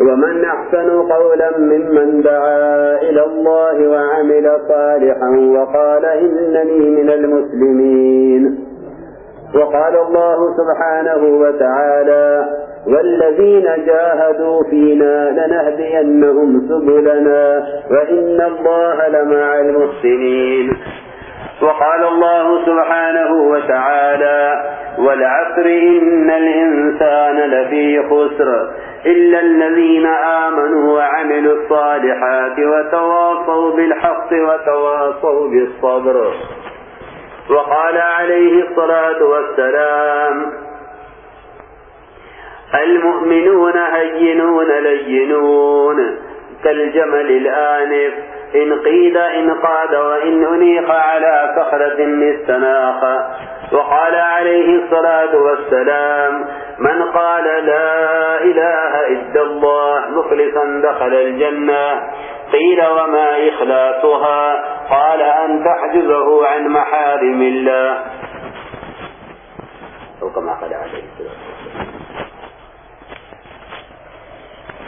ومن أحسن قولا ممن دعا إلى الله وعمل صالحا وقال إنني من المسلمين. وقال الله سبحانه وتعالى والذين جاهدوا فينا لنهدينهم سبلنا وإن الله لمع المحسنين. وقال الله سبحانه وتعالى والعصر إن الإنسان لفي خسر إلا الذين آمنوا وعملوا الصالحات وتواصوا بالحق وتواصوا بالصبر. وقال عليه الصلاة والسلام المؤمنون هينون لينون كالجمل الآنف إن قيد إن قاد وإن أنيخ على صخرة استناخ وقال عليه الصلاة والسلام من قال لا إله إلا الله مخلصا دخل الجنة قيل وما إخلاصها؟ قال أن تحجزه عن محارم الله. أو كما قال عليه الصلاة والسلام.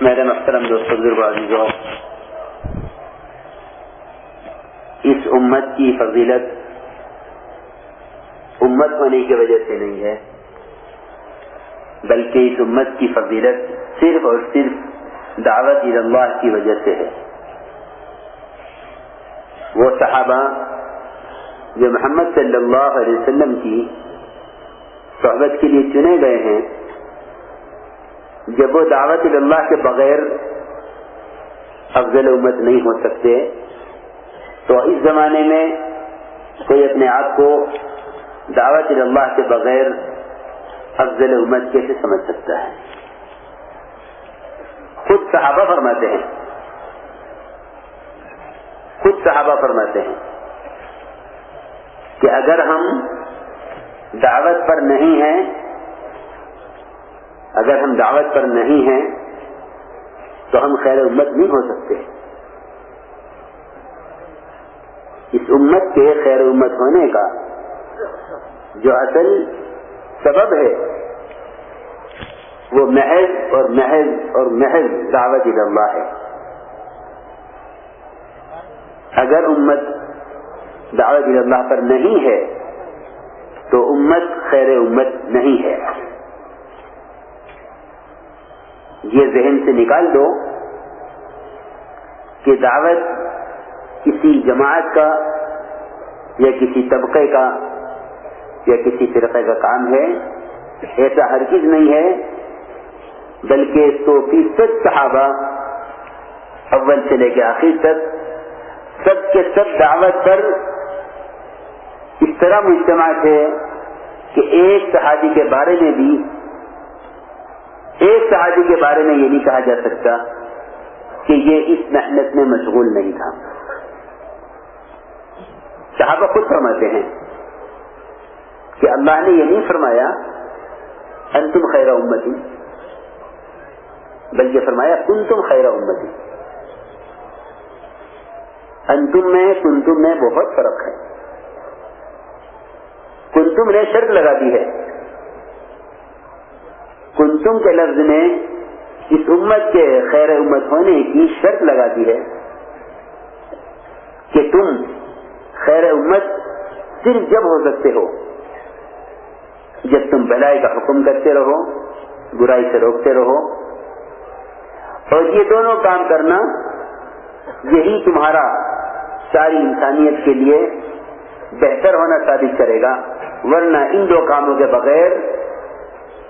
میرے محترم دوست بزرگ عزیزوں اس امت کی فضیلت امت ہونے کی وجہ سے نہیں ہے، بلکہ اس امت کی فضیلت صرف اور صرف دعوت اللہ کی وجہ سے ہے۔ وہ صحابہ جو محمد صلی اللہ علیہ وسلم کی صحبت کے لیے چنے گئے ہیں، جب وہ دعوت اللہ کے بغیر افضل امت نہیں ہو سکتے، تو اس زمانے میں کوئی اپنے آپ کو دعوت اللہ کے بغیر افضل امت کیسے سمجھ سکتا ہے؟ خود صحابہ فرماتے ہیں۔ خود صحابہ فرماتے ہیں کہ اگر ہم دعوت پر نہیں ہیں، اگر ہم دعوت پر نہیں ہیں، تو ہم خیر امت نہیں ہو سکتے۔ اس امت کے خیر امت ہونے کا جو اصل سبب ہے، وہ محض اور محض اور محض دعوت اللہ ہے۔ اگر امت دعوت اللہ پر نہیں ہے، تو امت خیر امت نہیں ہے۔ یہ ذہن سے نکال دو کہ دعوت کسی جماعت کا یا کسی طبقے کا یا کسی فرقے کا کام ہے، ایسا ہر چیز نہیں ہے، بلکہ سو فیصد صحابہ اول سے لے کے آخر تک سب کے سب دعوت پر اس طرح مجتمع تھے کہ ایک صحابی کے بارے میں بھی، ایک صحابی کے بارے میں یہ نہیں کہا جا سکتا کہ یہ اس محنت میں مشغول نہیں تھا۔ صحابہ خود فرماتے ہیں کہ اللہ نے یہ نہیں فرمایا، انتم خیر امتی۔ بلکہ فرمایا کن تم خیر امتی۔ انتم میں، کنتم میں بہت فرق ہے۔ کنتم نے شرط لگا دی ہے۔ کنتم کے لفظ نے اس امت کے خیر امت ہونے کی شرط لگا دی ہے کہ تم خیر امت صرف جب ہو سکتے ہو۔ جب تم بلائی کا حکم کرتے رہو، برائی سے روکتے رہو، اور یہ دونوں کام کرنا یہی تمہارا ساری انسانیت کے لیے بہتر ہونا ثابت کرے گا۔ ورنہ ان دو کاموں کے بغیر،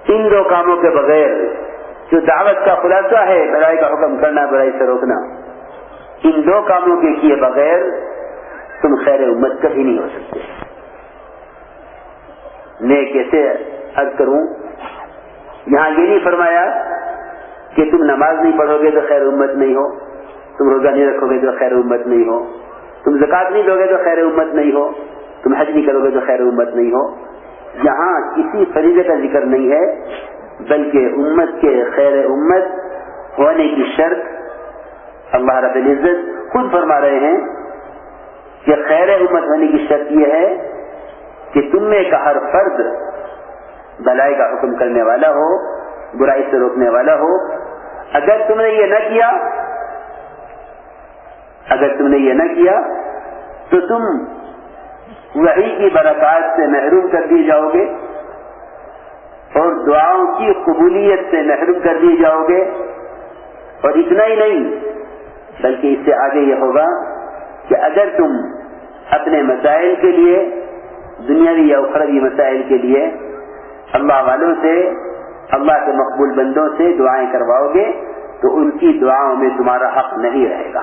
ان دو کاموں کے بغیر جو دعوت کا خلاصہ ہے بڑائی کا حکم کرنا، برائی سے روکنا، ان دو کاموں کے کیے بغیر تم خیر امت کبھی نہیں ہو سکتے۔ میں کیسے عرض کروں؟ یہاں یہ نہیں فرمایا کہ تم نماز نہیں پڑھو گے تو خیر امت نہیں ہو، تم روزہ نہیں رکھو گے تو خیر امت نہیں ہو، تم زکات نہیں دو گے تو خیر امت نہیں ہو، تم حج نہیں کرو گے تو خیر امت نہیں ہو۔ یہاں کسی فریضے کا ذکر نہیں ہے، بلکہ امت کے خیر امت ہونے کی شرط اللہ رب العزت خود فرما رہے ہیں کہ خیر امت ہونے کی شرط یہ ہے کہ تم میں کا ہر فرد بلائی کا حکم کرنے والا ہو، برائی سے روکنے والا ہو۔ اگر تم نے یہ نہ کیا، اگر تم نے یہ نہ کیا، تو تم وہی کی برکات سے محروم کر دیے جاؤ گے اور دعاؤں کی قبولیت سے محروم کر دیے جاؤ گے۔ اور اتنا ہی نہیں، بلکہ اس سے آگے یہ ہوگا کہ اگر تم اپنے مسائل کے لیے دنیاوی یا اخروی مسائل کے لیے اللہ والوں سے، اللہ کے مقبول بندوں سے دعائیں کرواؤ گے تو ان کی دعاؤں میں تمہارا حق نہیں رہے گا۔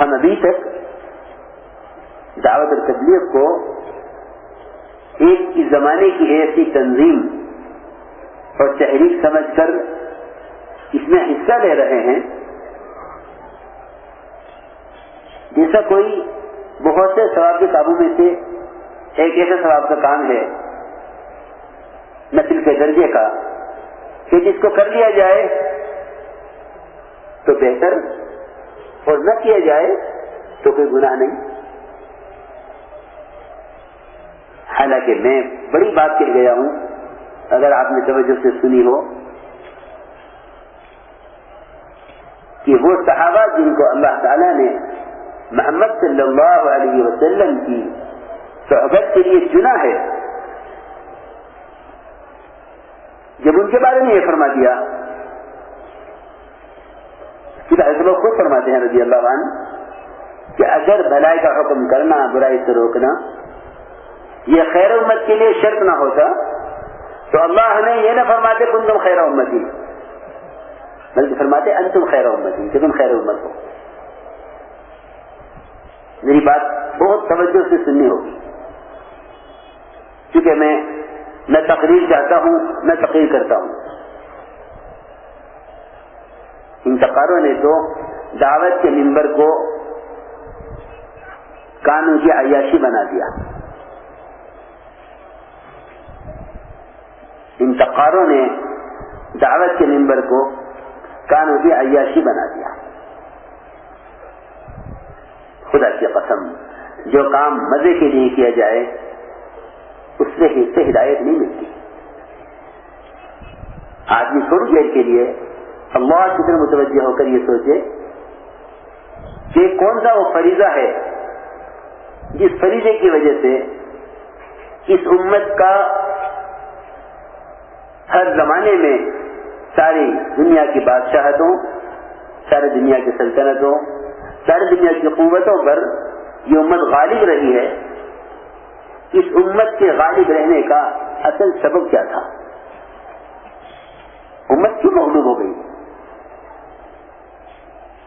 ہم ابھی تک دعوت اور تبلیغ کو ایک زمانے کی ایسی تنظیم اور تحریک سمجھ کر اس میں حصہ لے رہے ہیں جیسا کوئی بہت سے ثواب کے قابو میں سے ایک ایسا ثواب کا کام ہے نسل کے درجے کا، کہ جس کو کر لیا جائے تو بہتر اور نہ کیا جائے تو کوئی گناہ نہیں۔ حالانکہ میں بڑی بات کہہ گیا ہوں، اگر آپ نے توجہ سے سنی ہو، کہ وہ صحابہ جن کو اللہ تعالیٰ نے محمد صلی اللہ علیہ وسلم کی صحبت کے لیے چنا ہے۔ جب ان کے بارے میں یہ فرما دیا حضرت لوگ خود فرماتے ہیں رضی اللہ عنہ کہ اگر بھلائی کا حکم کرنا، برائی سے روکنا یہ خیر امت کے لیے شرط نہ ہوتا، تو اللہ نے یہ نہ فرماتے کن تم خیر امتی۔ بلکہ فرماتے ان تم خیر امتی، کہ تم خیر امت ہو۔ میری بات بہت توجہ سے سننی ہوگی کیونکہ میں نہ تقریر چاہتا ہوں نہ تقریر کرتا ہوں۔ انتقاروں نے تو دعوت کے ممبر کو قانون کی عیاشی بنا دیا۔ انتقاروں نے دعوت کے ممبر کو قانون کی عیاشی بنا دیا۔ خدا کی قسم، جو کام مزے کے لیے کیا جائے، اس سے ہدایت نہیں ملتی۔ آدمی تھوڑی دیر کے لیے اللہ کی طرف متوجہ ہو کر یہ سوچے کہ کون سا وہ فریضہ ہے جس فریضے کی وجہ سے اس امت کا ہر زمانے میں ساری دنیا کی بادشاہتوں، ساری دنیا کی سلطنتوں ساری دنیا کی قوتوں پر یہ امت غالب رہی ہے۔ اس امت کے غالب رہنے کا اصل سبب کیا تھا؟ امت کیوں مغلوب ہو گئی؟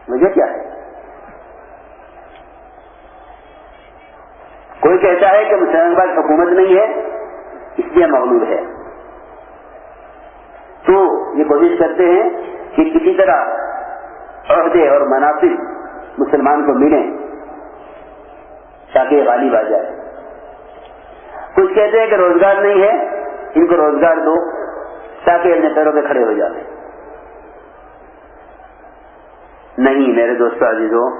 وجہ کیا ہے؟ کوئی کہتا ہے کہ مسلمان بعد حکومت نہیں ہے، اس لیے مغلوب ہے۔ تو یہ کوشش کرتے ہیں کہ کسی طرح عہدے اور مناسب مسلمان کو ملیں تاکہ غالب آ جائے۔ کچھ کہتے ہیں کہ روزگار نہیں ہے، ان کو روزگار دو تاکہ اپنے پیروں پہ کھڑے ہو جائیں۔ نہیں، میرے دوستوں عزیزوں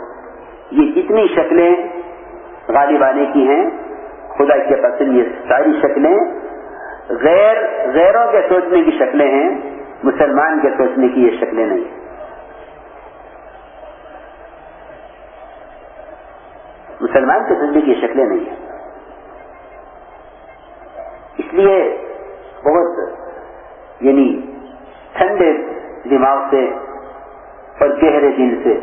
یہ جتنی شکلیں غالب آنے کی ہیں، خدا کے پسند یہ ساری شکلیں غیر، غیروں کے سوچنے کی شکلیں ہیں، مسلمان کے سوچنے کی یہ شکلیں نہیں۔ ہیں مسلمان کے سوچنے کی یہ شکلیں نہیں ہیں۔ اس لیے بہت یعنی ٹھنڈے دماغ سے اور گہرے دل سے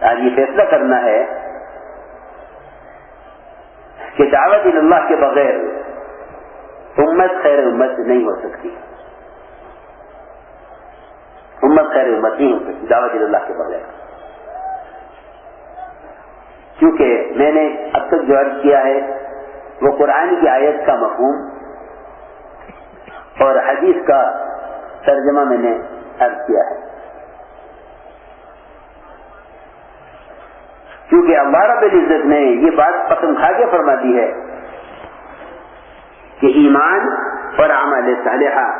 آج یہ فیصلہ کرنا ہے کہ دعوت اللہ کے بغیر امت خیر امت نہیں ہو سکتی۔ امت خیر امت نہیں ہو سکتی، دعوت اللہ کے بغیر۔ کیونکہ میں نے اب تک جو عرض کیا ہے وہ قرآن کی آیت کا مفہوم اور حدیث کا ترجمہ میں نے عرض کیا ہے۔ کیونکہ اللہ رب العزت نے یہ بات پسند کھا کے فرما دی ہے کہ ایمان اور عمل صالحہ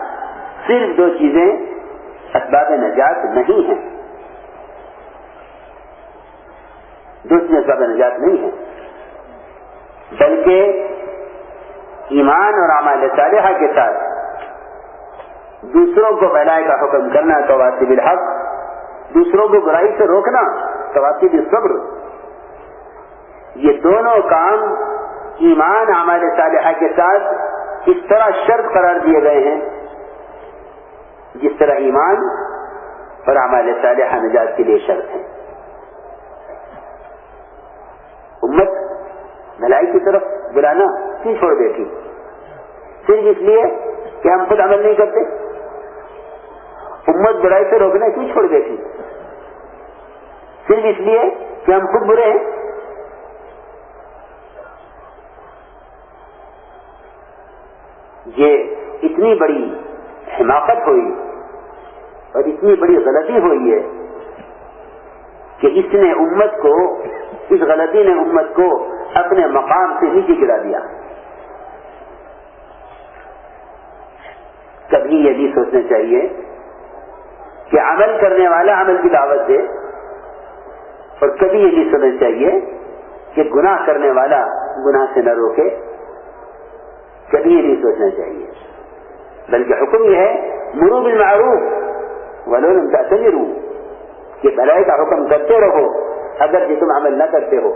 صرف دو چیزیں اسباب نجات نہیں ہیں۔ دو چیزیں اسباب نجات نہیں ہیں بلکہ ایمان اور اعمال صالحہ کے ساتھ دوسروں کو بھلائی کا حکم کرنا تو الحق، دوسروں کو برائی سے روکنا تو واسب صبر یہ دونوں کام ایمان، اعمال صالحہ کے ساتھ اس طرح شرط قرار دیے گئے ہیں جس طرح ایمان اور اعمال صالحہ نجات کے لیے شرط ہے امت بھلائی کی طرف بلانا کیوں چھوڑ بیٹھی صرف اس لیے کہ ہم خود عمل نہیں کرتے۔ امت برائی سے روکنا کیوں چھوڑ بیٹھی صرف اس لیے کہ ہم خود برے ہیں۔ یہ اتنی بڑی حماقت ہوئی اور اتنی بڑی غلطی ہوئی ہے کہ اس نے امت کو اس غلطی نے امت کو اپنے مقام سے نیچے گرا دیا۔ کبھی یہ بھی سوچنا چاہیے کہ عمل کرنے والا عمل کی دعوت دے اور کبھی یہ بھی سوچنا چاہیے کہ گناہ کرنے والا گناہ سے نہ روکے۔ کبھی یہ نہیں سوچنا چاہیے۔ بلکہ حکم یہ ہے مرو بالمعروف ولو لم تعتذروا، کہ بھلائی کا حکم کرتے رہو۔ اگر جی تم عمل نہ کرتے ہو۔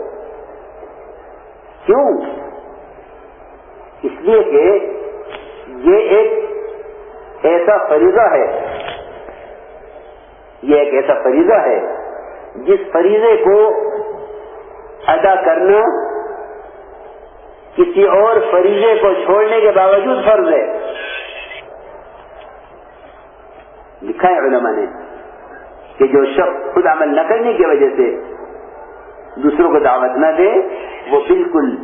کیوں؟ اس لیے کہ یہ ایک ایسا فریضہ ہے۔ یہ ایک ایسا فریضہ ہے جس فریضے کو ادا کرنا کسی اور فریضے کو چھوڑنے کے باوجود فرض ہے۔ لکھا ہے علماء نے کہ جو شخص خود عمل نہ کرنے کی وجہ سے دوسروں کو دعوت نہ دے، وہ بالکل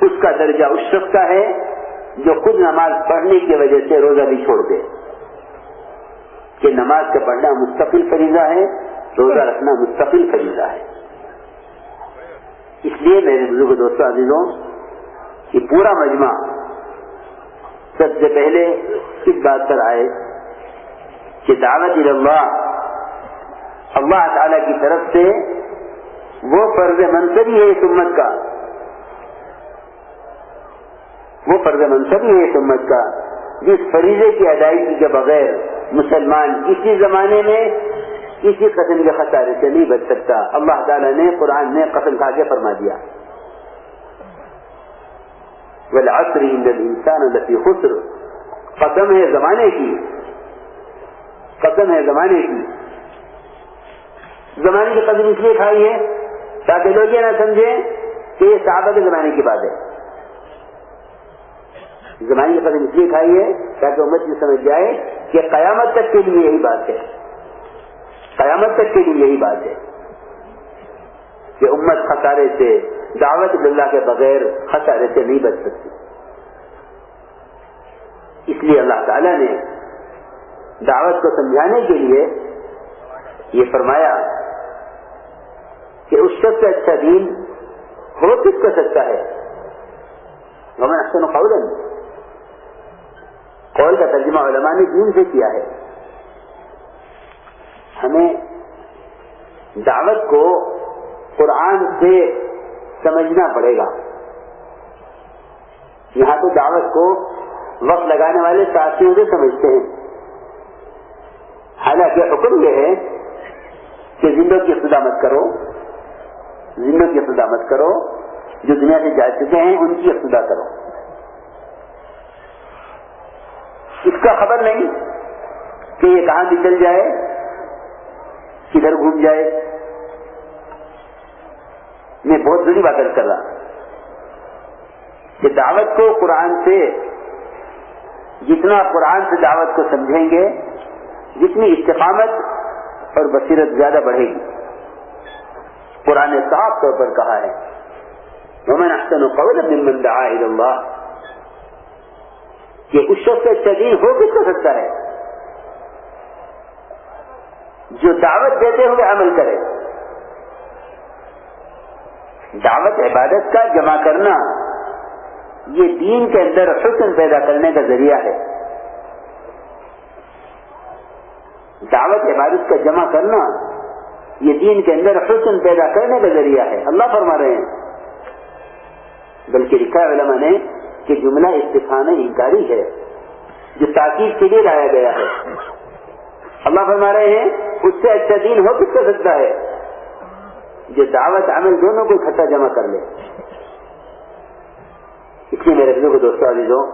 اس کا درجہ اس شخص کا ہے جو خود نماز پڑھنے کی وجہ سے روزہ بھی چھوڑ دے۔ کہ نماز کا پڑھنا مستقل فریضہ ہے، روزہ رکھنا مستقل فریضہ ہے۔ اس لیے میرے بزرگ دوستوں عزیزوں، یہ پورا مجمع سب سے پہلے اس بات پر آئے کہ دعوت اللہ اللہ تعالی کی طرف سے وہ فرض منصبی ہے اس امت کا۔ وہ فرض منصبی ہے اس امت کا۔ جس فریضے کی ادائیگی کے بغیر مسلمان کسی زمانے میں کسی قسم کے خطارے سے نہیں بچ سکتا۔ اللہ تعالیٰ نے قرآن نے قسم کھا کے فرما دیا۔ والعصر ان الانسان لفی خسر۔ قسم ہے زمانے کی۔ قسم ہے زمانے کی۔ زمانے کی قدم اس لیے کھائی ہے تاکہ لوگ یہ نہ سمجھیں کہ یہ صحابہ کے زمانے کی بات ہے زمانے کی قدم اس لیے کھائی ہے تاکہ امت یہ سمجھ جائے کہ قیامت تک کے لیے یہی بات ہے۔ قیامت تک کے لیے یہی بات ہے کہ امت خسارے سے، دعوت اللہ کے بغیر خسارے سے نہیں بچ سکتی۔ اس لیے اللہ تعالی نے دعوت کو سمجھانے کے لیے یہ فرمایا کہ اس شخص سے اچھا دین ہو کس کو سکتا ہے؟ میں احسن قولا۔ قول کا ترجمہ علماء نے دین سے کیا ہے۔ ہمیں دعوت کو قرآن سے سمجھنا پڑے گا۔ یہاں تو دعوت کو وقت لگانے والے ساتھیوں سے سمجھتے ہیں۔ حالانکہ حکم یہ ہے کہ زندوں کی خدا مت کرو۔ زندوں کی خدا مت کرو، جو دنیا سے جا چکے ہیں، ان کی خدا کرو۔ اس کا خبر نہیں کہ یہ کہاں نکل جائے، کدھر گھوم جائے۔ میں بہت بڑی بات کر رہا کہ دعوت کو قرآن سے، جتنا قرآن سے دعوت کو سمجھیں گے، جتنی استقامت اور بصیرت زیادہ بڑھے گی۔ قرآن صاف طور پر کہا ہے۔ محمد احسن قبل ممن دعا اللہ کہ اس شخص سے تدین ہو کس ہو سکتا ہے؟ جو دعوت دیتے ہوئے عمل کرے۔ دعوت عبادت کا جمع کرنا یہ دین کے اندر حسن پیدا کرنے کا ذریعہ ہے۔ دعوت عبادت کا جمع کرنا یہ دین کے اندر حسن پیدا کرنے کا ذریعہ ہے۔ اللہ فرما رہے ہیں۔ بلکہ لکھا علماء نے کہ جملہ استفان انکاری ہے، جو تاکید کے لیے لایا گیا ہے۔ اللہ فرما رہے ہیں، اس سے اچھا دین ہو کس کر سکتا ہے؟ جو دعوت عمل دونوں کو اکٹھا جمع کر لے۔ اس لیے میرے کو دوستوں عزیزوں،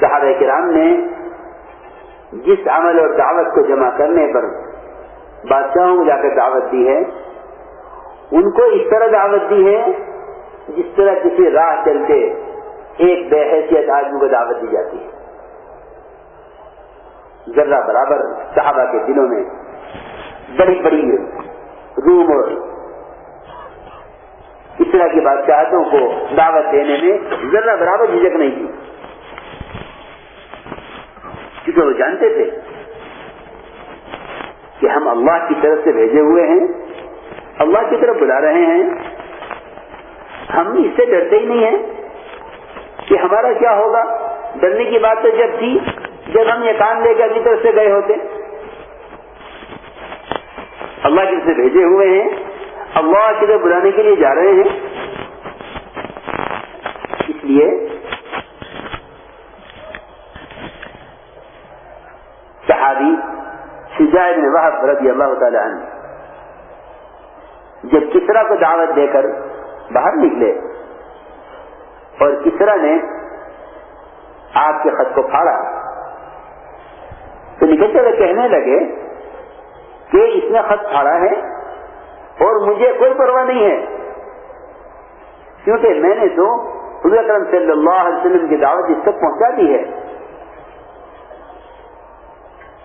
صحابہ کرام نے جس عمل اور دعوت کو جمع کرنے پر بادشاہوں کو جا کر دعوت دی ہے، ان کو اس طرح دعوت دی ہے جس طرح کسی راہ چلتے ایک بے حیثیت آدمی کو دعوت دی جاتی ہے۔ ذرہ برابر صحابہ کے دلوں میں بڑی بڑی روم اور اس طرح کی بادشاہتوں کو دعوت دینے میں ذرہ برابر جھجک نہیں تھی۔ کیونکہ وہ جانتے تھے کہ ہم اللہ کی طرف سے بھیجے ہوئے ہیں، اللہ کی طرف بلا رہے ہیں۔ ہم اس سے ڈرتے ہی نہیں ہیں کہ ہمارا کیا ہوگا۔ ڈرنے کی بات تو جب تھی، جب ہم یہ کام لے کے اپنی طرف سے گئے ہوتے۔ اللہ کی طرف سے بھیجے ہوئے ہیں۔ اللہ کی طرف بلانے کے لیے جا رہے ہیں۔ اس لیے صحابی شجاع بن وحب رضی اللہ تعالی عنہ۔ جب کسرا کو دعوت دے کر باہر نکلے اور کسرا نے آپ کے خط کو پھاڑا تو نکلتے ہوئے کہنے لگے کہ اس نے خط پھاڑا ہے اور مجھے کوئی پرواہ نہیں ہے۔ کیونکہ میں نے تو حضور اکرم صلی اللہ علیہ وسلم کی دعوت اس تک پہنچا دی ہے۔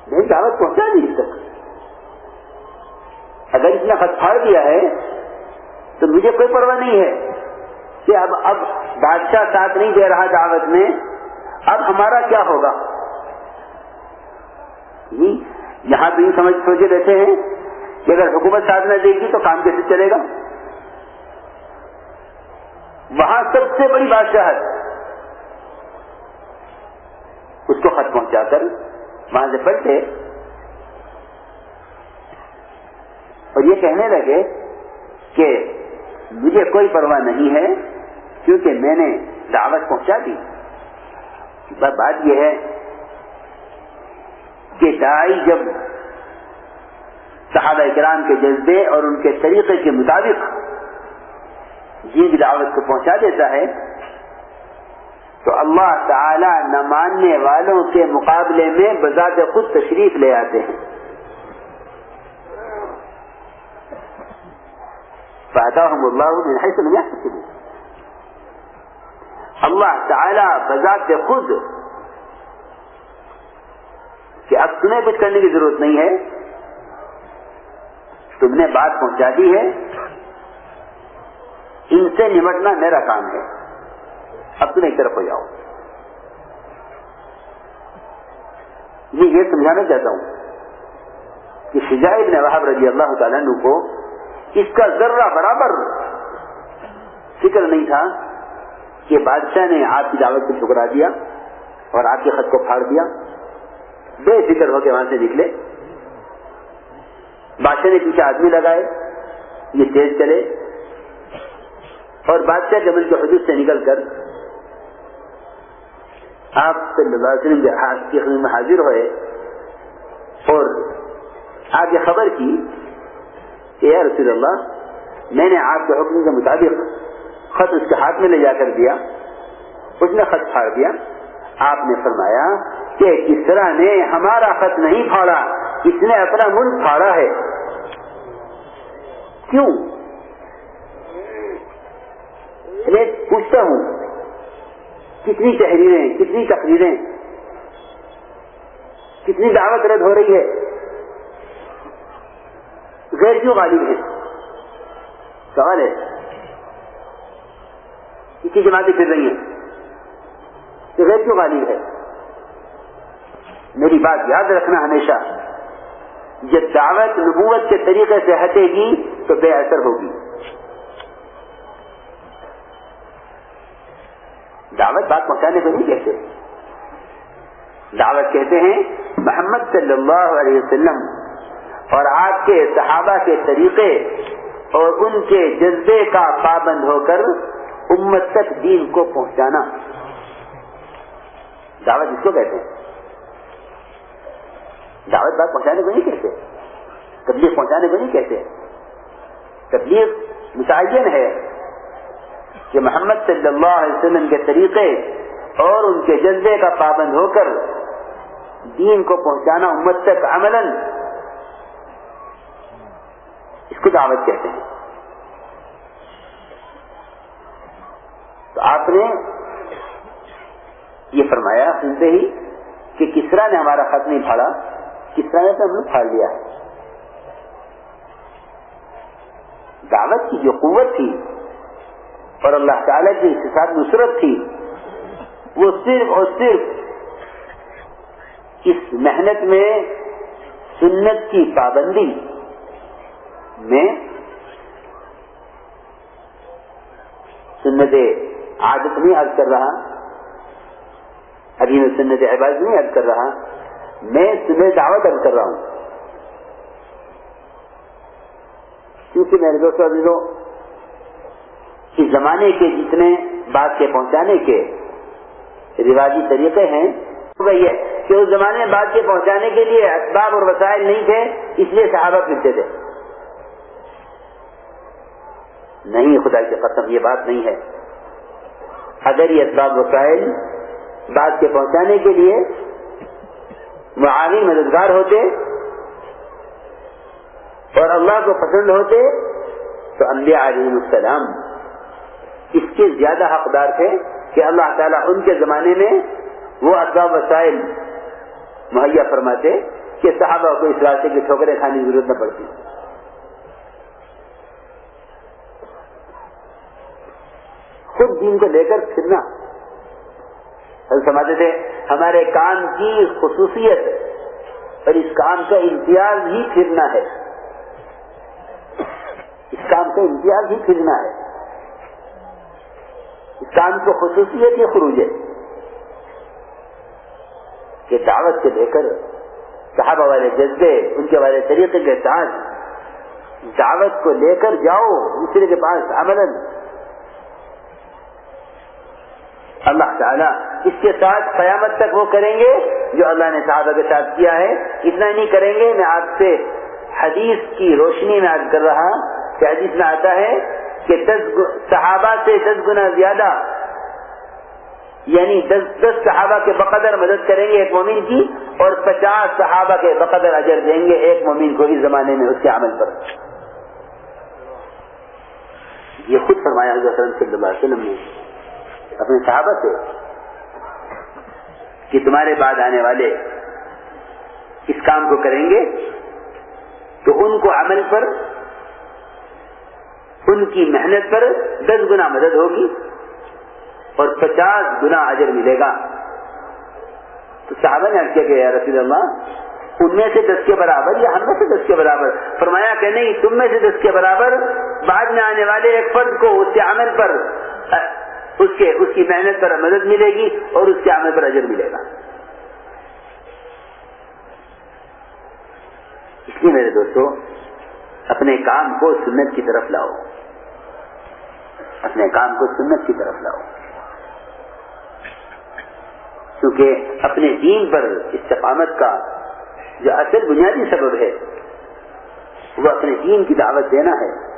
میں دعوت پہنچا دی اس تک۔ اگر اس نے خط پھاڑ دیا ہے، تو مجھے کوئی پرواہ نہیں ہے کہ اب اب بادشاہ ساتھ نہیں دے رہا دعوت میں۔ اب ہمارا کیا ہوگا؟ جی، یہاں تو سمجھ سوچے رہتے ہیں کہ اگر حکومت ساتھ نہ دے گی تو کام کیسے چلے گا؟ وہاں سب سے بڑی بادشاہ ہے۔ اس کو خط پہنچا کر وہاں سے پلٹے اور یہ کہنے لگے کہ مجھے کوئی پرواہ نہیں ہے کیونکہ میں نے دعوت پہنچا دی۔ بات یہ ہے کہ دائی جب صحابہ کرام کے جذبے اور ان کے طریقے کے مطابق جن کی دعوت کو پہنچا دیتا ہے تو اللہ تعالی نہ ماننے والوں کے مقابلے میں بذات خود تشریف لے آتے ہیں۔ اللہ من حیث لم يحتسبوا۔ اللہ تعالی بذات خود کہ اب تمہیں کچھ کرنے کی ضرورت نہیں ہے، تم نے بات پہنچا دی ہے۔ ان سے نمٹنا میرا کام ہے۔ اب تم ایک طرف ہو جاؤ۔ یہ یہ سمجھانا چاہتا ہوں کہ شجاع ابن وحب رضی اللہ تعالیٰ عنہ کو اس کا ذرہ برابر فکر نہیں تھا کہ بادشاہ نے آپ کی دعوت کو ٹھکرا دیا اور آپ کے خط کو پھاڑ دیا۔ بے فکر ہو کے وہاں سے نکلے۔ بادشاہ نے پیچھے آدمی لگائے، یہ تیز چلے اور بادشاہ جمل کے حدود سے نکل کر آپ صلی اللہ علیہ وسلم کی خدمت میں حاضر ہوئے اور آپ یہ خبر کی کہ یا رسول اللہ، میں نے آپ کے حکم کے مطابق خط اس کے ہاتھ میں لے جا کر دیا، اس نے خط پھاڑ دیا۔ آپ نے فرمایا کہ کس طرح نے ہمارا خط نہیں پھاڑا اس نے اپنا ملک پھاڑا ہے؟ کیوں؟ میں پوچھتا ہوں کتنی تحریریں، کتنی تقریریں، کتنی دعوت رد ہو رہی ہے۔ غیر کیوں غالب ہے سوال ہے۔ کتنی جماعتیں پھر رہی ہیں؟ کہ غیر کیوں غالب ہے؟ میری بات یاد رکھنا ہمیشہ، جب دعوت نبوت کے طریقے سے ہٹے گی تو بے اثر ہوگی۔ دعوت بات پہنچانے کو نہیں کہتے۔ دعوت کہتے ہیں، محمد صلی اللہ علیہ وسلم اور آپ کے صحابہ کے طریقے اور ان کے جذبے کا پابند ہو کر امت تک دین کو پہنچانا۔ دعوت اس کو کہتے ہیں؟ دعوت بات پہنچانے کو نہیں کہتے۔ تبلیغ پہنچانے کو نہیں کہتے۔ تبلیغ متعین ہے۔ کہ محمد صلی اللہ علیہ وسلم کے طریقے اور ان کے جذبے کا پابند ہو کر دین کو پہنچانا امت تک عمل اس کو دعوت کہتے ہیں۔ تو آپ نے یہ فرمایا سنتے ہی کہ کسرا نے ہمارا خط نہیں پھاڑا کسرا نے تو ہم نے پھاڑ لیا۔ ہے دعوت کی جو قوت تھی اور اللہ تعالی کی اس کے ساتھ نصرت تھی۔ وہ صرف اور صرف اس محنت میں سنت کی پابندی میں سنت عادت نہیں عرض کر رہا۔ ابھی میں سنت عبادت نہیں عرض کر رہا۔ میں سنت دعوت عرض کر رہا ہوں۔ کیونکہ میرے دوستوں اس زمانے کے جتنے بات کے پہنچانے کے رواجی طریقے ہیں وہی ہے کہ اس زمانے میں بات کے پہنچانے کے لیے اسباب اور وسائل نہیں تھے، اس لیے صحابہ پھرتے تھے۔ نہیں، خدا کی قسم، یہ بات نہیں ہے۔ اگر یہ اسباب، وسائل بات کے پہنچانے کے لیے معاون مددگار ہوتے اور اللہ کو پسند ہوتے، تو انبیاء علیہ السلام اس کے زیادہ حقدار تھے کہ اللہ تعالیٰ ان کے زمانے میں وہ اسباب وسائل مہیا فرماتے کہ صحابہ کو اس راستے کی ٹھوکریں کھانے کی ضرورت نہ پڑتی۔ خود دین کو لے کر پھرنا۔ سمجھتے تھے، ہمارے کام کی خصوصیت اور اس کام کا امتیاز ہی پھرنا ہے۔ اس کام کا امتیاز ہی پھرنا ہے۔ اس کام کو خصوصیت یہ خروج ہے؟ کہ دعوت سے لے کر صحابہ والے جذبے، ان کے والے طریقے کے ساتھ دعوت کو لے کر جاؤ، دوسرے کے پاس عمل اللہ تعالیٰ اس کے ساتھ قیامت تک وہ کریں گے جو اللہ نے صحابہ کے ساتھ کیا ہے۔ اتنا نہیں کریں گے، میں آپ سے حدیث کی روشنی میں آج کر رہا کہ حدیث میں آتا ہے کہ دس صحابہ سے دس گنا زیادہ یعنی دس دس صحابہ کے بقدر مدد کریں گے ایک مومن کی، اور پچاس صحابہ کے بقدر اجر دیں گے ایک مومن کو اس زمانے میں اس کے عمل پر۔ یہ خود فرمایا صلی اللہ علیہ وسلم نے اپنے صحابہ سے کہ تمہارے بعد آنے والے اس کام کو کریں گے تو ان کو عمل پر ان کی محنت پر دس گنا مدد ہوگی اور پچاس گنا اجر ملے گا۔ تو صحابہ نے کیا کہ یا رسول اللہ، ان میں سے دس کے برابر یا ہم میں سے دس کے برابر؟ فرمایا کہ نہیں، تم میں سے دس کے برابر۔ بعد میں آنے والے ایک فرد کو اس کے عمل پر، اس کے، اس کی محنت پر مدد ملے گی اور اس کے عمل پر اجر ملے گا۔ اس لیے میرے دوستو، اپنے کام کو سنت کی طرف لاؤ۔ اپنے کام کو سنت کی طرف لاؤ۔ کیونکہ اپنے دین پر استقامت کا جو اصل بنیادی سبب ہے، وہ اپنے دین کی دعوت دینا ہے۔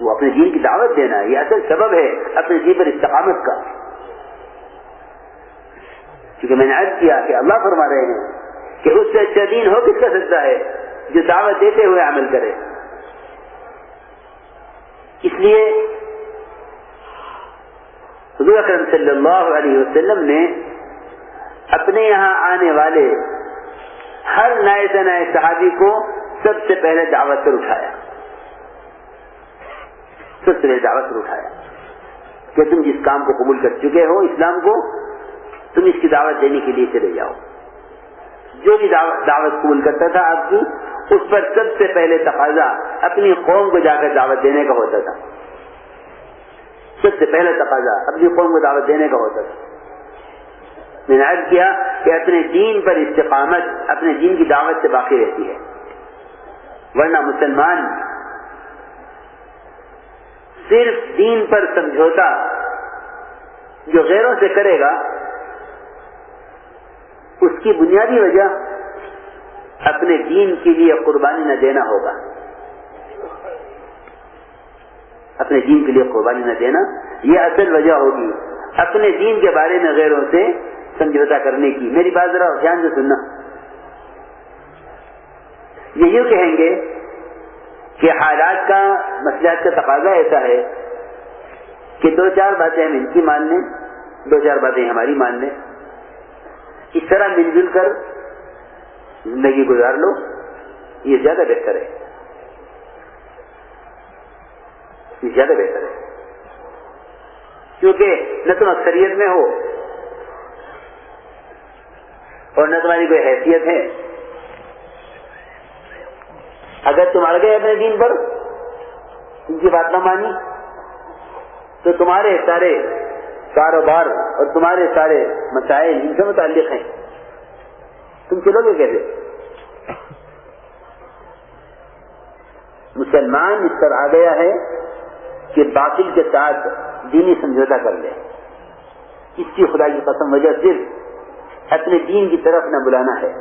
وہ اپنے دین کی دعوت دینا ہے، یہ اصل سبب ہے اپنے دین پر استقامت کا۔ کیونکہ میں نے عرض کیا کہ اللہ فرما رہے ہیں کہ اس سے اچھا دین ہو کس کا سکتا ہے جو دعوت دیتے ہوئے عمل کرے۔ اس لیے حضور اکرم صلی اللہ علیہ وسلم نے اپنے یہاں آنے والے ہر نئے سے نئے صحابی کو سب سے پہلے دعوت پر اٹھایا۔ سب سے پہلے دعوت پر اٹھایا۔ کہ تم جس کام کو قبول کر چکے ہو، اسلام کو، تم اس کی دعوت دینے کے لیے چلے جاؤ۔ جو بھی دعوت قبول کرتا تھا آپ کی اس پر سب سے پہلے تقاضا اپنی قوم کو جا کر دعوت دینے کا ہوتا تھا۔ سب سے پہلے تقاضا اپنی قوم کو دعوت دینے کا ہوتا تھا۔ میں نے عرض کیا کہ اپنے دین پر استقامت اپنے دین کی دعوت سے باقی رہتی ہے۔ ورنہ مسلمان صرف دین پر سمجھوتا جو غیروں سے کرے گا، اس کی بنیادی وجہ اپنے دین کے لیے قربانی نہ دینا ہوگا۔ اپنے دین کے لیے قربانی نہ دینا، یہ اصل وجہ ہوگی۔ اپنے دین کے بارے میں غیروں سے سمجھوتا کرنے کی۔ میری بات ذرا دھیان سے سننا۔ یہ یوں کہیں گے کہ حالات کا مسئلہ کا تقاضا ایسا ہے کہ دو چار باتیں ہم ان کی مان لیں، دو چار باتیں ہماری مان لیں۔ اس طرح مل جل کر زندگی گزار لو، یہ زیادہ بہتر ہے۔ یہ زیادہ بہتر ہے۔ کیونکہ نہ تم اکثریت میں ہو اور نہ تمہاری کوئی حیثیت ہے۔ اگر تم اڑ گئے اپنے دین پر، ان کی بات نہ مانی، تو تمہارے سارے کاروبار اور تمہارے سارے مسائل ان سے متعلق ہیں۔ تم چلو گے کیسے مسلمان اس پر آ گیا ہے کہ باطل کے ساتھ دینی سمجھوتا کر لے۔ اس کی خدا کی قسم وجہ صرف اپنے دین کی طرف نہ بلانا ہے۔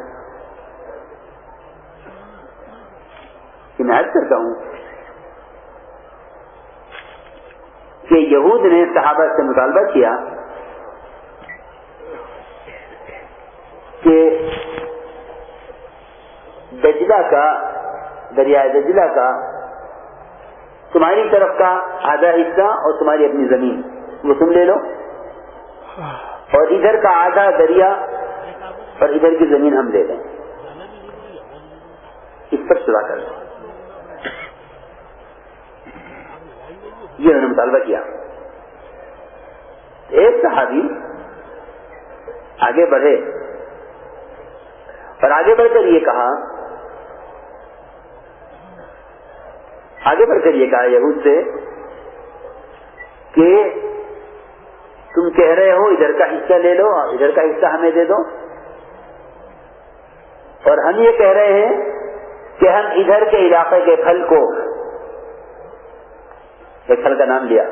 کہ میں عرض کرتا ہوں کہ یہود نے صحابہ سے مطالبہ کیا دجلہ کا دریائے دجلہ کا تمہاری طرف کا آدھا حصہ اور تمہاری اپنی زمین۔ وہ تم لے لو۔ اور ادھر کا آدھا دریا اور ادھر کی زمین ہم لے لیں۔ اس پر سلا کر لیں۔ یہ انہوں نے مطالبہ کیا۔ ایک صحابی آگے بڑھے اور آگے بڑھ کر یہ کہا آگے بڑھ کر یہ کہا یہود سے کہ تم کہہ رہے ہو ادھر کا حصہ لے لو ادھر کا حصہ ہمیں دے دو۔ اور ہم یہ کہہ رہے ہیں کہ ہم ادھر کے علاقے کے پھل کو ایک پھل کا نام لیا۔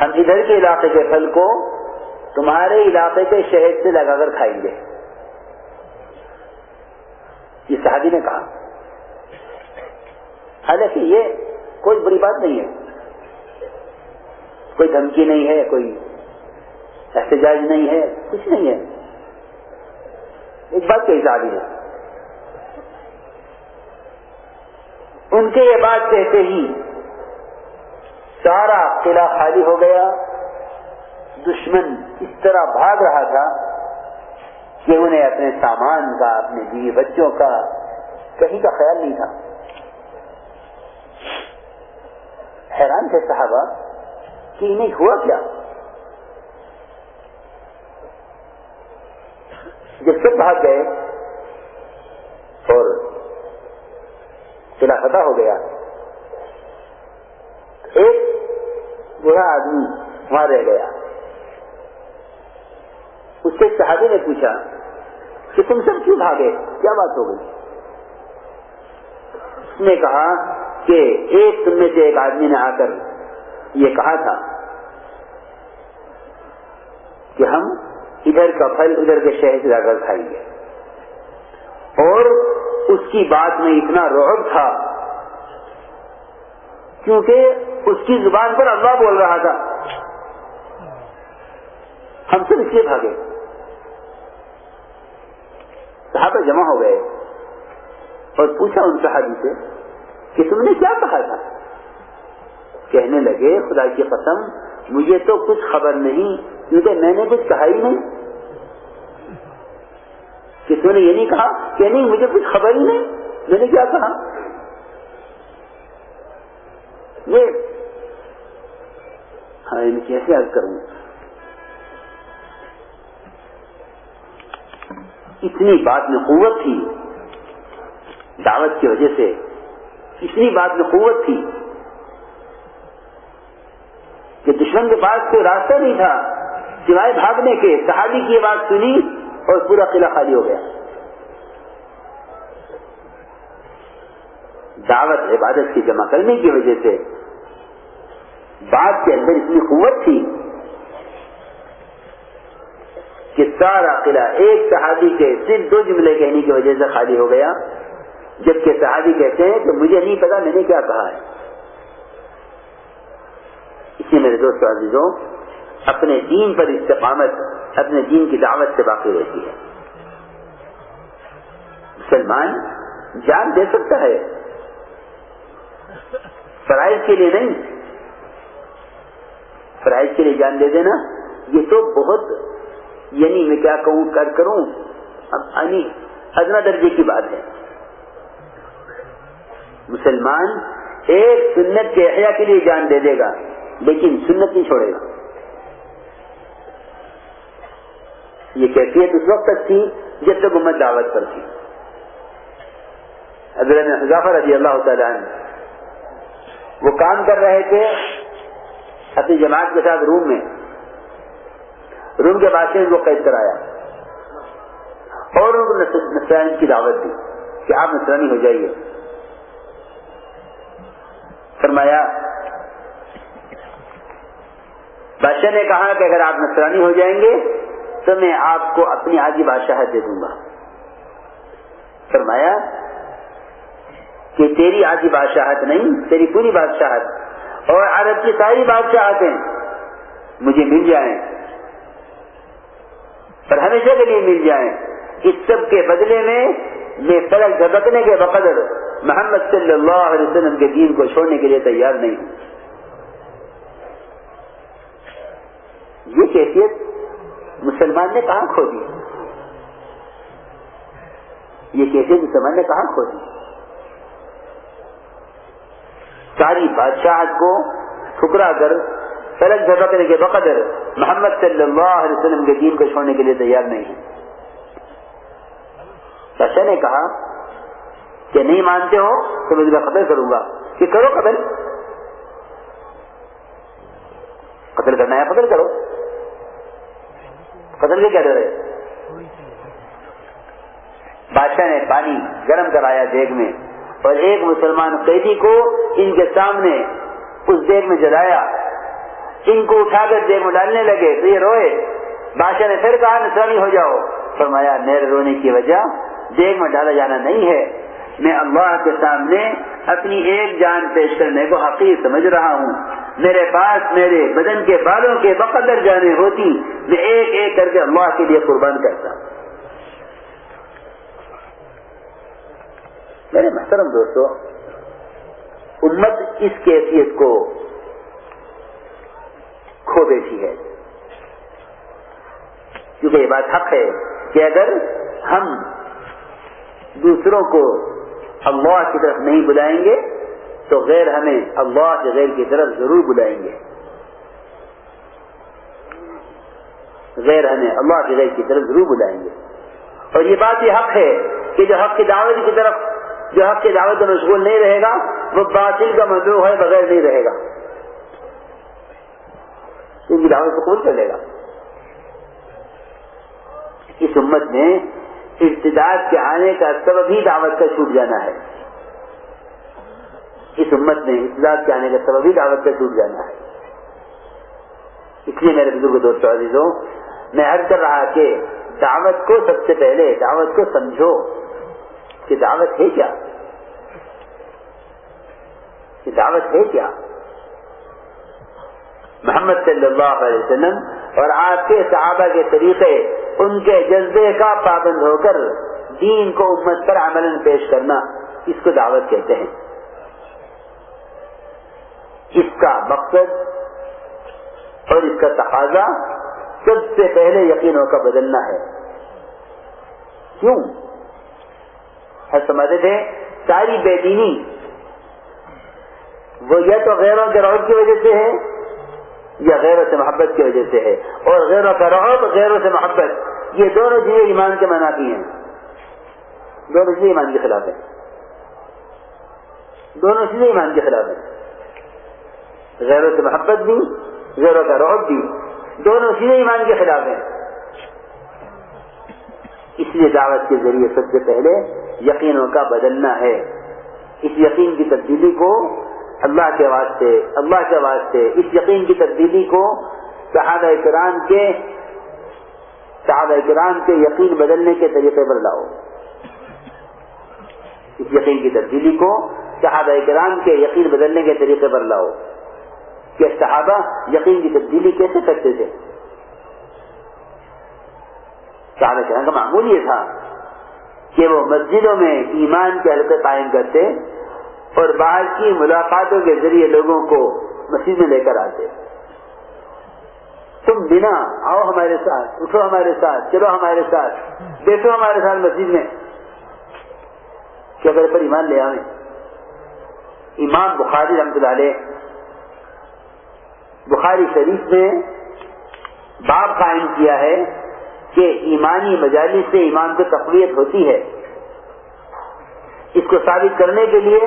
ہم ادھر کے علاقے کے پھل کو تمہارے علاقے کے شہد سے لگا کر کھائیں گے۔ یہ صحابی نے کہا۔ حالانکہ یہ کوئی بری بات نہیں ہے۔ کوئی دھمکی نہیں ہے، کوئی احتجاج نہیں ہے، کچھ نہیں ہے۔ ایک بات کہی صحابی نے۔ ان کے یہ بات کہتے ہی سارا قلعہ خالی ہو گیا۔ دشمن اس طرح بھاگ رہا تھا کہ انہیں اپنے سامان کا، اپنے بیوی بچوں کا کہیں کا خیال نہیں تھا۔ حیران تھے صحابہ کہ انہیں ہوا کیا؟ جب سب بھاگ گئے اور قلعہ ہو گیا، ایک برا آدمی وہاں رہ گیا۔ اس سے صحابی نے پوچھا کہ تم سب کیوں بھاگے؟ کیا بات ہو گئی؟ اس نے کہا کہ ایک تم میں سے ایک آدمی نے آ کر یہ کہا تھا کہ ہم ادھر کا پھل ادھر کے شہر سے جا کر کھائیں گے۔ اور اس کی بات میں اتنا روب تھا کیونکہ اس کی زبان پر اللہ بول رہا تھا۔ ہم سب اس لیے بھاگے۔ صحابہ جمع ہو گئے اور پوچھا ان صحابی سے کہ تم نے کیا کہا تھا؟ کہنے لگے خدا کی قسم، مجھے تو کچھ خبر نہیں، کیونکہ میں نے کچھ کہا ہی نہیں۔ کہ تم نے یہ نہیں کہا کہ نہیں، مجھے کچھ خبر ہی نہیں، میں نے کیا کہا؟ یہ ہاں کیسے عرض کروں۔ اتنی بات میں قوت تھی دعوت کی وجہ سے اتنی بات میں قوت تھی کہ دشمن کے پاس کوئی راستہ نہیں تھا، سوائے بھاگنے کے۔ صحابی کی بات سنی اور پورا قلعہ خالی ہو گیا۔ دعوت عبادت کی جمع کرنے کی وجہ سے بات کے اندر اتنی قوت تھی کہ سارا قلعہ ایک صحابی کے صرف دو جملے کہنے کی وجہ سے خالی ہو گیا۔ جبکہ صحابی کہتے ہیں کہ مجھے نہیں پتا میں نے کیا کہا ہے۔ اسی میرے دوست عزیزوں، اپنے دین پر استقامت، اپنے دین کی دعوت سے باقی رہتی ہے۔ مسلمان جان دے سکتا ہے۔ فرائض کے لیے نہیں۔ فرائض کے لیے جان دے دینا، یہ تو بہت یعنی میں کیا کہوں، کر کروں یعنی ادنا درجے کی بات ہے۔ مسلمان ایک سنت کے احیاء کے لیے جان دے دے گا، لیکن سنت نہیں چھوڑے گا۔ یہ کیفیت اس وقت تک تھی جب تک امت دعوت پر تھی۔ حضرت حضافر رضی اللہ تعالیٰ عنہ، وہ کام کر رہے تھے اپنی جماعت کے ساتھ روم میں۔ روم کے بادشاہ نے وہ قید کرایا اور ان کو نسرانی کی دعوت دی کہ آپ نسرانی ہو جائیے۔ فرمایا، بادشاہ نے کہا کہ اگر آپ نسرانی ہو جائیں گے تو میں آپ کو اپنی آدھی بادشاہت دے دوں گا۔ فرمایا، کہ تیری آدھی بادشاہت نہیں، تیری پوری بادشاہت، اور عرب کی ساری بادشاہتیں مجھے مل جائیں۔ اور ہمیشہ کے لیے مل جائیں۔ اس سب کے بدلے میں میں سڑک جھپکنے کے بقدر محمد صلی اللہ علیہ وسلم کے دین کو چھوڑنے کے لیے تیار نہیں ہوں۔ یہ کیفیت مسلمان نے کہاں کھو دی؟ یہ کیفیت مسلمان نے کہاں کھو دی؟ ساری بادشاہت کو ٹھکرا کر سڑک جھپکنے کے بقدر محمد صلی اللہ علیہ وسلم کے دین کو چھوڑنے کے لیے تیار نہیں۔ ہے نے کہا کہ نہیں مانتے ہو تو میں تمہیں قتل کروں گا۔ کہ کرو قتل۔ قتل کرنا ہے، قتل کرو۔ قتل کے کیا ڈر ہے؟ بادشاہ نے پانی گرم کرایا دیگ میں اور ایک مسلمان قیدی کو ان کے سامنے اس دیگ میں جلایا۔ ان کو اٹھا کر دیگ میں ڈالنے لگے تو یہ روئے۔ بادشاہ نے پھر کہا نسرانی ہو جاؤ۔ فرمایا، میرے رونے کی وجہ دیگ میں ڈالا جانا نہیں ہے۔ میں اللہ کے سامنے اپنی ایک جان پیش کرنے کو حقیق سمجھ رہا ہوں۔ میرے پاس میرے بدن کے بالوں کے بقدر جانے ہوتی، میں ایک ایک کر کے اللہ کے لیے قربان کرتا۔ میرے محترم دوستو، امت اس کیفیت کو کھو بیٹھی ہے۔ کیونکہ یہ بات حق ہے کہ اگر ہم دوسروں کو اللہ کی طرف نہیں بلائیں گے تو غیر ہمیں اللہ کے غیر کی طرف ضرور بلائیں گے۔ غیر ہمیں اللہ کے غیر کی طرف ضرور بلائیں گے۔ اور یہ بات یہ حق ہے کہ جو حق کی دعوت کی طرف جو حق کی دعوت میں مشغول نہیں رہے گا، وہ باطل کا مدعو ہے بغیر نہیں رہے گا۔ ان کی دعوت کو کون کر لے گا۔ اس امت میں ارتداد کے آنے کا سبب ہی دعوت کا چھوٹ جانا ہے۔ اس امت میں ارتداد کے آنے کا سبب ہی دعوت کا چھوٹ جانا ہے۔ اس لیے میرے بزرگ دوستوں عزیزوں، میں عرض کر رہا کہ دعوت کو سب سے پہلے دعوت کو سمجھو کہ دعوت ہے کیا؟ کہ دعوت ہے کیا؟ محمد صلی اللہ علیہ وسلم اور آپ کے صحابہ کے طریقے ان کے جذبے کا پابند ہو کر دین کو امت پر عمل پیش کرنا اس کو دعوت کہتے ہیں۔ اس کا مقصد اور اس کا تقاضا سب سے پہلے یقینوں کا بدلنا ہے۔ کیوں؟ سمجھتے تھے ساری بے دینی وہ یا تو غیروں کے روح کی وجہ سے ہے یا غیروں سے محبت کی وجہ سے ہے اور غیروں کا رعب غیروں سے محبت، یہ دونوں چیزیں ایمان کے منافی ہیں۔ دونوں چیزیں ایمان کے خلاف ہیں۔ دونوں چیزیں ایمان کے خلاف ہیں۔ غیروں سے محبت بھی غیروں کا رعب بھی، دونوں چیزیں ایمان کے خلاف ہیں۔ اس لیے دعوت کے ذریعے سب سے پہلے یقینوں کا بدلنا ہے۔ اس یقین کی تبدیلی کو اللہ کے واسطے، اللہ کے واسطے، اس یقین کی تبدیلی کو صحابہ کرام کے، صحابہ کرام کے یقین بدلنے کے طریقے پر لاؤ۔ اس یقین کی تبدیلی کو صحابہ کرام کے یقین بدلنے کے طریقے پر لاؤ۔ کہ صحابہ یقین کی تبدیلی کیسے کرتے تھے؟ صحابہ کرام کا معمول یہ تھا کہ وہ مسجدوں میں ایمان کے حلقے قائم کرتے اور باہر کی ملاقاتوں کے ذریعے لوگوں کو مسجد میں لے کر آتے تم بنا، آؤ ہمارے ساتھ، اٹھو ہمارے ساتھ، چلو ہمارے ساتھ، بیٹھو ہمارے ساتھ مسجد میں۔ کیا پر ایمان لے آئیں امام بخاری رحمت اللہ علیہ بخاری شریف نے باب قائم کیا ہے کہ ایمانی مجالس سے ایمان کو تقویت ہوتی ہے۔ اس کو ثابت کرنے کے لیے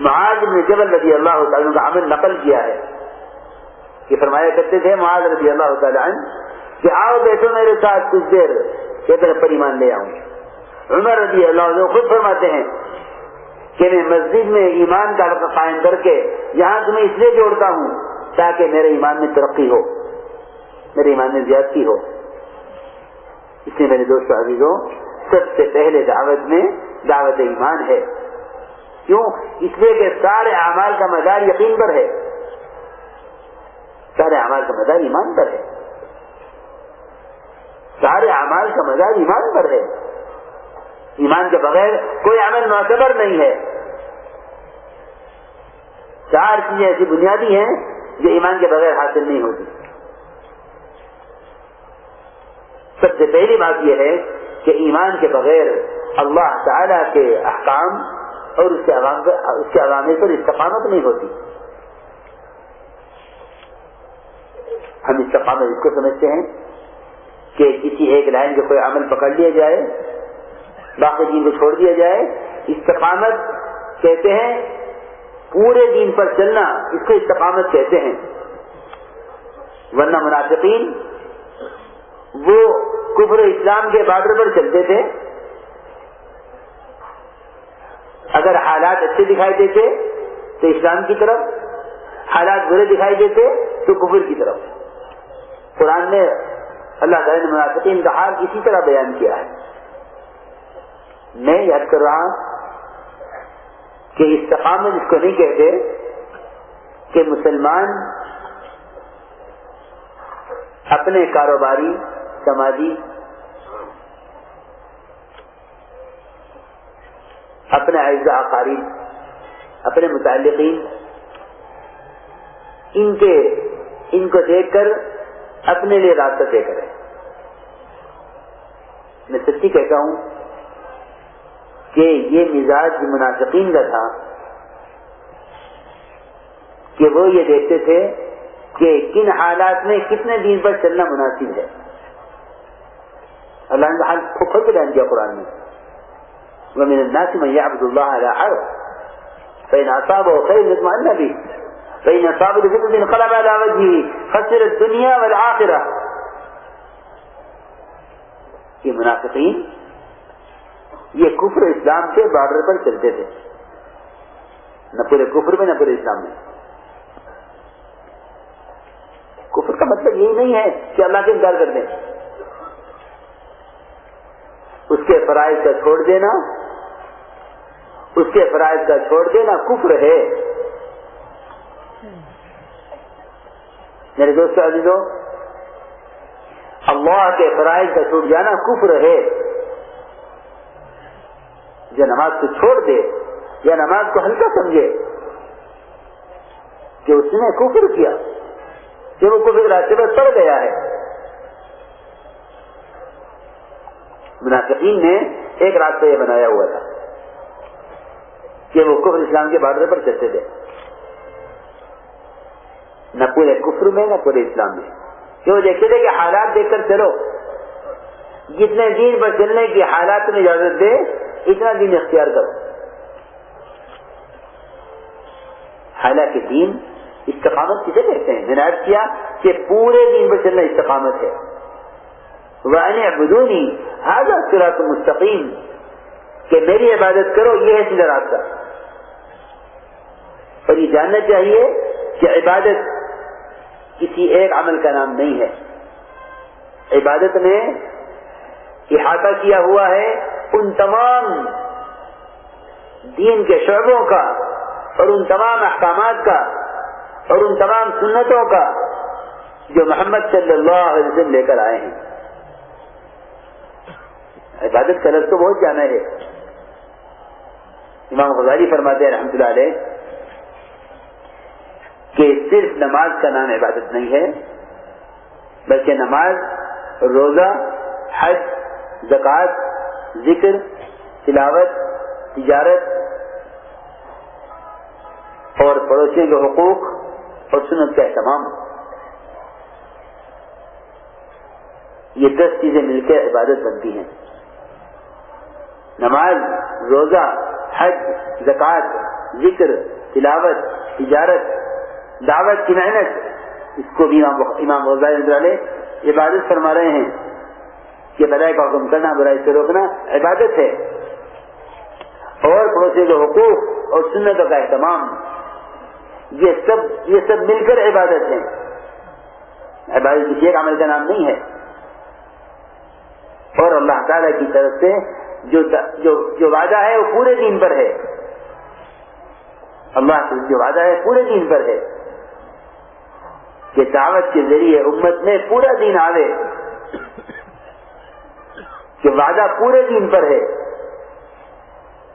معاذ بن جبل رضی اللہ تعالیٰ کا عمل نقل کیا ہے۔ کہ فرمایا کرتے تھے معاذ رضی اللہ تعالیٰ عنہ کہ آؤ بیٹھو میرے ساتھ کچھ دیر کہ میں پر ایمان لے آؤں عمر رضی اللہ عنہ خود فرماتے ہیں کہ میں مسجد میں ایمان کا حلقہ قائم کر کے یہاں تمہیں اس لیے جوڑتا ہوں تاکہ میرے ایمان میں ترقی ہو، میرے ایمان میں زیادتی ہو۔ اس لیے میرے دوست عزیزوں سب سے پہلے دعوت میں دعوت ایمان ہے۔ کیوں؟ اس لیے کہ سارے اعمال کا مدار یقین پر ہے۔ سارے اعمال کا مدار ایمان پر ہے۔ سارے اعمال کا مدار ایمان پر ہے۔ ایمان کے بغیر کوئی عمل معتبر نہیں ہے۔ چار چیزیں ایسی بنیادی ہیں جو ایمان کے بغیر حاصل نہیں ہوتی۔ سب سے پہلی بات یہ ہے کہ ایمان کے بغیر اللہ تعالی کے احکام اور اس کے عوام اس کے عوامی پر استقامت نہیں ہوتی۔ ہم استقامت اس کو سمجھتے ہیں کہ کسی ایک لائن کے کوئی عمل پکڑ لیا جائے، باقی دین کو چھوڑ دیا جائے، استقامت کہتے ہیں، پورے دین پر چلنا، اس کو استقامت کہتے ہیں۔ ورنہ منافقین وہ کفر اسلام کے بارڈر پر چلتے تھے۔ اگر حالات اچھے دکھائی دیتے تو اسلام کی طرف، حالات برے دکھائی دیتے تو کفر کی طرف۔ قرآن نے اللہ تعالی نے منافقین کا حال اسی طرح بیان کیا ہے۔ میں یاد کر رہا کہ استقامت اس کو نہیں کہتے کہ مسلمان اپنے کاروباری، سماجی اپنے اعزا اقارب، اپنے متعلقین، ان کے، ان کو دیکھ کر اپنے لیے راستہ طے کرے میں سچی کہتا ہوں کہ یہ مزاج منافقین کا تھا، کہ وہ یہ دیکھتے تھے کہ کن حالات میں کتنے دن پر چلنا مناسب ہے۔ اللہ نے حال کھل کے بیان کیا قرآن میں۔ ومن الناس من يعبد الله على عرض. فإن أصابه خير اطمأن به. فإن أصابه فتنة انقلب على وجهه. خسر الدنيا والآخرة. یہ منافقین، یہ کفر اسلام کے بارڈر پر چلتے تھے۔ نہ پورے کفر میں، نہ پورے اسلام میں۔ کفر کا مطلب یہی نہیں ہے کہ اللہ کے انکار کر دیں اس کے فرائض کا چھوڑ دینا اس کے فرائض کا چھوڑ دینا کفر ہے۔ میرے دوست عزیزوں اللہ کے فرائض کا چھوڑ جانا کفر ہے۔ جو نماز کو چھوڑ دے یا نماز کو ہلکا سمجھے کہ اس نے کفر کیا، کہ وہ کفر راستے پر چڑھ گیا ہے۔ منافقین نے ایک راستہ یہ بنایا ہوا تھا۔ کہ وہ کفر اسلام کے بارڈر پر چلتے تھے۔ نہ پورے کفر میں، نہ پورے اسلام میں۔ کہ وہ دیکھتے تھے کہ حالات دیکھ کر چلو، جتنے دین پر چلنے کی حالات میں اجازت دے، اتنا دین اختیار کرو۔ حالانکہ دین استقامت کسے کہتے ہیں؟ میں نے عرض کیا کہ پورے دین پر چلنا استقامت ہے۔ وَأَنِ اعْبُدُونِي، هَذَا صِرَاطٌ مستقیم کہ میری عبادت کرو، یہ ہے سیدھا راستہ۔ اور یہ جاننا چاہیے کہ عبادت کسی ایک عمل کا نام نہیں ہے۔ عبادت میں احاطہ کیا ہوا ہے ان تمام دین کے شعبوں کا اور ان تمام احکامات کا اور ان تمام سنتوں کا جو محمد صلی اللہ علیہ وسلم لے کر آئے ہیں۔ عبادت کا لفظ تو بہت جانا ہے۔ امام غزالی فرماتے ہیں رحمت اللہ علیہ کہ صرف نماز کا نام عبادت نہیں ہے، بلکہ نماز، روزہ، حج، زکوٰۃ، ذکر، تلاوت، تجارت اور پڑوسیوں کے حقوق اور سنت کا اہتمام۔ یہ دس چیزیں مل کے عبادت بنتی ہیں۔ نماز، روزہ، حج، زکوٰۃ، ذکر، تلاوت، تجارت دعوت کی محنت اس کو بھی امام علیہ عبادت فرما رہے ہیں کہ برائی کا حکم کرنا برائی سے روکنا عبادت ہے۔ اور پڑوسی کے حقوق اور سنتوں کا اہتمام یہ سب یہ سب مل کر عبادت ہے عبادت کسی ایک عمل کا نام نہیں ہے۔ اور اللہ تعالی کی طرف سے جو جو, جو وعدہ ہے وہ پورے دین پر ہے۔ اللہ سے جو وعدہ ہے پورے دین پر ہے۔ کہ دعوت کے ذریعے امت میں پورا دین آوے، کہ وعدہ پورے دین پر ہے۔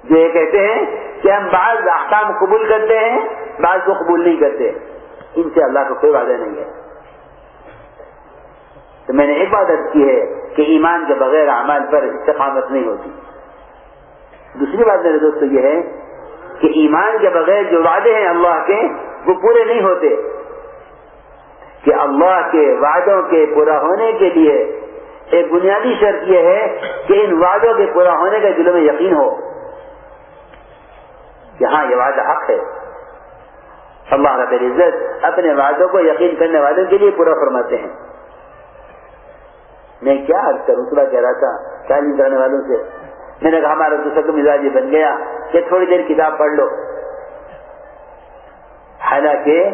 جو یہ کہتے ہیں کہ ہم بعض احکام قبول کرتے ہیں، بعض کو قبول نہیں کرتے۔ ان سے اللہ کا کوئی وعدہ نہیں ہے۔ تو میں نے ایک بات کی ہے کہ ایمان کے بغیر اعمال پر استقامت نہیں ہوتی۔ دوسری بات میرے دوستوں یہ ہے کہ ایمان کے بغیر جو وعدے ہیں اللہ کے، وہ پورے نہیں ہوتے۔ کہ اللہ کے وعدوں کے پورا ہونے کے لیے ایک بنیادی شرط یہ ہے کہ ان وعدوں کے پورا ہونے کا دلوں میں یقین ہو۔ کہ ہاں یہ وعدہ حق ہے۔ اللہ رب العزت اپنے وعدوں کو یقین کرنے والوں کے لیے پورا فرماتے ہیں۔ میں کیا عرض کروں؟ صبح کہہ رہا تھا، تعلیم کرنے والوں سے۔ میں نے کہا، ہمارا دوسرا کا مزاج بن گیا کہ تھوڑی دیر کتاب پڑھ لو۔ حالانکہ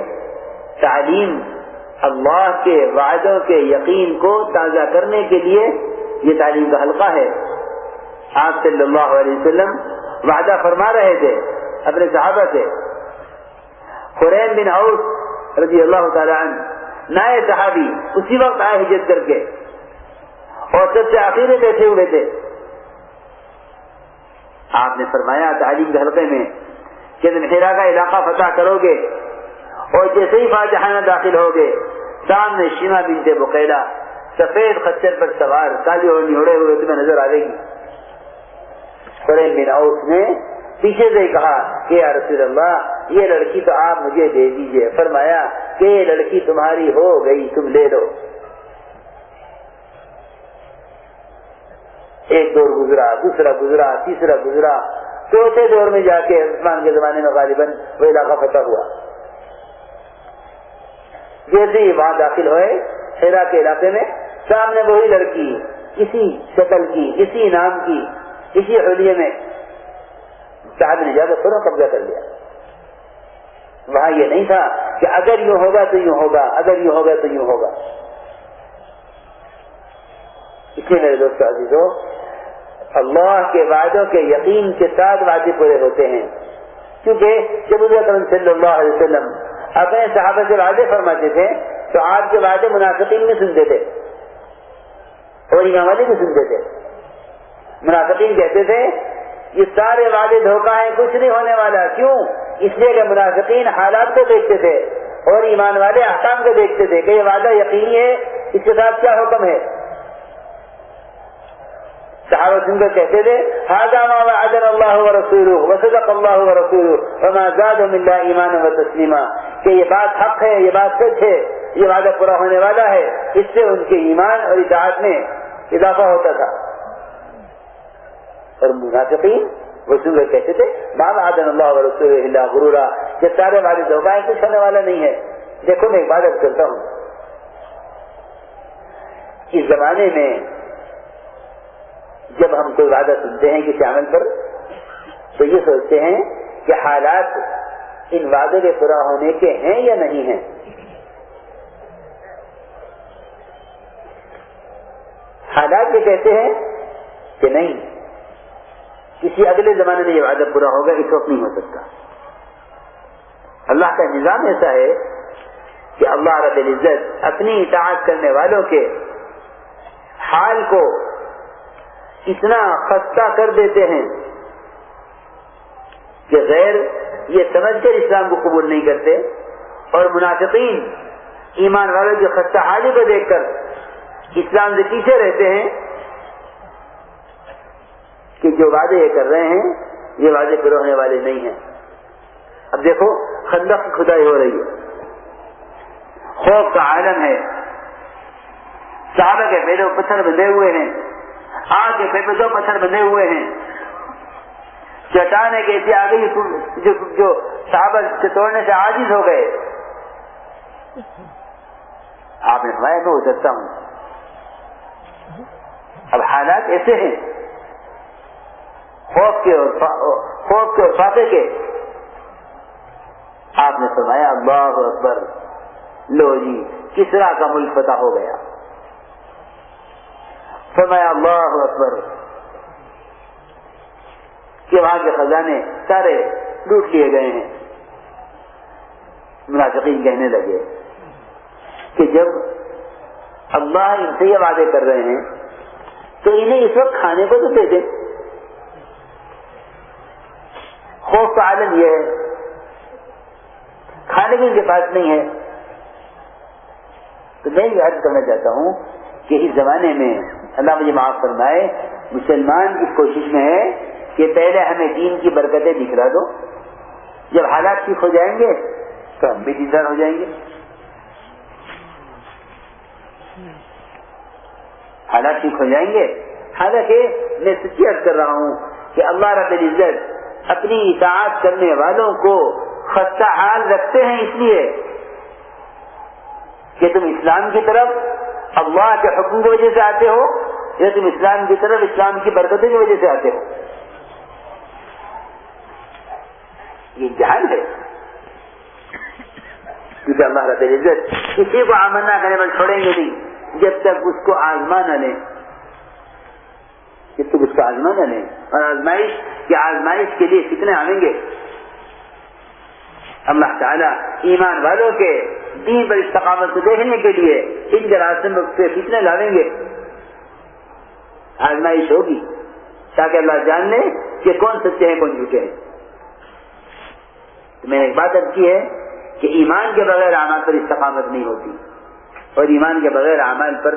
تعلیم اللہ کے وعدوں کے یقین کو تازہ کرنے کے لیے یہ تعلیم کا حلقہ ہے۔ آپ صلی اللہ علیہ وسلم وعدہ فرما رہے تھے، اپنے صحابہ سے۔ قرین بن عوف رضی اللہ تعالیٰ عنہ، نئے صحابی، اسی وقت آئے ہجرت کر کے۔ اور سب سے آخر بیٹھے ہوئے تھے۔ آپ نے فرمایا تعلیم کے حلقے میں کہ تم ہیرا کا علاقہ فتح کرو گے۔ اور جیسے ہی فاتحانہ داخل ہوگے سامنے شیما بنتے بقیلا سفید خچر پر سوار کالی اور نہوڑے ہوئے تمہیں نظر آئے گی۔ قرین بن اوس نے پیچھے سے کہا کہ یا رسول اللہ، یہ لڑکی تو آپ مجھے دے دیجیے۔ فرمایا کہ یہ لڑکی تمہاری ہو گئی، تم لے لو۔ ایک دور گزرا، دوسرا گزرا، تیسرا گزرا۔ چوتھے دور میں جا کے عثمان کے زمانے میں غالباً وہ علاقہ فتح ہوا۔ جیسے ہی وہاں داخل ہوئے ہیرا کے علاقے میں سامنے وہی لڑکی کسی شکل کی کسی نام کی کسی حلیے میں صاحب نے جا کر تھوڑا قبضہ کر لیا۔ وہاں یہ نہیں تھا کہ اگر یوں ہوگا تو یوں ہوگا، اگر یوں ہوگا تو یوں ہوگا۔ اس لیے میرے دوست عزیزوں اللہ کے وعدوں کے یقین کے ساتھ وعدے پورے ہوتے ہیں۔ کیونکہ جب اکرم صلی اللہ علیہ وسلم اپنے صحابہ سے وعدے فرماتے تھے تو آپ کے وعدے منافقین میں سنتے تھے اور امام علی بھی سنتے تھے۔ منافقین کہتے تھے، یہ سارے وعدے دھوکہ ہیں، کچھ نہیں ہونے والا۔ کیوں؟ اس لیے کہ منافقین حالات کو دیکھتے تھے اور ایمان والے احکام کو دیکھتے تھے کہ یہ وعدہ یقینی ہے، اس کے ساتھ کیا حکم ہے؟ صحابہ سن کر کہتے تھے حاضا ما وعدنا اللہ و رسولہ وصدق اللہ و رسولہ وما زادهم الا ایمانا و کہ یہ بات حق ہے، یہ بات سچ ہے، یہ وعدہ پورا ہونے والا ہے، اس سے ان کے ایمان اور اطاعت میں اضافہ ہوتا تھا۔ اور منافقین، وہ کہتے تھے؟ ما وعدنا اللہ و رسولہ الا غرورا۔ یہ سارے وعدے دھوکہ کچھ ہونے والا نہیں ہے۔ دیکھو، میں ایک بات کرتا ہوں۔ اس زمانے میں جب ہم کوئی وعدہ سنتے ہیں کسی عمل پر، تو یہ سوچتے ہیں کہ حالات ان وعدے کے پورا ہونے کے ہیں یا نہیں ہیں؟ حالات یہ کہتے ہیں کہ نہیں، کسی اگلے زمانے میں یہ وعدہ پورا ہوگا، اس وقت نہیں ہو سکتا۔ اللہ کا نظام ایسا ہے کہ اللہ رب العزت اپنی اطاعت کرنے والوں کے حال کو اتنا خستہ کر دیتے ہیں کہ غیر یہ سمجھ کر اسلام کو قبول نہیں کرتے اور منافقین، ایمان والوں کی خستہ حالی کو دیکھ کر اسلام سے پیچھے رہتے ہیں کہ جو وعدے یہ کر رہے ہیں، یہ وعدے پورے ہونے والے نہیں ہیں۔ اب دیکھو، خندق کی کھدائی ہو رہی ہے۔ خوف کا عالم ہے۔ صحابہ کے پیروں پتھر بندھے ہوئے ہیں۔ آگ کے پیپے دو پتھر بندھے ہوئے ہیں۔ چٹان ایک ایسی آ گئی جو, جو صحابہ سے توڑنے سے عاجز ہو گئے۔ آپ نے میں میں اترتا ہوں۔ اب حالات ایسے ہیں۔ خوف کے اور خوف کے اور فاقے کے۔ آپ نے فرمایا اللہ اکبر۔ لو جی کسرا کا ملک فتح ہو گیا؟ فرمایا اللہ اکبر۔ کہ وہاں کے خزانے سارے لوٹ لیے گئے ہیں۔ منافقین کہنے لگے کہ جب اللہ ان سے یہ وعدے کر رہے ہیں تو انہیں اس وقت کھانے کو تو دے دیں۔ خوف کا عالم یہ ہے، کھانے بھی ان کے پاس نہیں ہے۔ تو میں یہ عرض کرنا چاہتا ہوں کہ اس زمانے میں اللہ مجھے معاف فرمائے، مسلمان اس کوشش میں ہے کہ پہلے ہمیں دین کی برکتیں دکھلا دو۔ جب حالات ٹھیک ہو جائیں گے تو ہم بھی دیندار ہو جائیں گے۔ حالات ٹھیک ہو جائیں گے۔ حالانکہ میں سچی عرض کر رہا ہوں کہ اللہ رب العزت اپنی اطاعت کرنے والوں کو خستہ حال رکھتے ہیں اس لیے کہ تم اسلام کی طرف اللہ کے حکم کی وجہ سے آتے ہو یا تم اسلام کی طرف اسلام کی برکتوں کی وجہ سے آتے ہو۔ یہ جہان ہے۔ کیونکہ اللہ رب العزت کسی کو آمنا کرنے پر چھوڑیں گے نہیں جب تک اس کو آزما نہ لیں جب تک اس کو آزما نہ لیں اور آزمائش کی آزمائش کے لیے کتنے آئیں گے؟ اللہ تعالیٰ ایمان والوں کے دین پر استقامت کو دیکھنے کے لیے ان کے راستے میں کتنے لاویں گے؟ آزمائش ہوگی۔ تاکہ اللہ جان لے کہ کون سچے ہیں، کون جھوٹے ہیں۔ میں نے ایک بات اب کی ہے کہ ایمان کے بغیر اعمال پر استقامت نہیں ہوتی اور ایمان کے بغیر اعمال پر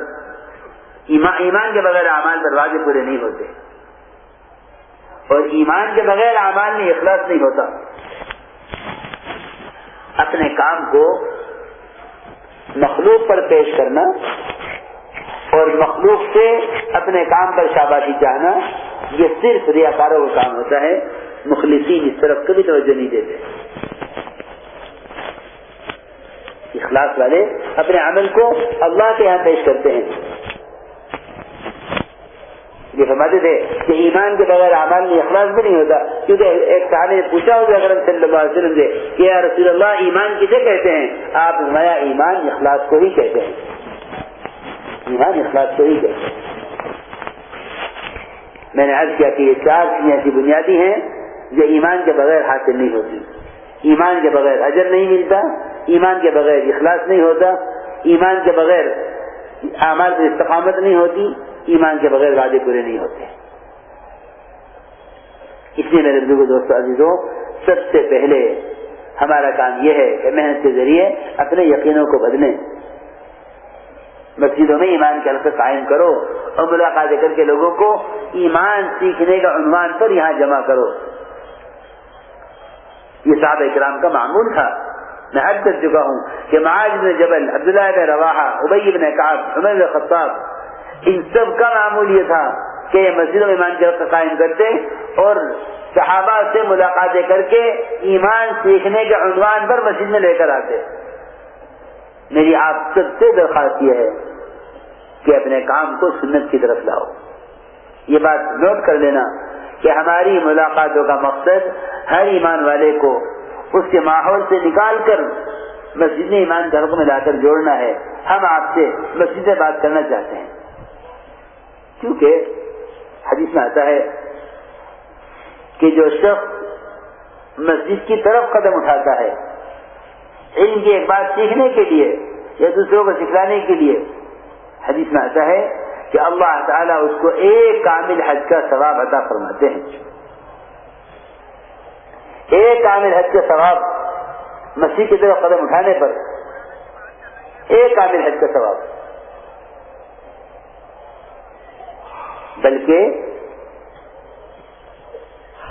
ایمان کے بغیر اعمال پر واضح پورے نہیں ہوتے اور ایمان کے بغیر اعمال میں اخلاص نہیں ہوتا۔ اپنے کام کو مخلوق پر پیش کرنا اور مخلوق سے اپنے کام پر شاباشی چاہنا یہ صرف ریاکاروں کا کام ہوتا ہے۔ مخلصین اس طرف کبھی توجہ نہیں دیتے۔ اخلاص والے اپنے عمل کو اللہ کے یہاں پیش کرتے ہیں۔ یہ فرماتے تھے کہ ایمان کے بغیر اعمال میں اخلاص بھی نہیں ہوتا، کیونکہ ایک صحابی نے پوچھا ہوگا اگر صلی اللہ علیہ وسلم سے کہ یا رسول اللہ، ایمان کسے کہتے ہیں؟ آپ نیا ایمان اخلاص کو ہی کہتے ہیں۔ ایمان اخلاص کو ہی کہتے ہیں۔ میں نے عرض کیا کہ یہ چار چیزیں ایسی بنیادی ہیں جو ایمان کے بغیر حاصل نہیں ہوتی۔ ایمان کے بغیر اجر نہیں ملتا ایمان کے بغیر اخلاص نہیں ہوتا، ایمان کے بغیر اعمال سے استقامت نہیں ہوتی، ایمان کے بغیر وعدے پورے نہیں ہوتے۔ اس لیے میرے بزرگ دوستوں عزیزوں، سب سے پہلے ہمارا کام یہ ہے کہ محنت کے ذریعے اپنے یقینوں کو بدلیں۔ مسجدوں میں ایمان کے حلقے قائم کرو اور ملاقات کر کے لوگوں کو ایمان سیکھنے کا عنوان پر یہاں جمع کرو۔ یہ صاحب اکرام کا معمول تھا۔ میں حد کر چکا ہوں کہ معاذ بن جبل، عبداللہ بن رواحہ ابئی بن کعب، عمر بن خطاب، ان سب کا معمول یہ تھا کہ یہ مسجد میں ایمان کے حلقے قائم کرتے اور صحابہ سے ملاقاتیں کر کے ایمان سیکھنے کے عنوان پر مسجد میں لے کر آتے۔ میری آپ سب سے درخواست یہ ہے کہ اپنے کام کو سنت کی طرف لاؤ۔ یہ بات نوٹ کر لینا کہ ہماری ملاقاتوں کا مقصد ہر ایمان والے کو اس کے ماحول سے نکال کر مسجد ایمان گھر کو ملا کر جوڑنا ہے۔ ہم آپ سے مسجد سے بات کرنا چاہتے ہیں۔ کیونکہ حدیث میں آتا ہے کہ جو شخص مسجد کی طرف قدم اٹھاتا ہے، علم کی ایک بات سیکھنے کے لیے یا دوسروں کو سکھلانے کے لیے، حدیث میں آتا ہے کہ اللہ تعالیٰ اس کو ایک کامل حج کا ثواب عطا فرماتے ہیں۔ ایک کامل حج کا ثواب مسیح کی طرف قدم اٹھانے پر، ایک کامل حج کا ثواب۔ بلکہ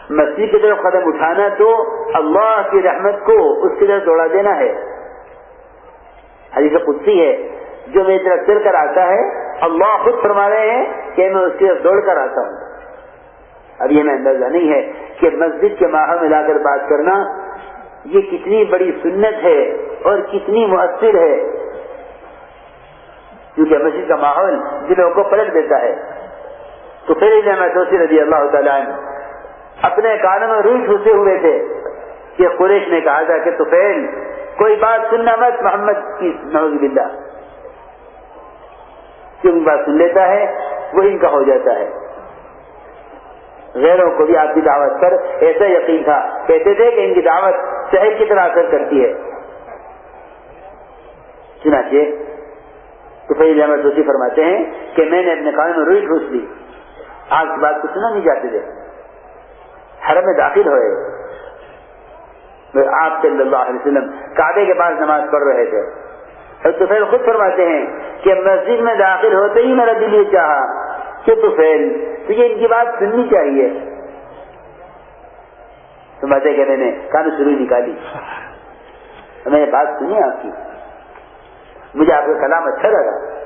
مسیح کی طرف قدم اٹھانا تو اللہ کی رحمت کو اس کی طرف دوڑا دینا ہے۔ حدیث قدسی ہے، جو میری طرف چل کر آتا ہے، اللہ خود فرما رہے ہیں کہ میں اس کی طرف دوڑ کر آتا ہوں۔ اب یہ میں اندازہ نہیں ہے کہ مسجد کے ماحول میں لا کر بات کرنا، یہ کتنی بڑی سنت ہے اور کتنی مؤثر ہے۔ کیونکہ مسجد کا ماحول دلوں کو پلٹ دیتا ہے۔ تو پھر میں دوسری رضی اللہ تعالیٰ عنہ اپنے کانوں میں روئی ٹھوسے ہوئے تھے کہ قریش نے کہا تھا کہ تو کوئی بات سننا مت، محمد کی نوز بلّہ جو بات سن لیتا ہے وہ ان کا ہو جاتا ہے۔ غیروں کو بھی آپ کی دعوت پر ایسا یقین تھا۔ کہتے تھے کہ ان کی دعوت شہر کی طرح اثر کرتی ہے۔ چنانچہ تو احمد دوسری فرماتے ہیں کہ میں نے اپنے کانوں میں روئی ٹھوس لی۔ آپ کی بات کو سنا نہیں جاتے تھے۔ حرم میں داخل ہوئے۔ آپ صلی اللہ علیہ وسلم کعبے کے پاس نماز پڑھ رہے تھے۔ تو پھر خود فرماتے ہیں کہ مسجد میں داخل ہوتے ہی میرا دل یہ چاہا۔ کہ تو پھر تجھے ان کی بات سننی چاہیے۔ تو مزے کہ میں نے کان شروع نکالی۔ میں نے بات سنی آپ کی۔ مجھے آپ کا کلام اچھا لگا۔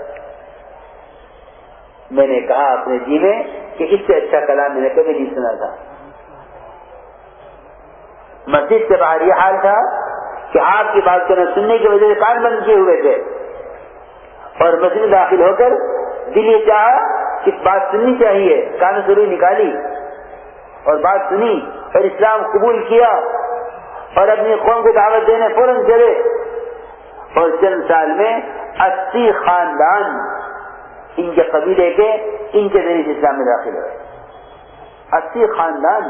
میں نے کہا اپنے جی میں کہ اس سے اچھا کلام میں نے کبھی نہیں سنا تھا۔ مسجد سے باہر یہ حال تھا کہ آپ کی بات کو نہ سننے کی وجہ سے کان بند کیے ہوئے تھے۔ اور مسجد داخل ہو کر دل یہ چاہا کہ بات سننی چاہیے، کان ضروری نکالی۔ اور بات سنی اور اسلام قبول کیا اور اپنی قوم کو دعوت دینے فوراً چلے۔ اور چند سال میں اسی خاندان، ان کے قبیلے کے، ان کے ذریعے اسلام میں داخل ہوئے۔ اسی خاندان۔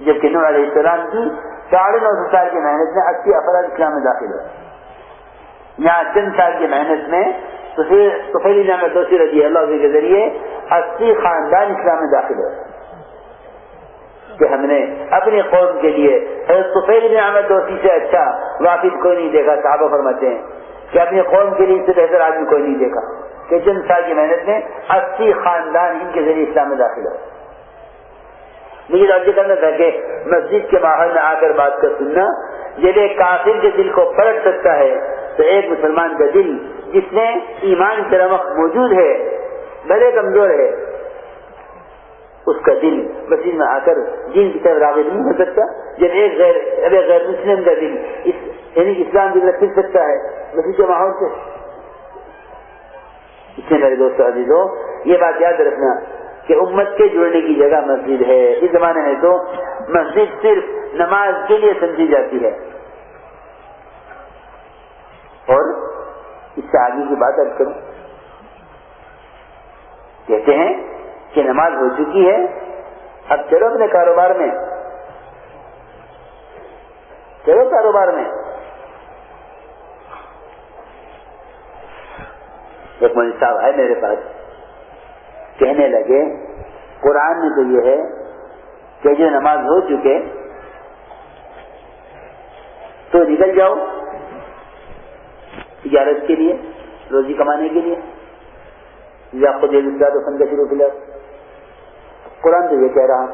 جبکہ نور علیہ السلام کی ساڑھے نو سو سال کی محنت میں اسی افراد اسلام میں داخل ہوئے۔ یہاں چند سال کی محنت میں دوسری رضی اللہ کے ذریعے اسی خاندان اسلام میں داخل ہوئے کہ ہم نے اپنی قوم کے لیے سفید احمد دوستی سے اچھا واقف کوئی نہیں دیکھا، صحابہ فرماتے ہیں کہ اپنی قوم کے لیے اس سے بہتر آدمی کوئی نہیں دیکھا۔ کہ چند سال کی محنت میں اسی خاندان ان کے ذریعے اسلام میں داخل ہوئے مجھے راجیہ کرنا تھا کہ مسجد کے ماحول میں آ کر بات کر سننا جب ایک کافر کے دل کو پلٹ سکتا ہے تو ایک مسلمان کا دل جس میں ایمان کی رمق موجود ہے، بڑے کمزور ہے۔ اس کا دل مسجد میں آ کر جن کی طرف راغب نہیں ہو سکتا، جب ایک غیر غیر مسلم کا دل اس یعنی اسلام کی طرف پھر سکتا ہے، مسجد کے ماحول سے۔ اس میں میرے دوست عزیزوں یہ بات یاد رکھنا کہ امت کے جڑنے کی جگہ مسجد ہے۔ اس زمانے میں تو مسجد صرف نماز کے لیے سمجھی جاتی ہے۔ اور سے آگے کی بات اب کروں۔ کہتے ہیں کہ نماز ہو چکی ہے، اب چلو اپنے کاروبار میں۔ چلو کاروبار میں۔ ایک مجھے صاحب ہے میرے پاس۔ کہنے لگے، قرآن میں تو یہ ہے کہ جو نماز ہو چکے، تو نکل جاؤ۔ تجارت کے لیے، روزی کمانے کے لیے۔ یا خود تو فن کا شروع کیا۔ قرآن تو یہ کہہ رہا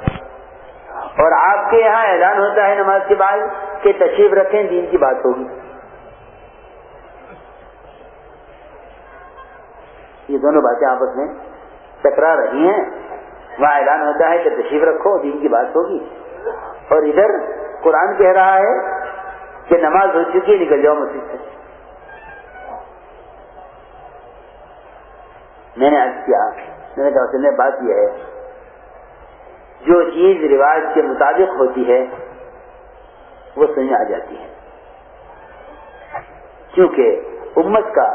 اور آپ کے یہاں اعلان ہوتا ہے نماز کے بعد کہ تشریف رکھیں، دین کی بات ہوگی۔ یہ دونوں باتیں آپس میں ٹکرا رہی ہیں۔ وہاں اعلان ہوتا ہے کہ تشریف رکھو، دین کی بات ہوگی۔ اور ادھر قرآن کہہ رہا ہے کہ نماز ہو چکی ہے، نکل جاؤ مسجد سے۔ میں نے عرض کیا، میں نے کہا سننے بات یہ ہے، جو چیز رواج کے مطابق ہوتی ہے، وہ سمجھ آ جاتی ہے۔ کیونکہ امت کا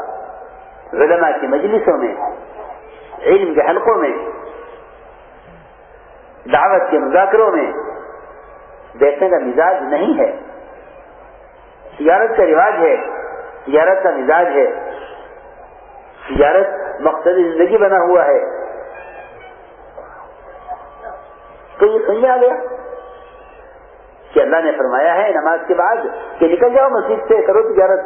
علماء کی مجلسوں میں، علم کے حلقوں میں، دعوت کے مذاکروں میں بیٹھنے کا مزاج نہیں ہے۔ تجارت کا رواج ہے، تجارت کا مزاج ہے۔ تجارت مقصد زندگی بنا ہوا ہے۔ تو یہ سمجھ آ گیا کہ اللہ نے فرمایا ہے نماز کے بعد کہ نکل جاؤ مسجد سے، کرو تجارت۔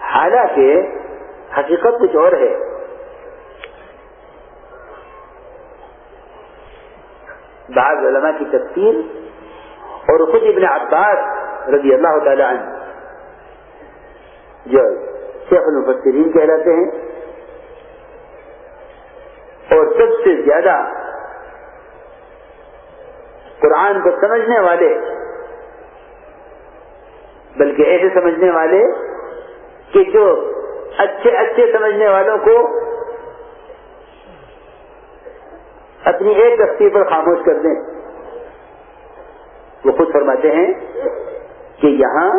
حالانکہ حقیقت کچھ اور ہے۔ بعض علماء کی تفسیر اور خود ابن عباس رضی اللہ تعالی عنہ جو شیخ المفسرین کہلاتے ہیں، اور سب سے زیادہ قرآن کو سمجھنے والے، بلکہ ایسے سمجھنے والے کہ جو اچھے اچھے سمجھنے والوں کو اپنی ایک تفصیل پر خاموش کر دیں۔ وہ خود فرماتے ہیں کہ یہاں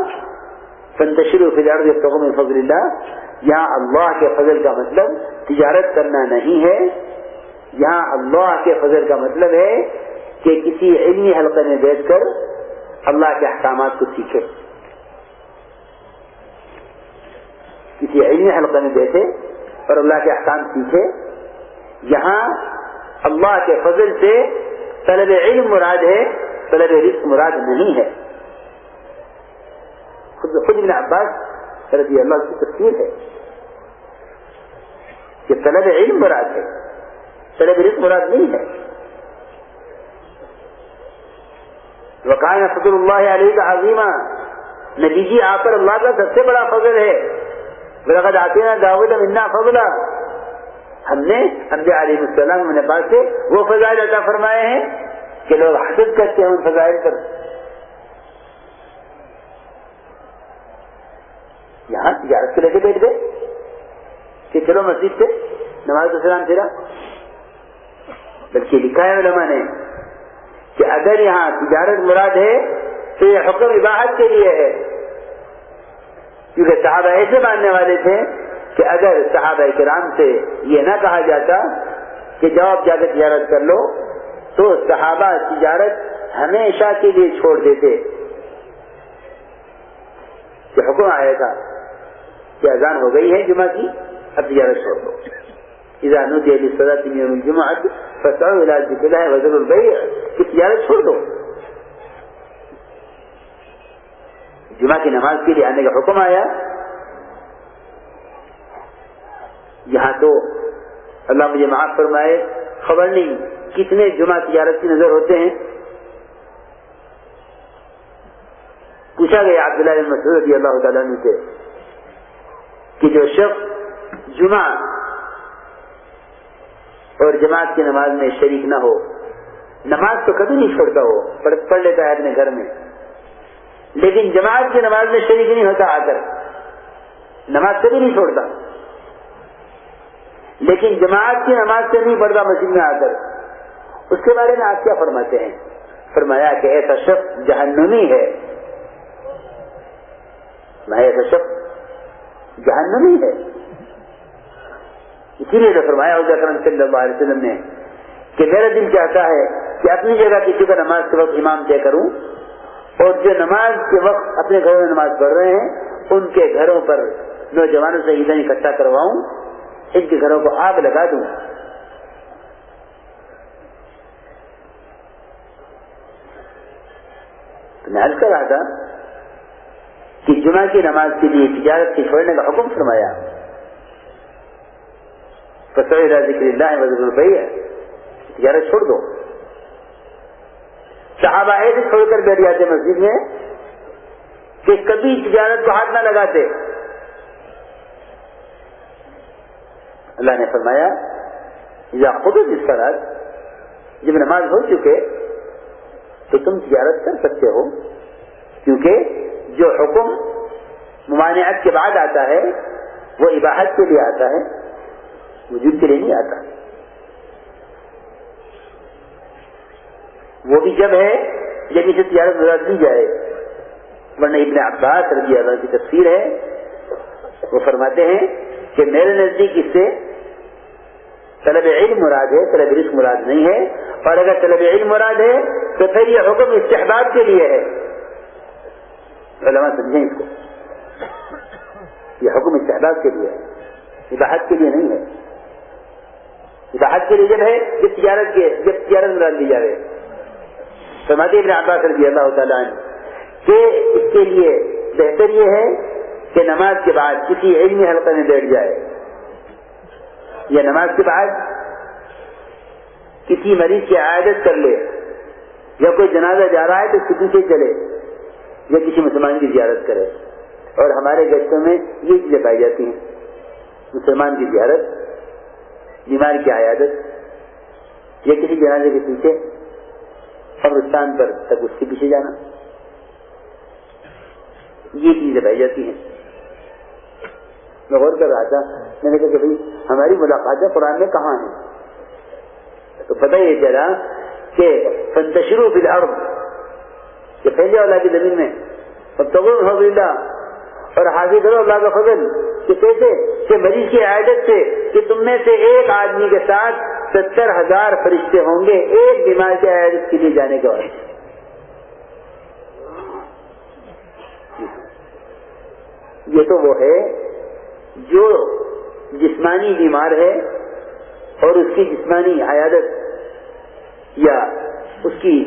فنتشر فجار میں فضل اللہ یہاں اللہ کے فضل کا مطلب. تجارت کرنا نہیں ہے. یہاں اللہ کے فضل کا مطلب ہے کہ کسی علمی حلقے میں بیٹھ کر اللہ کے احکامات کو سیکھے. کسی علمی حلقے میں بیٹھے اور اللہ کے احکام سیکھے. یہاں اللہ کے فضل سے طلب علم مراد ہے. طلب رزق مراد نہیں ہے. خود خود ابن عباس رضی اللہ کی تصویر ہے کہ طلب علم مراد ہے۔ طلب رزق مراد نہیں ہے۔ وقان فضل اللہ علیہ کا عظیمہ نبی جی آ کر اللہ کا سب سے بڑا فضل ہے۔ برقد آتے نا داود منا فضلہ ہم نے انبیاء علیہ السلام نے پاس سے وہ فضائل عطا فرمائے ہیں کہ لوگ حسد کرتے ہیں ان فضائل پر۔ یہاں تجارت کو لے کے بیٹھ گئے۔ کہ چلو مسجد سے نماز السلام پھرا بلکہ لکھا ہے علماء نے کہ اگر یہاں تجارت مراد ہے تو یہ حکم عباہت کے لیے ہے۔ کیونکہ صحابہ ایسے ماننے والے تھے کہ اگر صحابہ کرام سے یہ نہ کہا جاتا کہ جواب جا کے تجارت کر لو، تو صحابہ تجارت ہمیشہ کے لیے چھوڑ دیتے۔ کہ حکم آیا تھا۔ کہ اذان ہو گئی ہے جمعہ کی، اب تجارت چھوڑ دو۔ ادانو دہلی سزا تین جمعہ فتح علاج ذکر ہے وزر البئی کہ تجارت چھوڑ دو۔ جمعہ کی نماز کے لیے آنے کا حکم آیا۔ یہاں تو اللہ مجھے معاف فرمائے، خبر نہیں کتنے جمعہ تجارت کی نظر ہوتے ہیں۔ پوچھا گیا عبداللہ بن مسعود رضی اللہ تعالیٰ سے کہ جو شخص جمعہ اور جماعت کی نماز میں شریک نہ ہو، نماز تو کبھی نہیں چھوڑتا ہو، پڑھ لیتا ہے اپنے گھر میں۔ لیکن جماعت کی نماز میں شریک نہیں ہوتا آ کر نماز کبھی نہیں چھوڑتا۔ لیکن جماعت کی نماز سے نہیں پڑھتا، مسجد میں آ کر اس کے بارے میں آپ کیا فرماتے ہیں؟ فرمایا کہ ایسا شخص جہنمی ہے۔ میں ایسا شخص جہنمی ہے۔ اسی لیے تو فرمایا ہو کرم صلی اللہ علیہ وسلم نے کہ میرا دل چاہتا ہے کہ اپنی جگہ کسی کا نماز کے وقت امام طے کروں اور جو نماز کے وقت اپنے گھروں میں نماز پڑھ رہے ہیں، ان کے گھروں پر نوجوانوں سے عیدیں اکٹھا کرواؤں، ان کے گھروں کو آگ لگا دوں۔ تو میں کر رہا تھا کہ جمعہ کی نماز کے لیے تجارت کے چھوڑنے کا حکم فرمایا۔ ذکر اللہ وزر البئی تجارت چھوڑ دو۔ صحابہ ایسے چھوڑ کر بیٹھ جاتے مسجد میں کہ کبھی تجارت کو ہاتھ نہ لگاتے۔ اللہ نے فرمایا، یا خود جس طرح جب نماز ہو چکے تو تم تجارت کر سکتے ہو، کیونکہ جو حکم ممانعت کے بعد آتا ہے، وہ عباہت کے لیے آتا ہے، وجود کے لیے نہیں آتا۔ وہ بھی جب ہے جب اسے تجارت مراد دی جائے۔ ورنہ ابن عباس رضی اللہ کی تفسیر ہے، وہ فرماتے ہیں کہ میرے نزدیک اس سے طلب علم مراد ہے، طلب رزق مراد نہیں ہے۔ اور اگر طلب علم مراد ہے، تو پھر یہ حکم استحباب کے لیے ہے۔ علماء سمجھیں اس کو۔ یہ حکم استحباب کے لیے ہے، اباحت کے لیے نہیں ہے۔ اباحت کے لیے جب ہے، جب تجارت کے جب تجارت مراد دی جائے فرماتے ابن عباس رضی اللہ تعالیٰ عنہ کہ اس کے لیے بہتر یہ ہے کہ نماز کے بعد کسی علمی حلقے میں بیٹھ جائے۔ یا نماز کے بعد کسی مریض کی عادت کر لے، یا کوئی جنازہ جا رہا ہے تو اس کے پیچھے چلے۔ یا کسی مسلمان کی زیارت کرے اور ہمارے گشتوں میں یہ چیزیں پائی جاتی ہیں۔ مسلمان کی زیارت بیمار کی عیادت، یا کسی جنازے کے پیچھے قبرستان پر تک اس کے پیچھے جانا۔ یہ چیزیں پائی جاتی ہیں۔ میں غور کر رہا تھا، میں نے کہا کہ بھائی، ہماری ملاقاتیں قرآن میں کہاں ہیں تو پتہ یہ چلا کہ فنتشرو فی الارض کہ پھیلے اللہ کی زمین میں۔ ہو اور حاضر کرو اللہ کا فضل کہ کیسے؟ کہ مریض کی عادت سے کہ تم میں سے ایک آدمی کے ساتھ ستر ہزار فرشتے ہوں گے ایک بیمار کی عادت کے لیے جانے کے بعد یہ تو وہ ہے جو جسمانی بیمار ہے اور اس کی جسمانی عیادت یا اس کی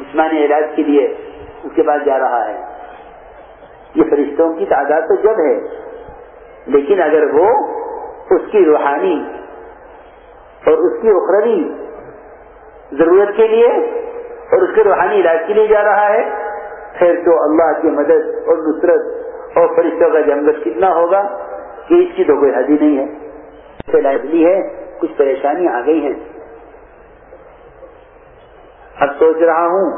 جسمانی علاج کے لیے اس کے بعد جا رہا ہے۔ یہ فرشتوں کی تعداد تو جب ہے، لیکن اگر وہ اس کی روحانی اور اس کی اخروی ضرورت کے لیے اور اس کے روحانی علاج کے لیے جا رہا ہے، پھر تو اللہ کی مدد اور نصرت اور فرشتوں کا جنگت کتنا ہوگا کہ اس کی تو کوئی حدی نہیں ہے۔ لائبلی ہے، کچھ پریشانی آ گئی ہیں۔ اب سوچ رہا ہوں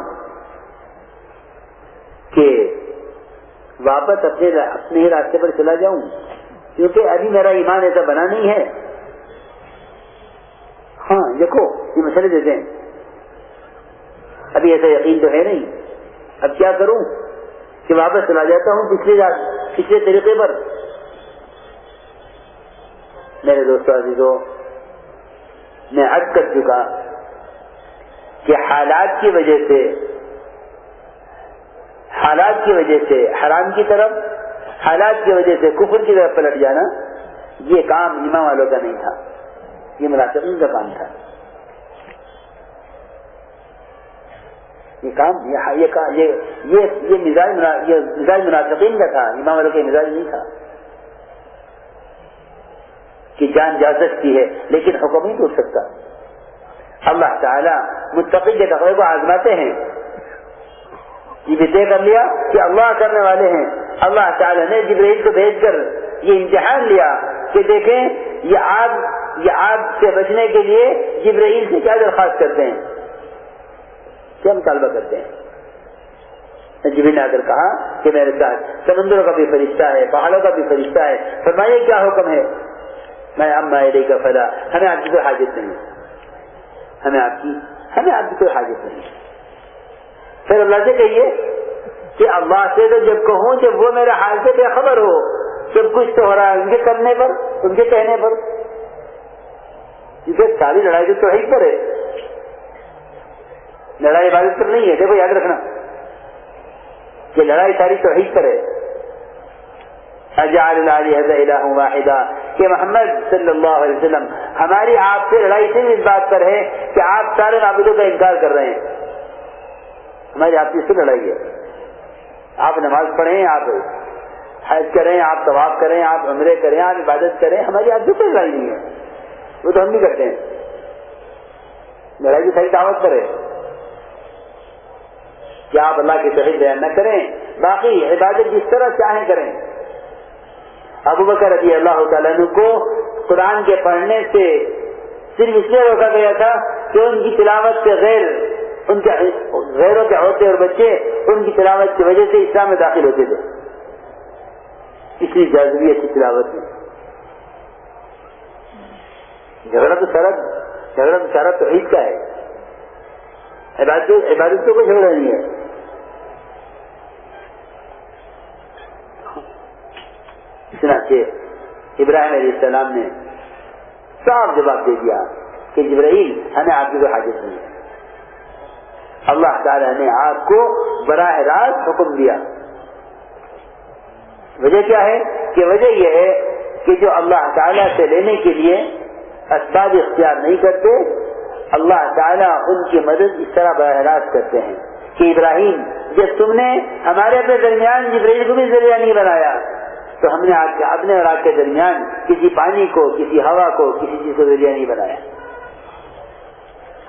کہ واپس اپنے اپنے ہی راستے پر چلا جاؤں، کیونکہ ابھی میرا ایمان ایسا بنا نہیں ہے۔ ہاں دیکھو، یہ مسئلے دیتے ہیں۔ ابھی ایسا یقین تو ہے نہیں۔ اب کیا کروں کہ واپس چلا جاتا ہوں پچھلے پچھلے طریقے پر؟ میرے دوستوں عزیزوں میں عد کر چکا کہ حالات کی وجہ سے، حالات کی وجہ سے حرام کی طرف، حالات کی وجہ سے کفر کی طرف پلٹ جانا، یہ کام ایمان والوں کا نہیں تھا۔ یہ ملازم کا کام تھا۔ یہ کام، یہ مزاج یہ مزاج مناسبین کا تھا امام والوں کا مزاج نہیں تھا۔ کہ جان جا سکتی ہے، لیکن حکم نہیں ٹوٹ سکتا۔ اللہ تعالیٰ متقی کے تقوی کو آزماتے ہیں۔ یہ بھی طے کر لیا کہ اللہ کرنے والے ہیں۔ اللہ تعالیٰ نے جبرائیل کو بھیج کر یہ امتحان لیا کہ دیکھیں یہ آگ یہ آگ سے بچنے کے لیے جبرائیل سے کیا درخواست کرتے ہیں؟ کیا مطالبہ کرتے ہیں؟ جبری نے آ کر کہا کہ میرے ساتھ سمندروں کا بھی فرشتہ ہے، پہاڑوں کا بھی فرشتہ ہے، فرمائیے کیا حکم ہے؟ میں اب مائرے کا فلا، ہمیں آپ کی کوئی حاجت نہیں۔ ہمیں آپ کی ہمیں آپ کی کوئی حاجت نہیں۔ پھر اللہ سے کہیے کہ اللہ سے تو جب کہوں جب وہ میرے حال سے بے خبر ہو، جب کچھ تو ہو رہا ہے ان کے کرنے پر، ان کے کہنے پر۔ کیونکہ ساری لڑائی تو ہی پر ہے۔ لڑائی عبادت پر نہیں ہے۔ دیکھو، یاد رکھنا کہ لڑائی ساری توحید پر ہے۔ واحدہ کہ محمد صلی اللہ علیہ وسلم، ہماری آپ سے لڑائی صرف اس بات پر ہے کہ آپ سارے معبودوں کا انکار کر رہے ہیں۔ ہماری آپ سے لڑائی ہے۔ آپ نماز پڑھیں، آپ حج کریں، آپ طواف کریں، آپ عمرے کریں، آپ عبادت کریں، ہماری آپ سے لڑائی نہیں ہے۔ وہ تو ہم بھی کرتے ہیں۔ لڑائی کی صحیح دعوت کرے کہ آپ اللہ کی صحیح بیان نہ کریں، باقی عبادت جس طرح چاہیں کریں۔ ابو بکر رضی اللہ تعالیٰ کو قرآن کے پڑھنے سے صرف اس لیے روکا گیا تھا کہ ان کی تلاوت سے غیر ان کے غیروں کے عورتیں اور بچے ان کی تلاوت کی وجہ سے اسلام میں داخل ہوتے تھے۔ اس لیے جازبی اچھی تلاوت میں۔ جھگڑا تو سارا جھگڑا تو سارا توحید کا ہے۔ عبادت تو کوئی جھگڑا نہیں ہے۔ چنانچہ ابراہیم علیہ السلام نے صاف جواب دے دیا کہ جبرائیل ہمیں آپ کی کوئی حاجت نہیں ہے۔ اللہ تعالی نے آپ کو براہ راست حکم دیا۔ وجہ کیا ہے؟ کہ وجہ یہ ہے کہ جو اللہ تعالیٰ سے لینے کے لیے اسباب اختیار نہیں کرتے، اللہ تعالیٰ ان کی مدد اس طرح براہ راست کرتے ہیں کہ ابراہیم جب تم نے ہمارے اپنے درمیان جبریل کو بھی ذریعہ نہیں بنایا تو ہم نے اپنے اور آپ کے درمیان کسی پانی کو، کسی ہوا کو، کسی چیز کو ذریعہ نہیں بنایا۔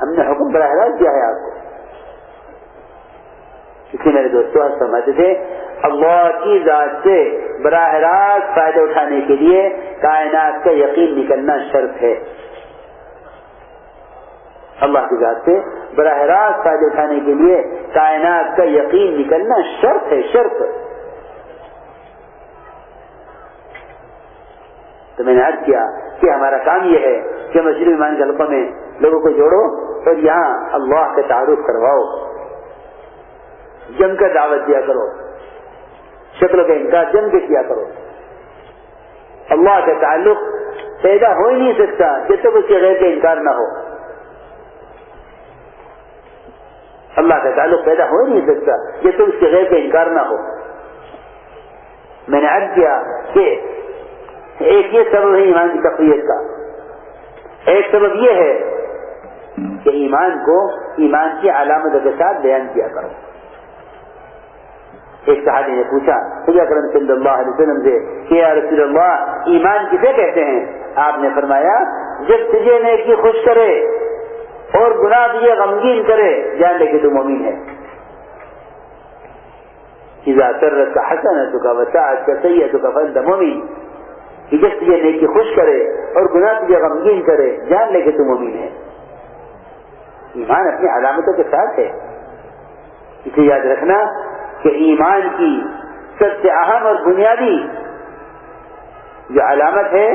ہم نے حکم براہ راست دیا ہے آپ کو۔ اسی میرے دوستوں سمجھتے تھے، اللہ کی ذات سے براہ راست فائدہ اٹھانے کے لیے کائنات کا یقین نکلنا شرط ہے۔ اللہ کی ذات سے براہ راست فائدہ اٹھانے کے لیے کائنات کا یقین نکلنا شرط ہے، شرط۔ تو میں نے عرض کیا کہ ہمارا کام یہ ہے کہ مسجد ایمان کے حلقوں میں لوگوں کو جوڑو اور یہاں اللہ کا تعارف کرواؤ۔ جم کر دعوت دیا کرو۔ شکل کا انکار جم کے کیا کرو۔ اللہ کا تعلق پیدا ہو ہی نہیں سکتا جب تک اس کے غیر کا انکار نہ ہو۔ اللہ کا تعلق پیدا ہو ہی نہیں سکتا جب تک اس کے غیر کا انکار نہ ہو۔ میں نے عرض کیا کہ ایک یہ سبب ہے ایمان کی تقریت کا۔ ایک سبب یہ ہے کہ ایمان کو ایمان کی علامت کے ساتھ بیان کیا کرو۔ ایک صحابی نے پوچھا کرم صلی اللہ علیہ وسلم سے کہ یا رسول اللہ، ایمان کسے کہتے ہیں؟ آپ نے فرمایا، جب تجھے نیکی خوش کرے اور گناہ تجھے غمگین کرے، جان لے کہ تو مومن ہے۔ کا حسن ہے تو کا بچہ کا کہ جب تجھے نیکی خوش کرے اور گناہ تجھے غمگین کرے، جان لے کہ تو مومن ہے ایمان اپنی علامتوں کے ساتھ ہے۔ اسے یاد رکھنا کہ ایمان کی سب سے اہم اور بنیادی جو علامت ہے،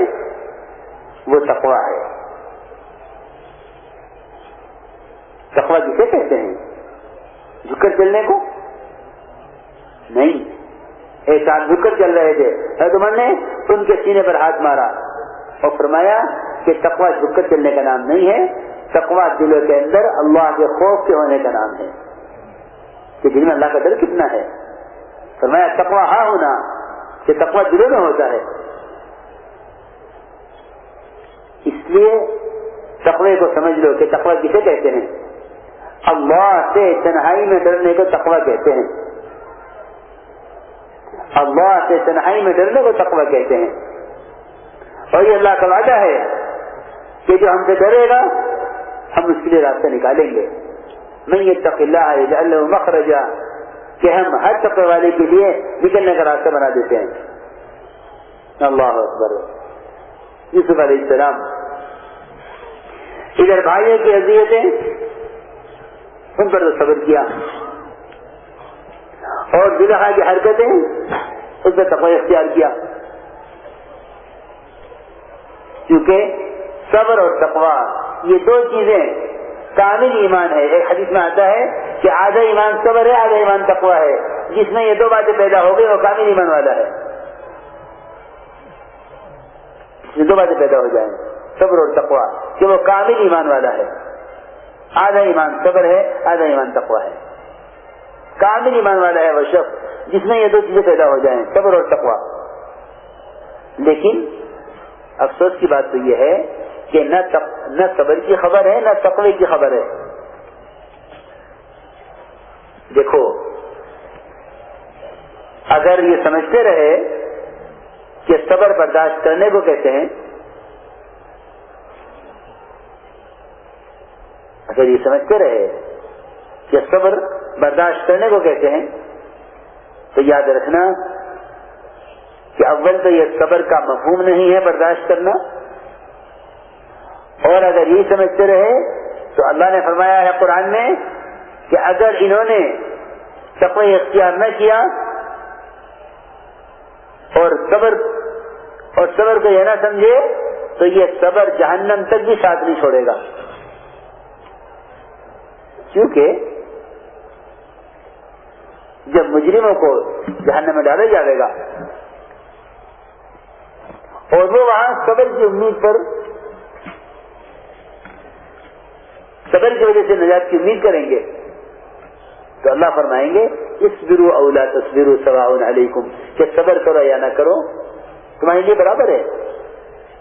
وہ تقوا ہے۔ تقوا کسے کہتے ہیں؟ جھک کر چلنے کو؟ نہیں۔ ایک ساتھ جھک کر چل رہے تھے۔ عمر نے ان کے سینے پر ہاتھ مارا اور فرمایا کہ تقوا جھک کر چلنے کا نام نہیں ہے تقوا دلوں کے اندر اللہ کے خوف کے ہونے کا نام ہے۔ کہ دل میں اللہ کا ڈر کتنا ہے۔ فرمایا تقوا ہاں ہونا، کہ تقوا دلوں میں ہوتا ہے۔ اس لیے تقوی کو سمجھ لو کہ تقوا کسے کہتے ہیں؟ اللہ سے تنہائی میں ڈرنے کو تقوا کہتے ہیں۔ اللہ سے تنہائی میں ڈرنے کو تقوا کہتے ہیں۔ اور یہ اللہ کا وعدہ ہے کہ جو ہم سے ڈرے گا، ہم اس کے لیے راستہ نکالیں گے۔ میں یہ تقلّہ ہے اللہ مخرجا، کہ ہم ہر طبقے والے کے لیے نکلنے کا راستہ بنا دیتے ہیں۔ اللہ اکبر۔ یوسف علیہ السلام۔ ادھر بھائیوں کی اذیتیں، ان پر تو صبر کیا۔ اور دلہا کی حرکتیں اس میں تقوی اختیار کیا۔ کیونکہ صبر اور تقوا یہ دو چیزیں کامل ایمان ہے ایک حدیث میں آتا ہے کہ آدھا ایمان صبر ہے، آدھا ایمان تقوا ہے۔ جس میں یہ دو باتیں پیدا ہو گئی، وہ کامل ایمان والا ہے۔ یہ دو باتیں پیدا ہو جائیں صبر اور تقوا کہ وہ کامل ایمان والا ہے۔ آدھا ایمان صبر ہے، آدھا ایمان تقوا ہے۔ کامل ایمان والا ہے وہ شخص۔ جس میں یہ دو چیزیں پیدا ہو جائیں، صبر اور تقوا لیکن افسوس کی بات تو یہ ہے کہ نہ نہ صبر کی خبر ہے، نہ تقوی کی خبر ہے۔ دیکھو، اگر یہ سمجھتے رہے کہ صبر برداشت کرنے کو کہتے ہیں، اگر یہ سمجھتے رہے کہ صبر برداشت کرنے کو کہتے ہیں، تو یاد رکھنا کہ اول تو یہ صبر کا مفہوم نہیں ہے برداشت کرنا۔ اور اگر یہ سمجھتے رہے، تو اللہ نے فرمایا ہے قرآن میں کہ اگر انہوں نے تقوی اختیار نہ کیا اور صبر اور صبر کو یہ نہ سمجھے، تو یہ صبر جہنم تک بھی ساتھ نہیں چھوڑے گا۔ کیونکہ جب مجرموں کو جہنم میں ڈالا جائے گا۔ اور وہ وہاں صبر کی امید پر صبر کی وجہ سے نجات کی امید کریں گے۔ تو اللہ فرمائیں گے اس برو اولا تصویر علیکم کہ صبر کرو یا نہ کرو، تمہارے لیے برابر ہے۔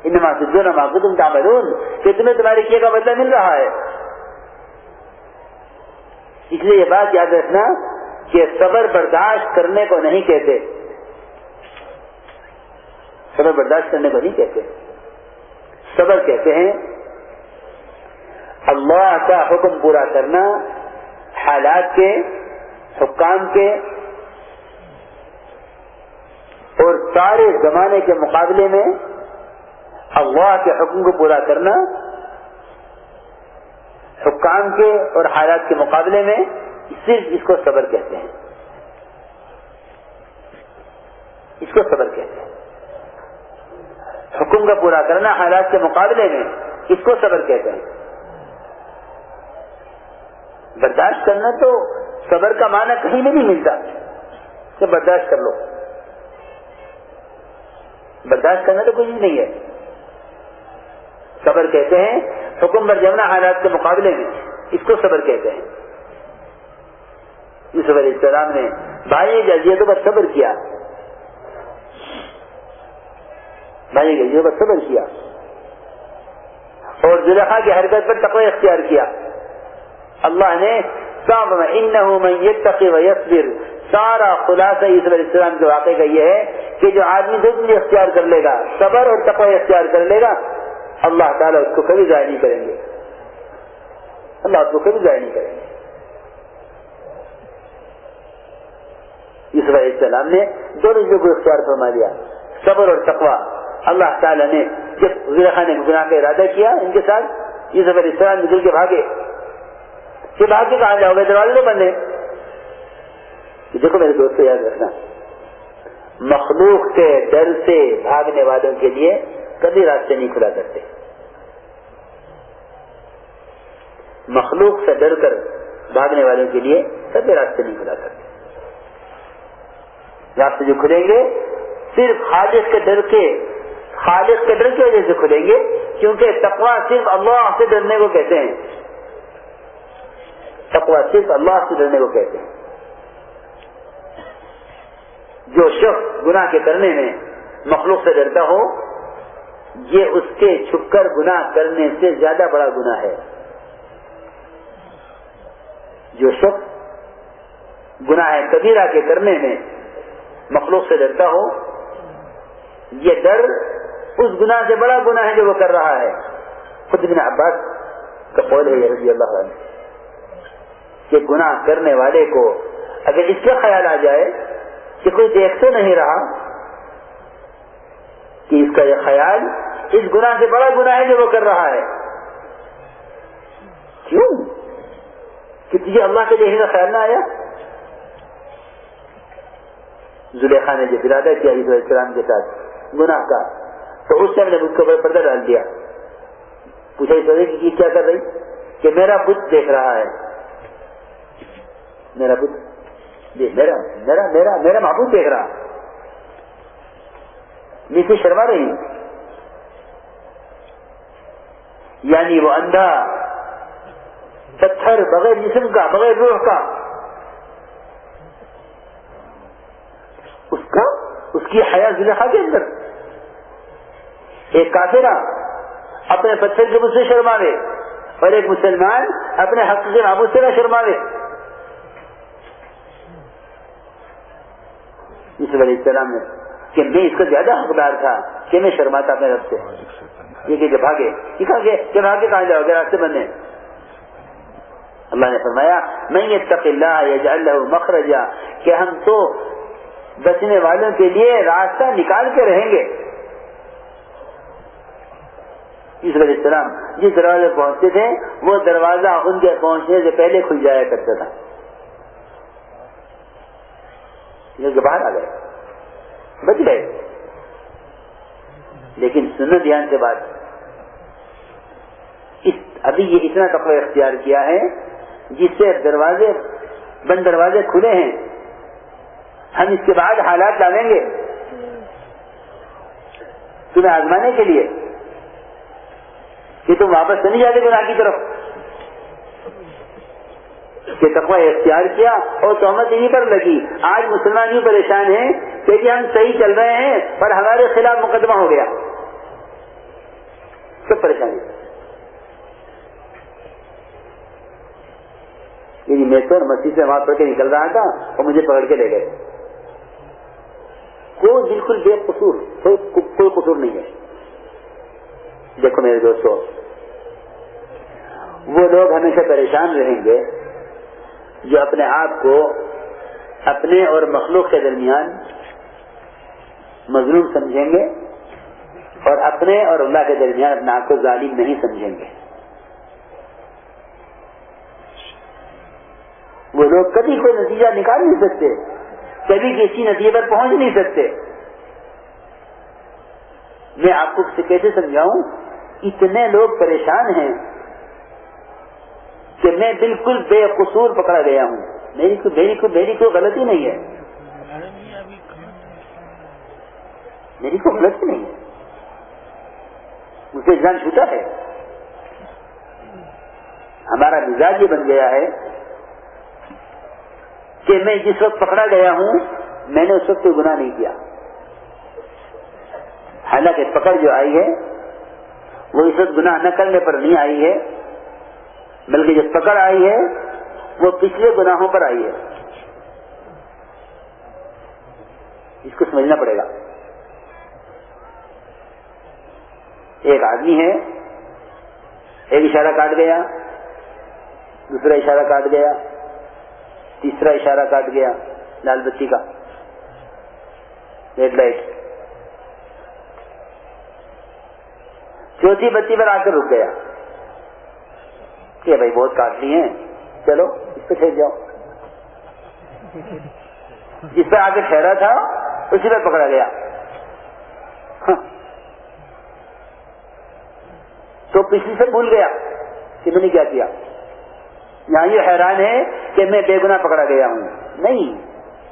انما جو نما تم تعملون، کہ تمہیں تمہارے کیے کا بدلہ مل رہا ہے۔ اس لیے یہ بات یاد رکھنا کہ صبر برداشت کرنے کو نہیں کہتے۔ صبر برداشت کرنے کو نہیں کہتے۔ صبر کہتے ہیں، اللہ کا حکم پورا کرنا، حالات کے، حکام کے، اور سارے زمانے کے مقابلے میں اللہ کے حکم کو پورا کرنا، حکام کے اور حالات کے مقابلے میں صرف اس کو صبر کہتے ہیں۔ اس کو صبر کہتے ہیں۔ حکم کا پورا کرنا حالات کے مقابلے میں اس کو صبر کہتے ہیں۔ برداشت کرنا تو صبر کا معنی کہیں میں نہیں ملتا۔ کہ برداشت کر لو۔ برداشت کرنا تو کچھ نہیں ہے۔ صبر کہتے ہیں، حکم برجمنا حالات کے مقابلے میں اس کو صبر کہتے ہیں۔ یوسف علیہ السلام نے بھائی جزیتوں پر صبر کیا۔ بھائی جزیتوں پر صبر کیا۔ اور زلیخا کی حرکت پر تقوی اختیار کیا۔ اللہ نے سارا خلاصہ یوسف علیہ السلام کے واقعے کا یہ ہے کہ جو آدمی بھی اختیار کر لے گا، صبر اور تقوی اختیار کر لے گا، اللہ تعالیٰ اس کو کبھی ضائع نہیں کریں گے۔ اللہ اس کو کبھی ضائع نہیں کریں گے۔ یوسف علیہ السلام نے، دونوں چیزوں کو اختیار فرما دیا صبر اور تقوا اللہ تعالیٰ نے جب زلیخا نے گناہ کا ارادہ کیا، ان کے ساتھ یوسف علیہ السلام نکل کے بھاگے۔ کہ بھاگ کے کہاں جاؤ گے دروازے نہیں بندے۔ دیکھو میرے دوست کو یاد رکھنا۔ مخلوق کے ڈر سے بھاگنے والوں کے لیے کبھی راستے نہیں کھلا کرتے۔ مخلوق سے ڈر کر بھاگنے والوں کے لیے کبھی راستے نہیں کھلا کرتے۔ راستے جو کھلیں گے، صرف خالص کے ڈر کے خالص کے ڈر کی وجہ سے کھلیں گے، کیونکہ تقوا صرف اللہ سے ڈرنے کو کہتے ہیں۔ تقوا صرف اللہ سے ڈرنے کو کہتے ہیں۔ جو شخص گناہ کے کرنے میں مخلوق سے ڈرتا ہو، یہ اس کے چھپ کر گناہ کرنے سے زیادہ بڑا گناہ ہے۔ جو شخص گناہ کبیرہ کے کرنے میں مخلوق سے ڈرتا ہو، یہ ڈر اس گناہ سے بڑا گناہ ہے جو وہ کر رہا ہے۔ خود بن عباس کا قول ہے رضی اللہ عنہ۔ کہ گناہ کرنے والے کو اگر اس کا خیال آ جائے کہ کوئی دیکھ تو نہیں رہا، کہ اس کا یہ خیال اس گناہ سے بڑا گناہ ہے جو وہ کر رہا ہے۔ کیوں؟ کہ تجھے اللہ کے دیکھنے کا خیال نہ آیا۔ زلیخا نے جب جی، ارادہ کیا علیہ السلام کے ساتھ گناہ کا۔ تو اس ٹائم نے مجھ کو پردہ ڈال دیا۔ پوچھا اس وجہ کی کیا کر رہی؟ کہ میرا بت دیکھ رہا ہے۔ میرا بت میرا میرا میرا میرا محبوب دیکھ رہا۔ نیچے شرما رہی یعنی وہ اندھا، پتھر بغیر جسم کا، بغیر روح کا۔ اس کا اس کی حیا زلیخا کے اندر۔ ایک کافرہ اپنے پتھر کے مجھ سے شرماوے اور ایک مسلمان اپنے حق کے محبوب سے نہ شرماوے یوسف علیہ السلام نے کہ میں اس کا زیادہ حقدار تھا کہ میں شرماتا اپنے رب سے۔ یہ کہ بھاگے، یہ کہا کہ بھاگے کہاں جاؤ گے؟ راستے بننے اللہ نے فرمایا میں یہ تق اللہ یا مخرجا کہ ہم تو بچنے والوں کے لیے راستہ نکال کے رہیں گے۔ علیہ السلام جس دروازے پہنچتے تھے، وہ دروازہ ان کے پہنچنے سے پہلے کھل جایا کرتا تھا۔ باہر آ گئے۔ بچ گئے۔ لیکن سنو دھیان سے بات۔ اس، ابھی یہ اتنا کپڑا اختیار کیا ہے، جس سے دروازے، بند دروازے کھلے ہیں۔ ہم اس کے بعد حالات ڈالیں گے۔ تمہیں آزمانے کے لیے کہ تم واپس نہیں جاتے گناہ کی طرف۔ کہ تقوی اختیار کیا اور تہمت انہیں پر لگی۔ آج مسلمان یوں پریشان ہیں کہ جی ہم صحیح چل رہے ہیں پر ہمارے خلاف مقدمہ ہو گیا۔ سب پریشانی یعنی میں تو مسجد سے وہاں پڑھ کے نکل رہا تھا اور مجھے پکڑ کے لے گئے۔ کوئی بالکل بے قصور کوئی قصور نہیں ہے۔ دیکھو میرے دوستوں وہ لوگ ہمیشہ پریشان رہیں گے جو اپنے آپ کو اپنے اور مخلوق کے درمیان مظلوم سمجھیں گے اور اپنے اور اللہ کے درمیان اپنے آپ کو ظالم نہیں سمجھیں گے۔ وہ لوگ کبھی کوئی نتیجہ نکال نہیں سکتے۔ کبھی کسی نتیجے پر پہنچ نہیں سکتے۔ میں آپ کو کیسے سمجھاؤں؟ اتنے لوگ پریشان ہیں کہ میں بالکل بے قصور پکڑا گیا ہوں۔ میری کو میری کو میری کوئی غلطی نہیں ہے۔ میری کوئی غلطی نہیں ہے۔ مجھے جان چھوٹا ہے۔ ہمارا مزاج یہ بن گیا ہے کہ میں جس وقت پکڑا گیا ہوں، میں نے اس وقت کوئی گناہ نہیں کیا۔ حالانکہ پکڑ جو آئی ہے، وہ اس وقت گناہ نہ کرنے پر نہیں آئی ہے، بلکہ جو پکڑ آئی ہے، وہ پچھلے گناہوں پر آئی ہے۔ اس کو سمجھنا پڑے گا۔ ایک آدمی ہے، ایک اشارہ کاٹ گیا، دوسرا اشارہ کاٹ گیا۔ تیسرا اشارہ کاٹ گیا، لال بتی کا۔ ریڈ لائٹ چوتھی بتی پر آ کر رک گیا۔ کہ بھائی بہت کاٹ لی ہیں چلو، اس پہ ٹھہر جاؤ۔ جس پہ آگے ٹھہرا تھا، اسی پہ پکڑا گیا۔ ہاں۔ تو پچھلی سے بھول گیا کہ میں نے کیا کیا۔ یہاں یہ حیران ہے کہ میں بے گنا پکڑا گیا ہوں۔ نہیں،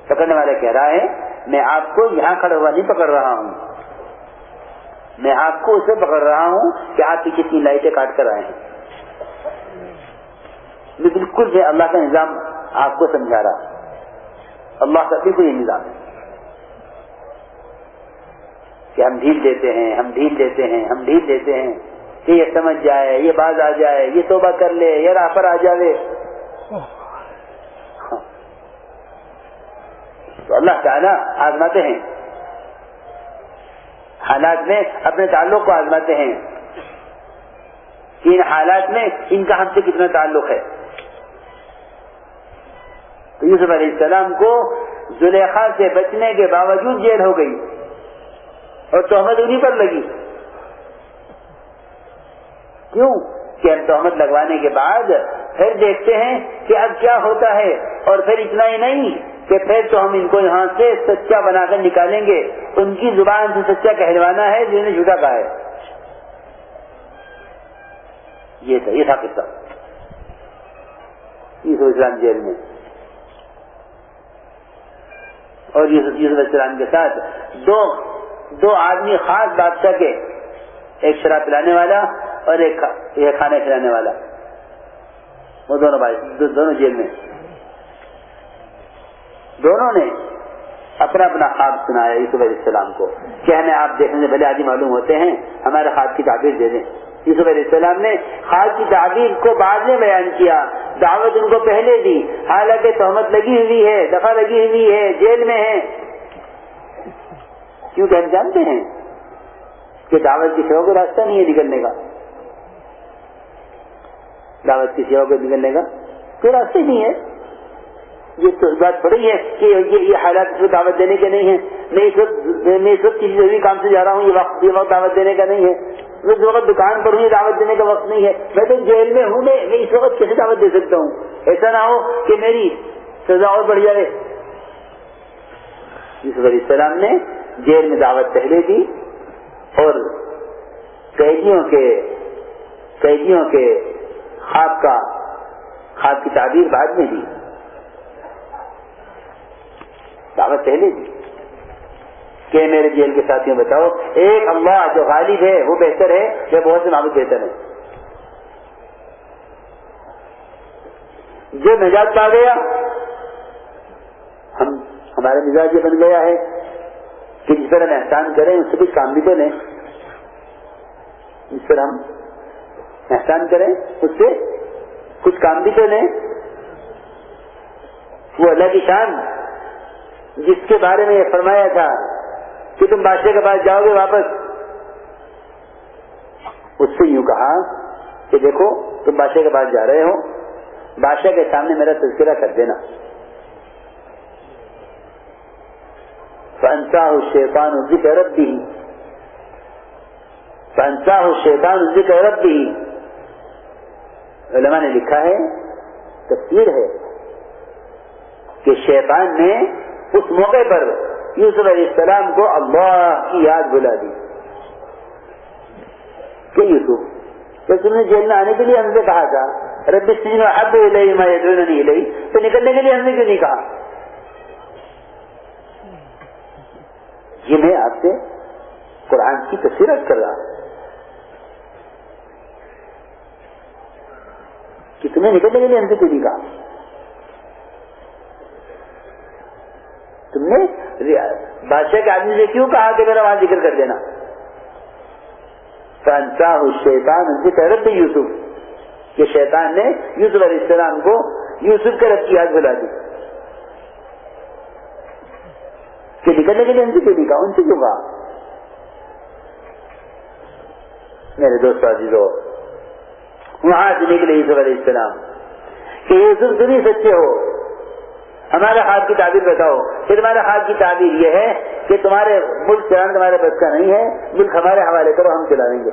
پکڑنے والا کہہ رہا ہے، میں آپ کو یہاں کھڑا ہوا نہیں پکڑ رہا ہوں۔ میں آپ کو اسے پکڑ رہا ہوں کہ آپ کی کتنی لائٹیں کاٹ کر آئے ہیں۔ میں بالکل سے اللہ کا نظام آپ کو سمجھا رہا۔ اللہ کا بالکل یہ نظام ہے کہ ہم ڈھیل دیتے ہیں، ہم ڈھیل دیتے ہیں، ہم ڈھیل دیتے ہیں۔ کہ یہ سمجھ جائے، یہ باز آ جائے، یہ توبہ کر لے، یہ راہ پر آ جائے تو اللہ تعالیٰ آزماتے ہیں۔ حالات میں اپنے تعلق کو آزماتے ہیں۔ کہ ان حالات میں ان کا ہم سے کتنا تعلق ہے؟ تو یوسف علیہ السلام کو زلیخا سے بچنے کے باوجود جیل ہو گئی اور تہمت انہیں پر لگی۔ کیوں کہ ہم تہمت لگوانے کے بعد پھر دیکھتے ہیں کہ اب کیا ہوتا ہے اور پھر اتنا ہی نہیں کہ پھر تو ہم ان کو یہاں سے سچا بنا کر نکالیں گے۔ ان کی زبان سے سچا کہلوانا ہے جنہوں نے جھوٹا کہا ہے۔ یہ تھا یہ تھا قصہ۔ یوسف اسلام جیل میں۔ اور یوسف یوسف السلام کے ساتھ دو دو آدمی خاص بادشاہ کے ایک شراب پلانے والا اور ایک کھانا کھلانے والا۔ وہ دونوں بھائی دونوں جیل میں۔ دونوں نے اپنا اپنا خواب سنایا یوسف علیہ السلام کو۔ کہ ہمیں آپ دیکھنے سے بھلے آدمی معلوم ہوتے ہیں، ہمارے خواب کی تعبیر دے دیں۔ یوسف علیہ السلام نے خواب کی تعبیر کو بعد میں بیان کیا۔ دعوت ان کو پہلے دی۔ حالانکہ تہمت لگی ہوئی ہے، دفعہ لگی ہوئی ہے، جیل میں ہے۔ کیونکہ ہم جانتے ہیں کہ دعوت کی سیوا کو راستہ نہیں ہے نکلنے کا۔ دعوت کی سیوا کو نکلنے کا۔ کوئی راستہ نہیں ہے یہ تو بات بڑی ہے کہ یہ حالات اس کو دعوت دینے کے نہیں ہے میں اس وقت میں اس وقت کسی ضروری کام سے جا رہا ہوں، یہ وقت یہ وقت دعوت دینے کا نہیں ہے۔ میں اس وقت دکان پر ہوں، یہ دعوت دینے کا وقت نہیں ہے۔ میں تو جیل میں ہوں، میں اس وقت کیسے دعوت دے سکتا ہوں؟ ایسا نہ ہو کہ میری سزا اور بڑھ جائے۔ یوسف علیہ السلام نے جیل میں دعوت پہلے دی اور قیدیوں کے قیدیوں کے خواب کا خواب کی تعبیر بعد میں دی۔ دعوت پہلے دی۔ کہ میرے جیل کے ساتھیوں بتاؤ، ایک اللہ جو غالب ہے، وہ بہتر ہے یا بہت سے معبود بہتر ہے جو نجات پا گیا، ہم، ہمارا مزاج یہ بن گیا ہے کہ جس پر ہم احسان کریں، اس سے کچھ کام بھی تو لیں جس پر ہم احسان کریں، اس سے کچھ کام بھی تو لیں وہ اللہ کی شان، جس کے بارے میں یہ فرمایا تھا کہ تم بادشاہ کے پاس جاؤ گے واپس۔ اس سے یوں کہا کہ دیکھو، تم بادشاہ کے پاس جا رہے ہو، بادشاہ کے سامنے میرا تذکرہ کر دینا۔ فنساہ شیطان ذکر ربی فنساہ شیطان ذکر ربی علماء نے لکھا ہے، تفسیر ہے کہ شیطان نے اس موقع پر یوسف علیہ السلام کو اللہ کی یاد بلا دی۔ کہ یوسف تم نے جیل میں آنے کے لیے ہم سے کہا تھا، رب سجن اب لئی میں نہیں لئی تو نکلنے کے لیے ہم نے کیوں نہیں کہا؟ یہ میں آپ سے قرآن کی تصویرت کر رہا ہوں۔ کہ تمہیں نکلنے کے لیے ہم سے کیوں نہیں کہا۔ تم نے بادشاہ کے آدمی سے کیوں کہا کہ میرا وہاں ذکر کر دینا؟ شیطان ذکر رب یوسف۔ کہ شیطان نے یوسف علیہ السلام کو یوسف کے رب کی یاد بلا دی۔ کہ نکلنے کے لیے ان سے کیوں کہا؟ ان سے کیوں کہا؟ میرے دوست عزیزو وہاں سے نکلے یوسف علیہ السلام. کہ یوسف تم ہی سچے ہو. ہمارے ہاتھ کی تعبیر بتاؤ. کہ تمہارے ہاتھ کی تعبیر یہ ہے کہ تمہارے ملک چلانا تمہارے بس کا نہیں ہے. ملک ہمارے حوالے کرو، ہم چلا دیں گے.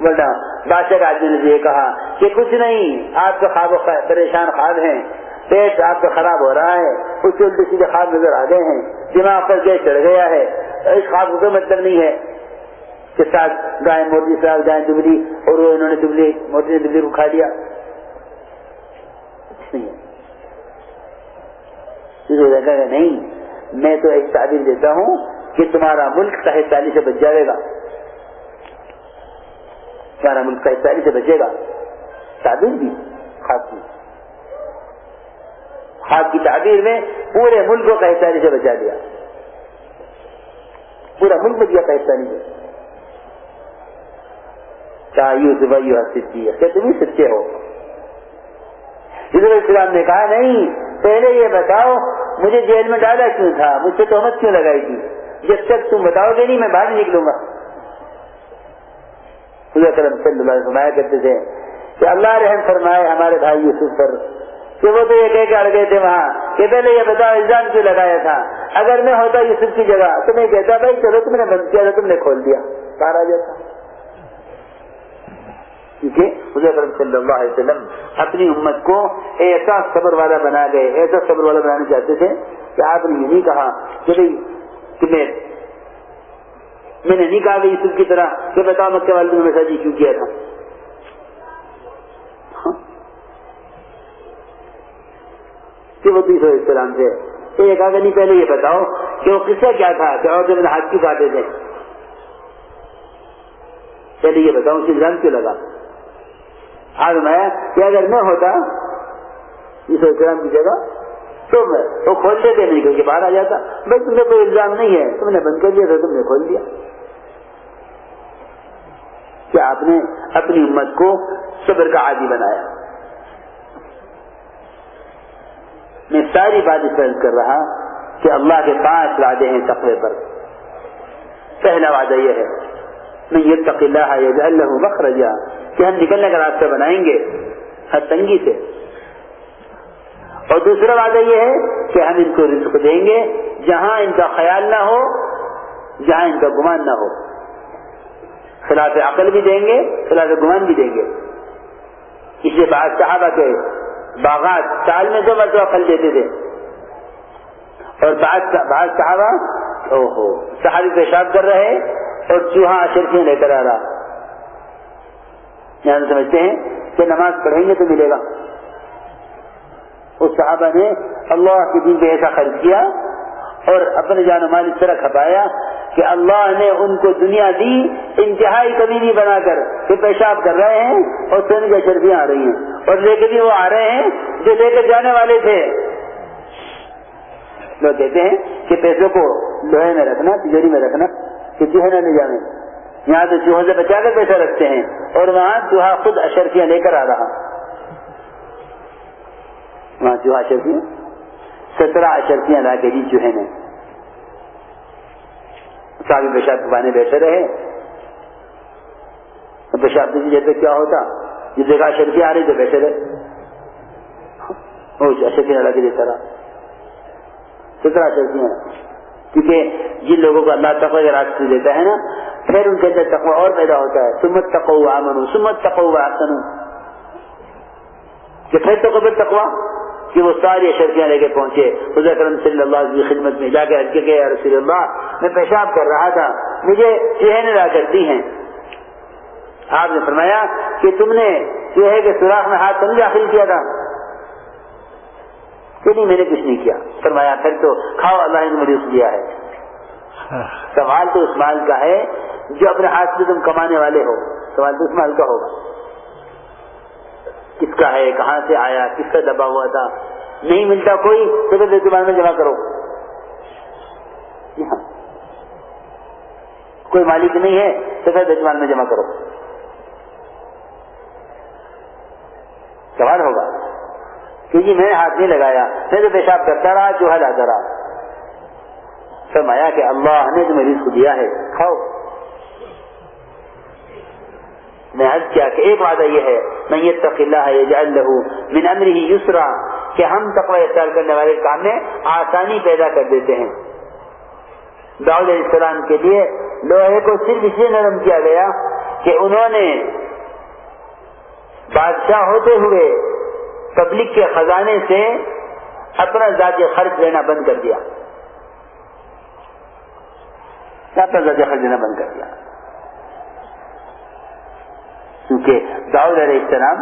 ورنہ بادشاہ کا آدمی نے یہ کہا کہ کچھ نہیں، آپ کا خواب پریشان خواب ہیں. پیٹ آپ کا خراب ہو رہا ہے. اس کے الٹے سیدھے خواب نظر آ گئے ہیں. دماغ پر گیس چڑھ گیا ہے. اس خواب کو مطلب نہیں ہے. کہ ساتھ گائے موٹی ساتھ گائے دبلی، اور وہ انہوں نے دبلی موٹی نے دبلی کو کھا لیا۔ نہیں میں تو ایک تعبیر دیتا ہوں کہ تمہارا ملک صاحب چالی سے بچ جائے گا۔ تمہارا ملک صاحب چالی سے بچے گا۔ تعبیر بھی خاص خاص کی تعبیر میں پورے ملک کو قحطانی سے بچا دیا پورا ملک دیا قحطانی سے چاہیے کہ تم ہی سچے ہو۔ حضرت السلام نے کہا، نہیں، پہلے یہ بتاؤ، مجھے جیل میں ڈالا کیوں تھا؟ مجھ سے تہمت کیوں لگائی تھی؟ جب تک تم بتاؤ گے نہیں، میں باہر نکلوں گا۔ کرم صلی اللہ علیہ فرمایا کرتے تھے کہ اللہ رحم فرمائے ہمارے بھائی یوسف پر۔ کہ وہ تو یہ کہہ کے اڑ گئے تھے وہاں کہ پہلے یہ بتاؤ، الزام کیوں لگایا تھا؟ اگر میں ہوتا یوسف کی جگہ تو میں کہتا، بھائی چلو تم نے بند کیا تھا تم نے کھول دیا۔ باہر آ جاتا۔ کیونکہ خدا کرم صلی اللہ علیہ وسلم اپنی امت کو ایسا صبر والا بنا گئے ایسا صبر والا بنانا چاہتے تھے کہ آپ نے یہ نہیں کہا کہ بھائی کہ میں میں نے نہیں کہا کہ یوسف کی طرح کہ بتاؤ مکے والے نے میسا جی کیوں کیا تھا؟ ہاں؟ کہ وہ تیسرے السلام سے تو یہ کہا کہ نہیں، پہلے یہ بتاؤ کہ وہ قصہ کیا تھا کہ اور میرے ہاتھ کیوں کاٹے تھے پہلے یہ بتاؤ اسے الزام کیوں لگا؟ آج میں کہ اگر میں ہوتا اس السلام کی جگہ، تو میں وہ کھول دیتے نہیں، کیونکہ باہر آ جاتا۔ بھائی تم نے کوئی الزام نہیں ہے، تم نے بند کر دیا تھا تم نے کھول دیا۔ کیا آپ نے اپنی امت کو صبر کا عادی بنایا؟ میں ساری بات اس طرح کر رہا کہ اللہ کے پانچ وعدے ہیں تقوی پر۔ پہلا وعدہ یہ ہے میں یہ تقلّہ یہ اللہ مخرجا کہ ہم نکلنے کا راستہ بنائیں گے ہر تنگی سے۔ اور دوسرا وعدہ یہ ہے کہ ہم ان کو رزق دیں گے جہاں ان کا خیال نہ ہو، جہاں ان کا گمان نہ ہو۔ خلاف عقل بھی دیں گے، خلاف گمان بھی دیں گے۔ اس لیے بعض صحابہ کے باغات سال میں دو مرتبہ پھل دیتے تھے۔ اور بعض بعض صحابہ او ہو صحابی پیشاب کر رہے اور چوہا اشرفیاں لے کر آ رہا۔ یہاں سمجھتے ہیں کہ نماز پڑھیں گے تو ملے گا۔ اس صحابہ نے اللہ کے دن پہ ایسا خرچ کیا اور اپنے جان و مال اس طرح کھپایا کہ اللہ نے ان کو دنیا دی، انتہائی کمی نہیں بنا کر کہ پیشاب کر رہے ہیں اور سونے کی اشرفیاں آ رہی ہیں۔ اور لے کے بھی وہ آ رہے ہیں جو لے کر جانے والے تھے۔ لوگ کہتے ہیں کہ پیسوں کو لوہے میں رکھنا تجوری میں رکھنا، کہ چوہے نہ لے جانے۔ یہاں تو چوہوں سے بچا کر پیسہ رکھتے ہیں اور وہاں چوہا خود اشرفیاں لے کر آ رہا۔ وہاں چوہا اشرفیاں سترہ اشرفیاں لا کے دی چوہے نے۔ سابی پیشاب پانے بیٹھے رہے۔ پیشاب کی جیسے کیا ہوتا۔ جس جگہ اشرفیاں آ رہی تو بیٹھے رہے۔ اشرفیاں لا کے دیتا رہا۔ سترہ اشرفیاں کیونکہ جن لوگوں کو اللہ تقوی کے راستے دیتا ہے نا، پھر ان کے اندر تقوی اور پیدا ہوتا ہے۔ سمت تقو آمن سمت تقو آسن کہ پھر تو قبر تقوا کہ وہ ساری اشرفیاں لے کے پہنچے۔ حضرت کرم صلی اللہ علیہ خدمت میں جا کے ہٹ کے گئے رسول اللہ، میں پیشاب کر رہا تھا، مجھے چہنے لا کرتی ہیں۔ آپ نے فرمایا کہ تم نے چوہے کے سوراخ میں ہاتھ تو نہیں داخل کیا تھا؟ کہ نہیں میں نے کچھ نہیں کیا۔ فرمایا، پھر تو کھاؤ، اللہ نے مجھے دیا ہے۔ سوال تو اس مال کا ہے، جو اپنے ہاتھ سے تم کمانے والے ہو، سوال تو اس مال کا ہوگا۔ کس کا ہے، کہاں سے آیا، کس کا دبا ہوا تھا؟ نہیں ملتا کوئی، تو پھر اعتبار میں جمع کرو۔ جی ہاں۔ کوئی مالک نہیں ہے، تو پھر اعتبار میں جمع کرو۔ سوال ہوگا۔ کہ جی میں نے ہاتھ نہیں لگایا، میں تو پیشاب کرتا رہا، چوہا لاتا رہا۔ فرمایا کہ اللہ نے تمہیں رزق دیا ہے، کھاؤ۔ میں حج کیا کہ ایک وعدہ یہ ہے میں یہ تقلّہ ہے جان من امر ہی یسرا کہ ہم تقوی اختیار کرنے والے کام میں آسانی پیدا کر دیتے ہیں۔ داؤد علیہ السلام کے لیے لوہے کو صرف اس لیے نرم کیا گیا کہ انہوں نے بادشاہ ہوتے ہوئے پبلک کے خزانے سے اپنا ذاتی خرچ لینا بند کر دیا۔ اپنا ذاتی خرچ لینا بند کر دیا۔ کیونکہ داؤد علیہ السلام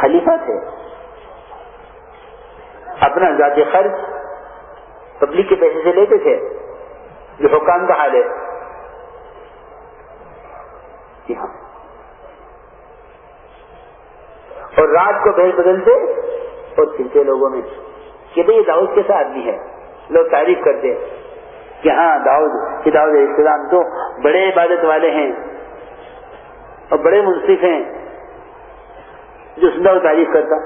خلیفہ تھے۔ اپنا ذاتی خرچ پبلک کے پیسے سے لیتے تھے۔ جو حکام کا حال ہے۔ جی ہاں۔ اور رات کو بھیج بدلتے اور پھرتے لوگوں میں کہ بھائی یہ داؤد کیسا آدمی ہے؟ لوگ تعریف کرتے کہ ہاں داؤد، کہ داؤد علیہ السلام تو بڑے عبادت والے ہیں اور بڑے منصف ہیں۔ جو سندہ وہ تعریف کرتا۔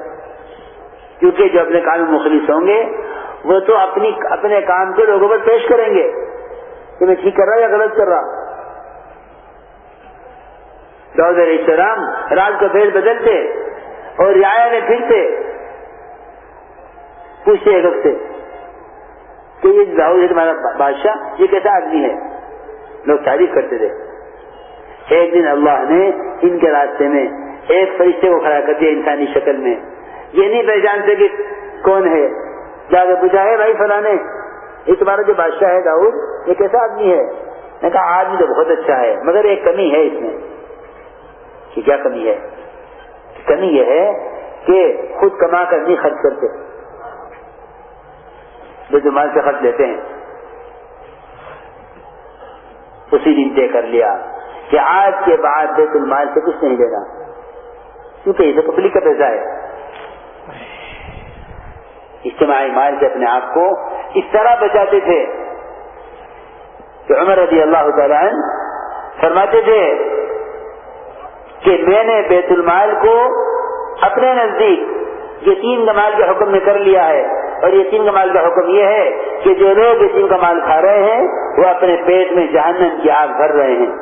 کیونکہ جو اپنے کام میں مخلص ہوں گے، وہ تو اپنی، اپنے کام کو لوگوں پر پیش کریں گے۔ کہ میں ٹھیک کر رہا یا غلط کر رہا داؤد علیہ السلام رات کو پھر بدلتے۔ اور رعایا میں پھرتے پوچھتے ایک سے کہ یہ داؤد تمہارا بادشاہ، یہ کیسا آدمی ہے؟ لوگ تعریف کرتے تھے۔ ایک دن اللہ نے ان کے راستے میں ایک فرشتے کو کھڑا کر دیا انسانی شکل میں۔ یہ نہیں پہچانتے کہ کون ہے۔ جا کے پوچھا ہے بھائی فلانے، یہ تمہارا جو بادشاہ ہے داؤد، یہ کیسا آدمی ہے؟ میں کہا، آدمی تو بہت اچھا ہے، مگر ایک کمی ہے اس میں کہ کیا کمی ہے؟ کمی یہ ہے کہ خود کما کر نہیں خرچ کرتے۔ بیت المال سے خرچ لیتے ہیں۔ اسی دن طے کر لیا کہ آج کے بعد بیت المال سے کچھ نہیں لینا۔ کیونکہ یہ تو پبلک کا پیسہ ہے۔ اجتماعی مال سے اپنے آپ کو اس طرح بچاتے تھے کہ عمر رضی اللہ تعالیٰ فرماتے تھے کہ میں نے بیت المال کو اپنے نزدیک یتیم کمال کے حکم میں کر لیا ہے اور یتیم کمال کا حکم یہ ہے کہ جو لوگ یتیم کا مال کھا رہے ہیں وہ اپنے پیٹ میں جہنم کی آگ بھر رہے ہیں۔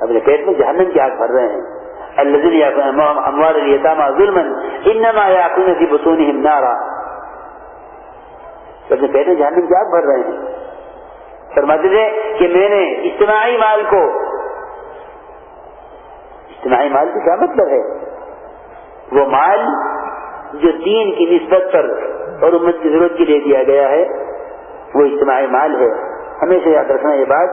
اپنے پیٹ میں جہنم کی آگ بھر رہے ہیں۔ اموال اليتامى ظلما انما ياكلون في بطونهم نارا۔ اپنے پیٹ میں جہنم کی آگ بھر رہے ہیں۔ فرماتے تھے کہ میں نے اجتماعی مال کو اجتماعی مال کی کیا مطلب ہے؟ وہ مال جو دین کی نسبت پر اور امت کی ضرورت کے لیے دیا گیا ہے، وہ اجتماعی مال ہے۔ ہمیشہ یاد رکھنا یہ بات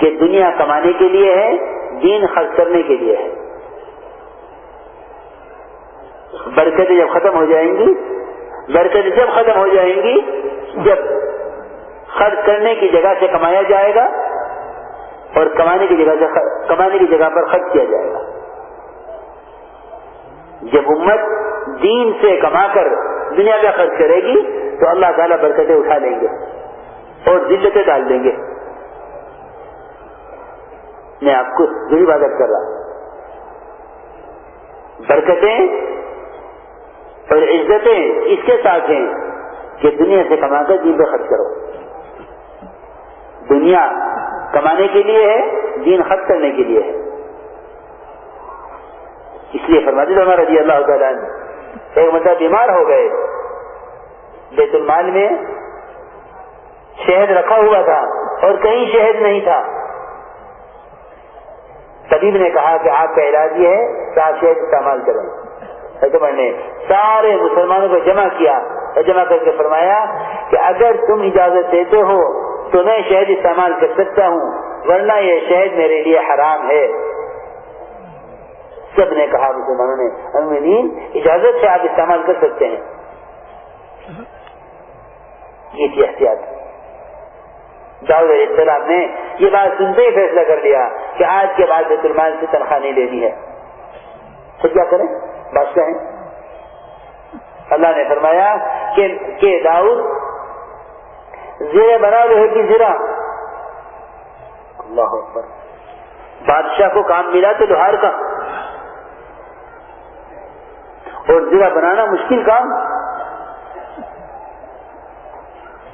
کہ دنیا کمانے کے لیے ہے، دین خرچ کرنے کے لیے ہے۔ برکتیں جب ختم ہو جائیں گی، برکتیں جب ختم ہو جائیں گی، جب خرچ کرنے کی جگہ سے کمایا جائے گا اور کمانے کی جگہ سے کمانے کی جگہ پر خرچ کیا جائے گا۔ جب امت دین سے کما کر دنیا کا خرچ کرے گی تو اللہ تعالیٰ برکتیں اٹھا لیں گے اور ذلتیں ڈال دیں گے۔ میں آپ کو ضروری عبادت کر رہا ہوں۔ برکتیں اور عزتیں اس کے ساتھ ہیں کہ دنیا سے کما کر دین پہ خرچ کرو۔ دنیا کمانے کے لیے ہے، دین خرچ کرنے کے لیے ہے۔ اس لیے فرماتی عمر رضی اللہ تعالیٰ ایک مطلب بیمار ہو گئے۔ بیت المال میں شہد رکھا ہوا تھا اور کہیں شہد نہیں تھا۔ طبیب نے کہا کہ آپ کا علاج یہ ہے کہ آپ شہد استعمال کریں۔ عمر نے سارے مسلمانوں کو جمع کیا اور جمع کر کے فرمایا کہ اگر تم اجازت دیتے ہو تو میں شہد استعمال کر سکتا ہوں، ورنہ یہ شہد میرے لیے حرام ہے۔ سب نے کہا مسلمانوں نے امین اجازت سے آپ استعمال کر سکتے ہیں۔ یہ تھی احتیاط۔ داؤد علیہ السلام نے یہ بات سنتے ہی فیصلہ کر لیا کہ آج کے بعد بیت المال سے تنخواہ نہیں لینی ہے۔ تو کیا کریں؟ بادشاہ ہیں۔ اللہ نے فرمایا کہ کہ داؤد زیرے بنا رہے گی زیرا۔ اللہ اکبر۔ بادشاہ کو کام ملا تو لوہار کا۔ اور زیرہ بنانا مشکل کام۔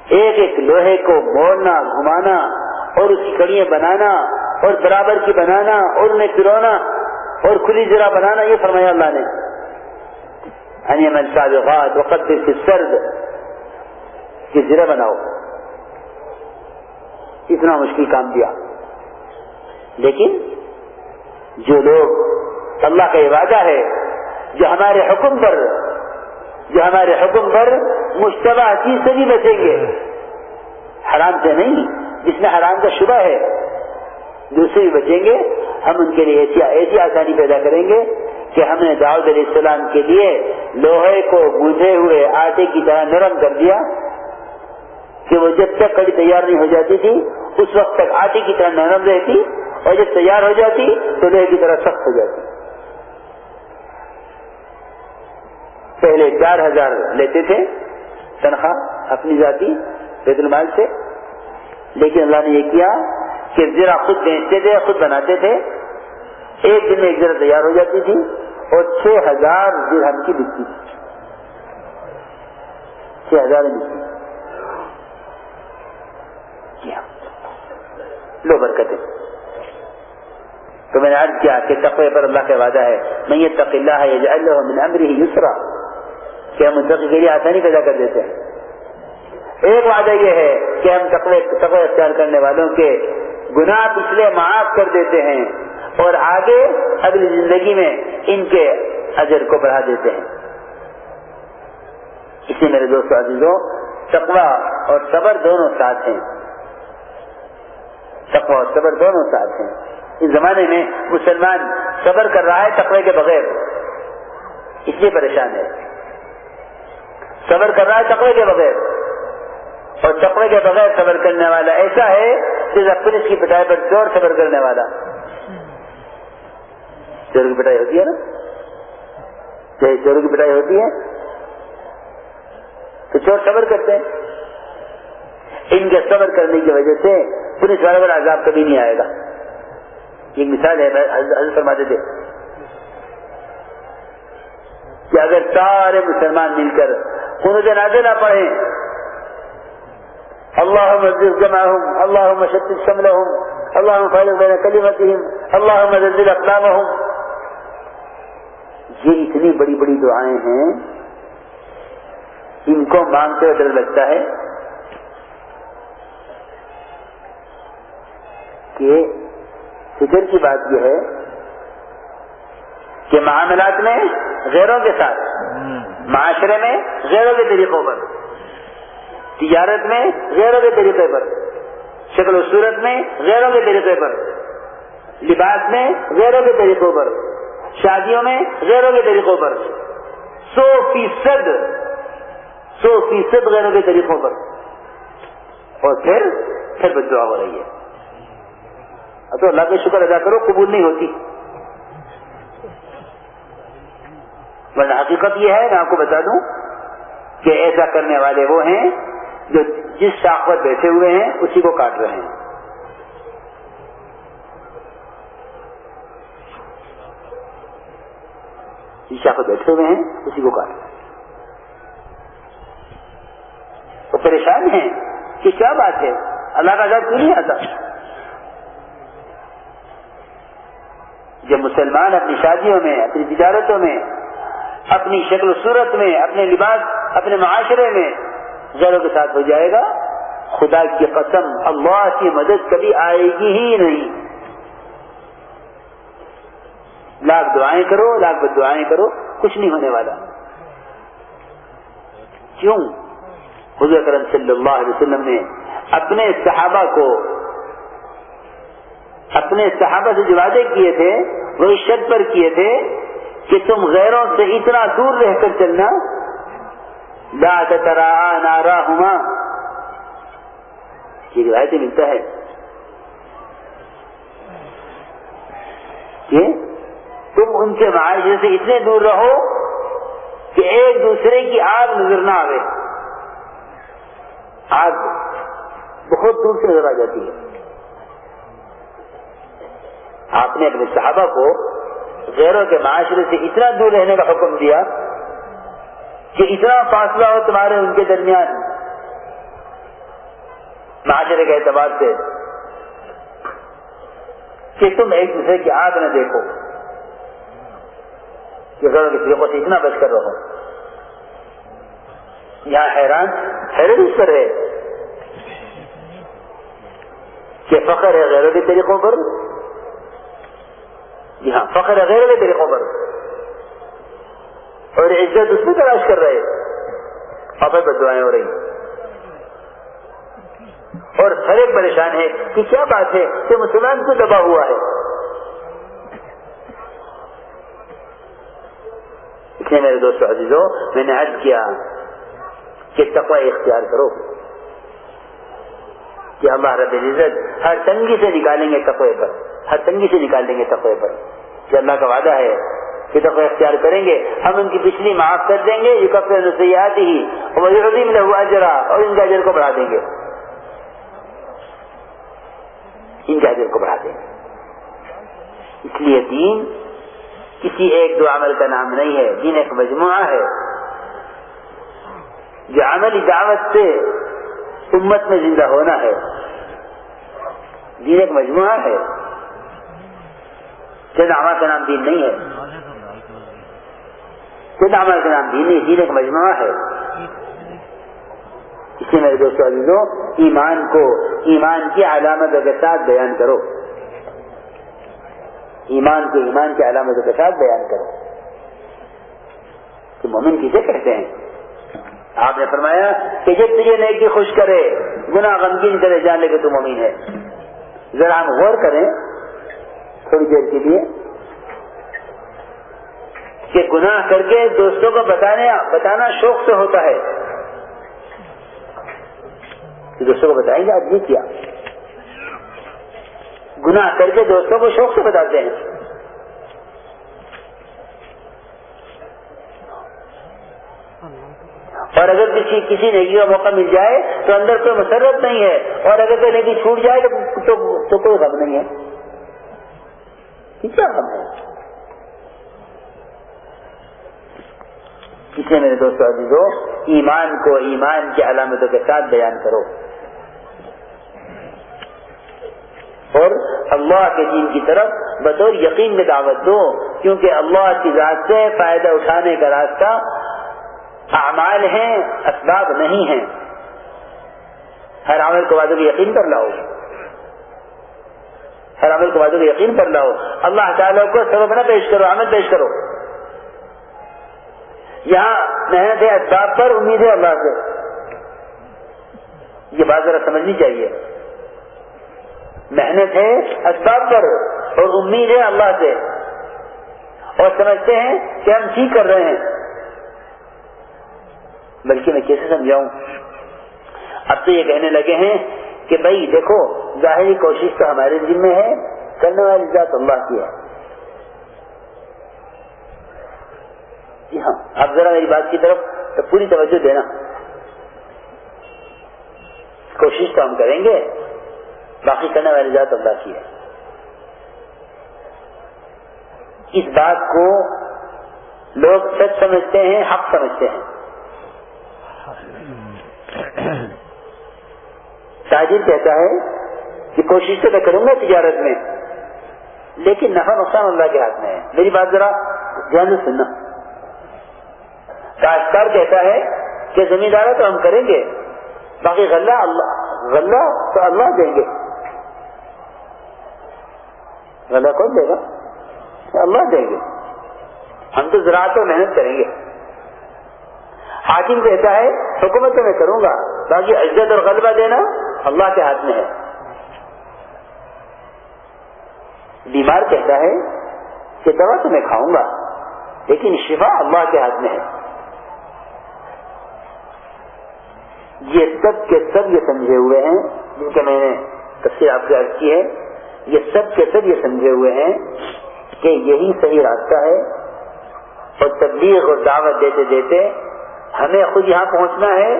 ایک ایک لوہے کو موڑنا، گھمانا، اور اس کی کڑیاں بنانا، اور برابر کی بنانا، اور انہیں پرونا اور کھلی زرا بنانا، یہ فرمایا اللہ نے۔ وقت سرد کی زرا بناؤ۔ اتنا مشکل کام دیا۔ لیکن جو لوگ اللہ کا ارادہ ہے، جو ہمارے حکم پر، جو ہمارے حکم پر مشتبہ چیز سے بھی بچیں گے۔ حرام سے نہیں، جس میں حرام کا شبہ ہے۔ دوسرے بھی بچیں گے، ہم ان کے لیے ایسی ایسی آسانی پیدا کریں گے کہ ہم نے داؤد علیہ السلام کے لیے لوہے کو گوجھے ہوئے آٹے کی طرح نرم کر دیا۔ کہ وہ جب تک کڑی تیار نہیں ہو جاتی تھی، اس وقت تک آٹے کی طرح نرم رہتی اور جب تیار ہو جاتی تو لوہے کی طرح سخت ہو جاتی۔ پہلے چار ہزار لیتے تھے تنخواہ اپنی ذاتی بیت المال سے، لیکن اللہ نے یہ کیا کہ زیرہ خود بیچتے تھے، خود بناتے تھے۔ ایک دن میں ایک زیرہ تیار ہو جاتی تھی اور چھ ہزار درہم کی بکتی تھی۔ چھ ہزار بکتی لو برکتیں۔ تو میں نے عرض کیا کہ تقوی پر اللہ کا وعدہ ہے میں یہ تقلّہ ہے یہ اللہ من امری یسرا کہ ہم متقی کے لیے آسانی پیدا کر دیتے ہیں۔ ایک وعدہ یہ ہے کہ ہم تقوی تقوی اختیار کرنے والوں کے گناہ پچھلے معاف کر دیتے ہیں اور آگے اگلی زندگی میں ان کے اجر کو بڑھا دیتے ہیں۔ اسی میرے دوست عزیزوں تقوی اور صبر دونوں ساتھ ہیں۔ تقوی اور صبر دونوں ساتھ ہیں۔ اس زمانے میں مسلمان صبر کر رہا ہے تقوی کے بغیر۔ اس لیے پریشان ہے۔ صبر کر رہا ہے تقوی کے بغیر۔ اور تقوی کے بغیر صبر کرنے والا ایسا ہے جیسا پولیس کی پٹائی پر چور صبر کرنے والا۔ چور کی پٹائی ہوتی ہے نا؟ جی، چوروں کی پٹائی ہوتی ہے۔ تو چور صبر کرتے ہیں۔ ان کے صبر کرنے کی وجہ سے پولیس والے پر عذاب کبھی نہیں آئے گا۔ ایک مثال ہے حضرت فرماتے تھے کہ اگر سارے مسلمان مل کر انہوں جنازے نہ پڑھیں اللہ مسجد جمع ہوں اللہ مشد شمل ہوں اللہ فائل بین کلیمتی اللہ مزل اقلام ہوں یہ اتنی بڑی بڑی دعائیں ہیں، ان کو مانگتے ہوئے ڈر لگتا ہے کہ فکر کی بات یہ ہے کہ معاملات میں غیروں کے ساتھ، معاشرے میں غیروں کے طریقوں پر، تجارت میں غیروں کے طریقے پر، شکل و صورت میں غیروں کے طریقے پر، لباس میں غیروں کے طریقوں پر، شادیوں میں غیروں کے طریقوں پر، سو فیصد سو فیصد غیروں کے طریقوں پر۔ اور پھر پھر بد دعا ہو رہی ہے۔ تو اللہ کا شکر ادا کرو، قبول نہیں ہوتی۔ ورنہ حقیقت یہ ہے، میں آپ کو بتا دوں کہ ایسا کرنے والے وہ ہیں جو جس شاخ پر بیٹھے ہوئے ہیں، اسی کو کاٹ رہے ہیں۔ جس شاخ پر بیٹھے ہوئے ہیں، اسی کو کاٹ رہے ہیں۔ وہ پریشان ہیں کہ کیا بات ہے؟ اللہ کا عذاب کیوں نہیں آتا؟ جب مسلمان اپنی شادیوں میں، اپنی تجارتوں میں، اپنی شکل و صورت میں، اپنے لباس، اپنے معاشرے میں غیروں کے ساتھ ہو جائے گا، خدا کی قسم اللہ کی مدد کبھی آئے گی ہی نہیں۔ لاکھ دعائیں کرو، لاکھ بد دعائیں کرو، کچھ نہیں ہونے والا۔ کیوں؟ حضور کرم صلی اللہ علیہ وسلم نے اپنے صحابہ کو اپنے صحابہ سے جو وعدے کیے تھے، وہ اس شرط پر کیے تھے کہ تم غیروں سے اتنا دور رہ کر چلنا۔ لا ترا نارا ہما یہ روایت ملتا ہے کہ تم ان کے معاشرے سے اتنے دور رہو کہ ایک دوسرے کی آگ نظر نہ آئے آگ بہت دور سے نظر آ جاتی ہے۔ آپ نے اپنے صحابہ کو غیروں کے معاشرے سے اتنا دور رہنے کا حکم دیا کہ اتنا فاصلہ ہو تمہارے ان کے درمیان معاشرے کے اعتبار سے کہ تم ایک دوسرے کی آگ نہ دیکھو، کہ غیروں کے طریقوں سے اتنا بچ کر رہو۔ یہاں حیران حیرت اس پر ہے کہ فخر ہے غیروں کے طریقوں پر جی ہاں فخر غیر کے طریقوں پر۔ اور عزت اس میں تلاش کر رہے اور پھر بدوائیں ہو رہی اور ہر ایک پریشان ہے کہ کیا بات ہے کہ مسلمان کو دبا ہوا ہے۔ اس لیے میرے دوستوں عزیزوں میں نے عرض کیا کہ تقوی اختیار کرو۔ کہ اللہ رب العزت ہر تنگی سے نکالیں گے تقوی پر۔ ہر تنگی سے نکال دیں گے تقوی پر۔ کہ اللہ کا وعدہ ہے کہ تقوی اختیار کریں گے۔ ہم ان کی پچھلی معاف کر دیں گے یہ کپڑے نسیات ہی اور عظیم لہو اجرا، اور ان کے اجر کو بڑھا دیں گے۔ ان کے اجر کو بڑھا دیں گے۔ اس لیے دین کسی ایک دو عمل کا نام نہیں ہے، دین ایک مجموعہ ہے۔ جو عملی دعوت سے امت میں زندہ ہونا ہے، دین ایک مجموعہ ہے۔ چند عمل کا نام دین نہیں ہے۔ چند عمل کا نام دین نہیں، دین ایک مجموعہ ہے۔ اسی میرے دوستوں عزیزوں، ایمان کو، ایمان کی علامتوں کے ساتھ بیان کرو۔ ایمان کو، ایمان کی علامتوں کے ساتھ بیان کرو۔ کہ مومن کسے کہتے ہیں؟ آپ نے فرمایا کہ جب تجھے نیکی خوش کرے، گناہ غمگین کرے جان لے کہ تو مومن ہے۔ ذرا ہم غور کریں۔ تھوڑی دیر کے لیے کہ گناہ کر کے دوستوں کو بتانے، بتانا شوق سے ہوتا ہے۔ دوستوں کو بتائیں گے آج یہ کیا؟ گناہ کر کے دوستوں کو شوق سے بتاتے ہیں۔ اور اگر کسی کسی نیکی کا موقع مل جائے تو اندر کوئی مسرت نہیں ہے، اور اگر کوئی نیکی چھوٹ جائے تو تو کوئی غم نہیں ہے۔ کیا غم ہے کسی میرے دوستوں عزیزو، ایمان کو ایمان کی علامتوں کے ساتھ بیان کرو۔ اور اللہ کے دین کی طرف بطور یقین میں دعوت دو، کیونکہ اللہ کی ذات سے فائدہ اٹھانے کا راستہ اعمال ہیں، اسباب نہیں ہیں۔ ہر عمل کو وعدے یقین پر لاؤ۔ ہر عمل کو وعدے یقین پر لاؤ۔ اللہ تعالیٰ کو سبب نہ پیش کرو، عمل پیش کرو۔ یہاں محنت ہے اسباب پر امید ہے اللہ سے۔ یہ بات ذرا سمجھنی چاہیے۔ محنت ہے اسباب پر اور امید ہے اللہ سے۔ اور سمجھتے ہیں کہ ہم ٹھیک کر رہے ہیں۔ بلکہ میں کیسے سمجھاؤں؟ اب تو یہ کہنے لگے ہیں کہ بھائی دیکھو ظاہری کوشش تو ہمارے دل میں ہے، کرنے والی ذات اللہ کی ہے۔ جی ہاں اب ذرا میری بات کی طرف تو پوری توجہ دینا۔ کوشش تو ہم کریں گے، باقی کرنے والی ذات اللہ کی ہے۔ اس بات کو لوگ سچ سمجھتے ہیں، حق سمجھتے ہیں۔ تاجر کہتا ہے کہ کوشش تو میں کروں گا تجارت میں۔ لیکن نفع نقصان اللہ کے ہاتھ میں ہے۔ میری بات ذرا دھیان سے سننا۔ کاشتکار کہتا ہے کہ زمیندار تو ہم کریں گے، باقی غلہ اللہ، غلہ تو اللہ دیں گے۔ غلہ کون دے گا؟ اللہ دیں گے۔ ہم تو زراعت پر محنت کریں گے۔ حاکم کہتا ہے، حکومت تو میں کروں گا، باقی عزت اور غلبہ دینا اللہ کے ہاتھ میں ہے۔ بیمار کہتا ہے کہ دوا تو میں کھاؤں گا، لیکن شفا اللہ کے ہاتھ میں ہے۔ یہ سب کے سب یہ سمجھے ہوئے ہیں، جن کے میں نے تفصیل آپ سے عرض کی ہے، یہ سب کے سب یہ سمجھے ہوئے ہیں کہ یہی صحیح راستہ ہے۔ اور تبلیغ اور دعوت دیتے دیتے ہمیں خود یہاں پہنچنا ہے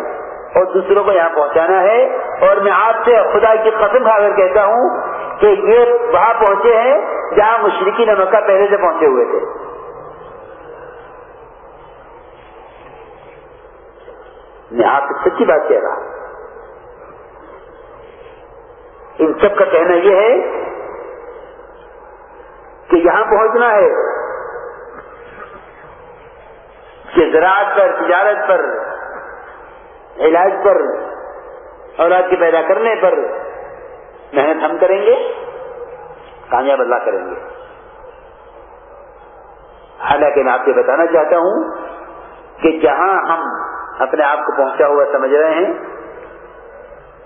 اور دوسروں کو یہاں پہنچانا ہے۔ اور میں آپ سے خدا کی قسم کھا کر کہتا ہوں کہ یہ وہاں پہنچے ہیں جہاں مشرقی نمکہ پہلے سے پہنچے ہوئے تھے۔ میں آپ سچی بات کہہ رہا ان سب کا کہنا یہ ہے کہ یہاں پہنچنا ہے کہ زراعت پر، تجارت پر، علاج پر، اولاد کے پیدا کرنے پر محنت ہم کریں گے، کامیاب اللہ کریں گے۔ حالانکہ میں آپ سے بتانا چاہتا ہوں کہ جہاں ہم اپنے آپ کو پہنچا ہوا سمجھ رہے ہیں،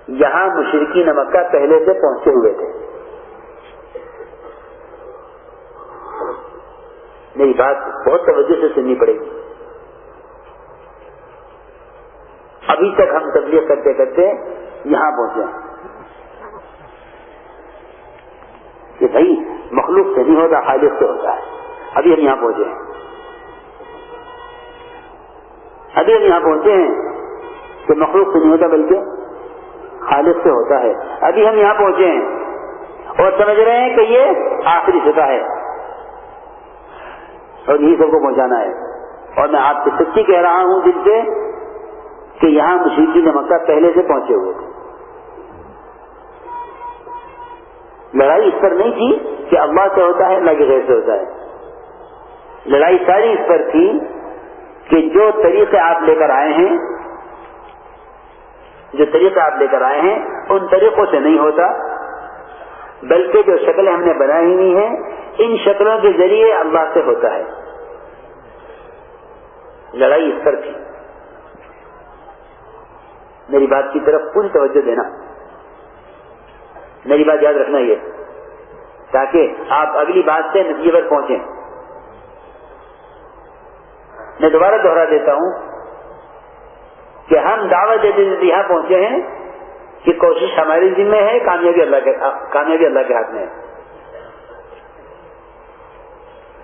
یہاں مشرقی نمکہ پہلے سے پہنچے ہوئے تھے۔ میری بات بہت توجہ سے سننی پڑے گی۔ ابھی تک ہم تبلیغ کرتے کرتے یہاں پہنچے ہیں۔ کہ بھائی مخلوق سے نہیں ہوتا خالص سے ہوتا ہے۔ ابھی ہم یہاں پہنچے ہیں۔ ابھی ہم یہاں پہنچے ہیں کہ مخلوق سے نہیں ہوتا بلکہ خالص سے ہوتا ہے۔ ابھی ہم یہاں پہنچے ہیں اور سمجھ رہے ہیں کہ یہ آخری سطح ہے۔ اور یہی سب کو پہنچانا ہے۔ اور میں آپ سے سچی کہہ رہا ہوں دل سے کہ یہاں مشرقی نمکہ پہلے سے پہنچے ہوئے تھے۔ لڑائی اس پر نہیں تھی کہ اللہ سے ہوتا ہے اللہ کے غیر سے ہوتا ہے۔ لڑائی ساری اس پر تھی کہ جو طریقے آپ لے کر آئے ہیں، جو طریقے آپ لے کر آئے ہیں، ان طریقوں سے نہیں ہوتا، بلکہ جو شکلیں ہم نے بنائی ہوئی ہیں، ان شکلوں کے ذریعے اللہ سے ہوتا ہے۔ لڑائی اس پر تھی۔ میری بات کی طرف پوری توجہ دینا۔ میری بات یاد رکھنا یہ، تاکہ آپ اگلی بات سے نتیجے پر پہنچیں۔ میں دوبارہ دوہرا دیتا ہوں کہ ہم دعوت دیتے دیتے یہاں پہنچے ہیں کہ کوشش ہماری ذمہ ہے، کامیابی اللہ کے، کامیابی اللہ کے ہاتھ میں ہے۔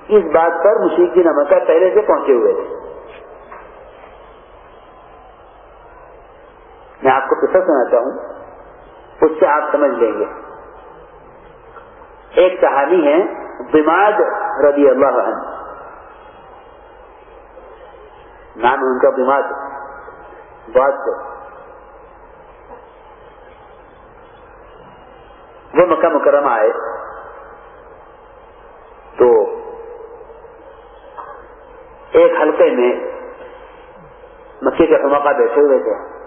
اس بات پر مشرقی جی نمکہ پہلے سے پہنچے ہوئے تھے۔ میں آپ کو قصہ سناتا ہوں۔ اس سے آپ سمجھ لیں گے۔ ایک کہانی ہے بماد رضی اللہ عنہ۔ نام ان کا بماد بہت وہ مکہ مکرمہ آئے۔ تو ایک حلقے میں مکے کے حماقہ بیٹھے ہوئے تھے۔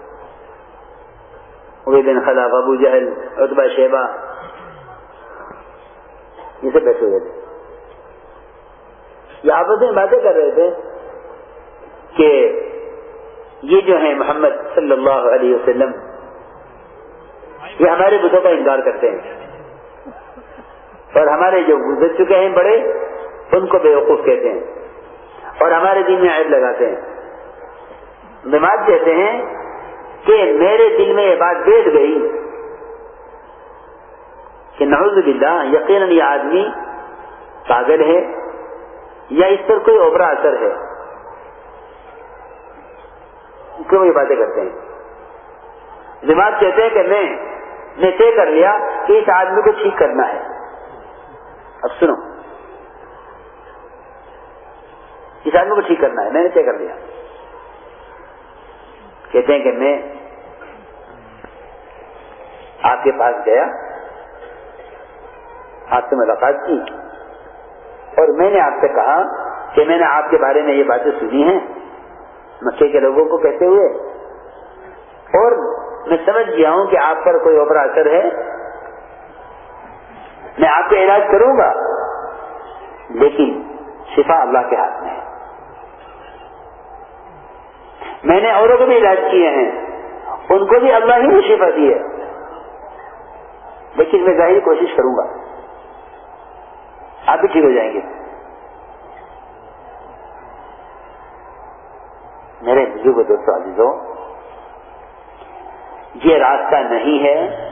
بن خلاف، ابو جہل اتبا شیبا یہ سب بیٹھے ہوئے تھے۔ یہ آپس میں باتیں کر رہے تھے کہ یہ جو ہیں محمد صلی اللہ علیہ وسلم، یہ ہمارے بتوں کا انکار کرتے ہیں۔ اور ہمارے جو گزر چکے ہیں بڑے، ان کو بیوقوف کہتے ہیں۔ اور ہمارے دل میں عیب لگاتے ہیں۔ نماز کہتے ہیں کہ میرے دل میں یہ بات بیٹھ گئی کہ نعوذ باللہ، یقیناً یہ آدمی پاگل ہے یا اس پر کوئی اوپرا اثر ہے؟ کیوں یہ باتیں کرتے ہیں؟ دماغ کہتے ہیں کہ میں نے طے کر لیا کہ اس آدمی کو ٹھیک کرنا ہے۔ اب سنو۔ اس آدمی کو ٹھیک کرنا ہے، میں نے طے کر لیا۔ کہتے ہیں کہ میں آپ کے پاس گیا، آپ سے ملاقات کی اور میں نے آپ سے کہا کہ میں نے آپ کے بارے میں یہ باتیں سنی ہیں مکے کے لوگوں کو کہتے ہوئے اور میں سمجھ گیا ہوں کہ آپ پر کوئی اوپر اثر ہے۔ میں آپ کا علاج کروں گا، لیکن شفا اللہ کے ہاتھ میں ہے۔ میں نے اوروں کو بھی علاج کیے ہیں۔ ان کو بھی اللہ ہی نے شفا دی ہے۔ لیکن میں ظاہر کوشش کروں گا۔ آپ بھی ٹھیک ہو جائیں گے۔ میرے بزرگ دوستوں عزیزوں، یہ راستہ نہیں ہے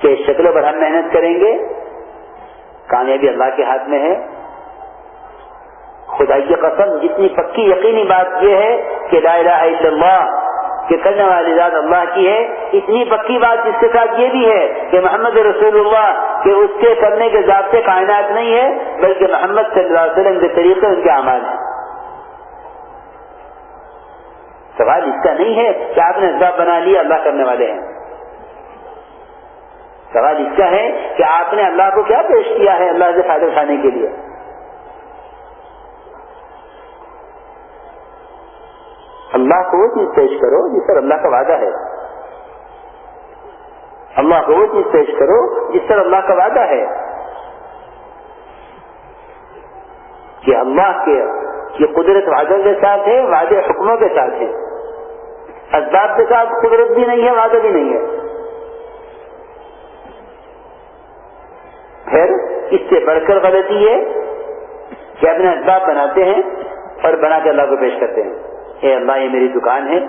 کہ شکلوں پر ہم محنت کریں گے۔ کامیابی اللہ کے ہاتھ میں ہے۔ خدا کی قسم، جتنی پکی یقینی بات یہ ہے کہ لا الہ الا اللہ، کہ کرنے والی ذات اللہ کی ہے، اتنی پکی بات اس کے ساتھ یہ بھی ہے کہ محمد رسول اللہ کہ اس کے کرنے کے ضابطے کائنات نہیں ہے، بلکہ محمد صلی اللہ علیہ وسلم کے طریقے ان کے اعمال ہیں۔ سوال اس کا نہیں ہے کہ آپ نے اسباب بنا لیا، اللہ کرنے والے ہیں۔ سوال اس کا ہے کہ آپ نے اللہ کو کیا پیش کیا ہے، اللہ سے فائدہ اٹھانے کے لیے۔ اللہ کو وہ چیز پیش کرو جس پر اللہ کا وعدہ ہے۔ اللہ کو وہ چیز پیش کرو جس پر اللہ کا وعدہ ہے۔ کہ اللہ کے یہ قدرت وعدوں کے ساتھ ہے، وعدے حکموں کے ساتھ ہے۔ اسباب کے ساتھ قدرت بھی نہیں ہے، وعدہ بھی نہیں ہے۔ پھر اس سے بڑھ کر غلطی ہے کہ اپنے اسباب بناتے ہیں اور بنا کے اللہ کو پیش کرتے ہیں۔ اے اللہ، یہ میری دکان ہے،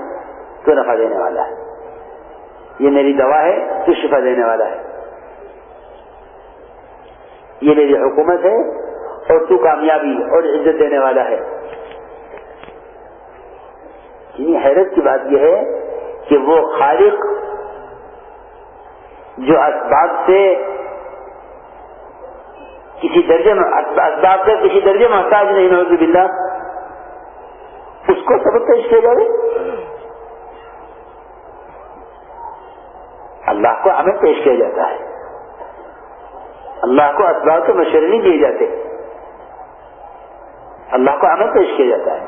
تو نفع دینے والا ہے۔ یہ میری دوا ہے، تو شفا دینے والا ہے۔ یہ میری حکومت ہے، اور تو کامیابی اور عزت دینے والا ہے۔ یعنی حیرت کی بات یہ ہے کہ وہ خالق جو اسباب سے کسی درجے میں، اسباب کا کسی درجے میں محتاج نہیں نوز بلّہ اس کو سبق پیش کیا جائے؟ اللہ کو ہمیں پیش کیا جاتا ہے۔ اللہ کو اسباب کے مشورے نہیں دیے جاتے۔ اللہ کو ہمیں پیش کیا جاتا ہے۔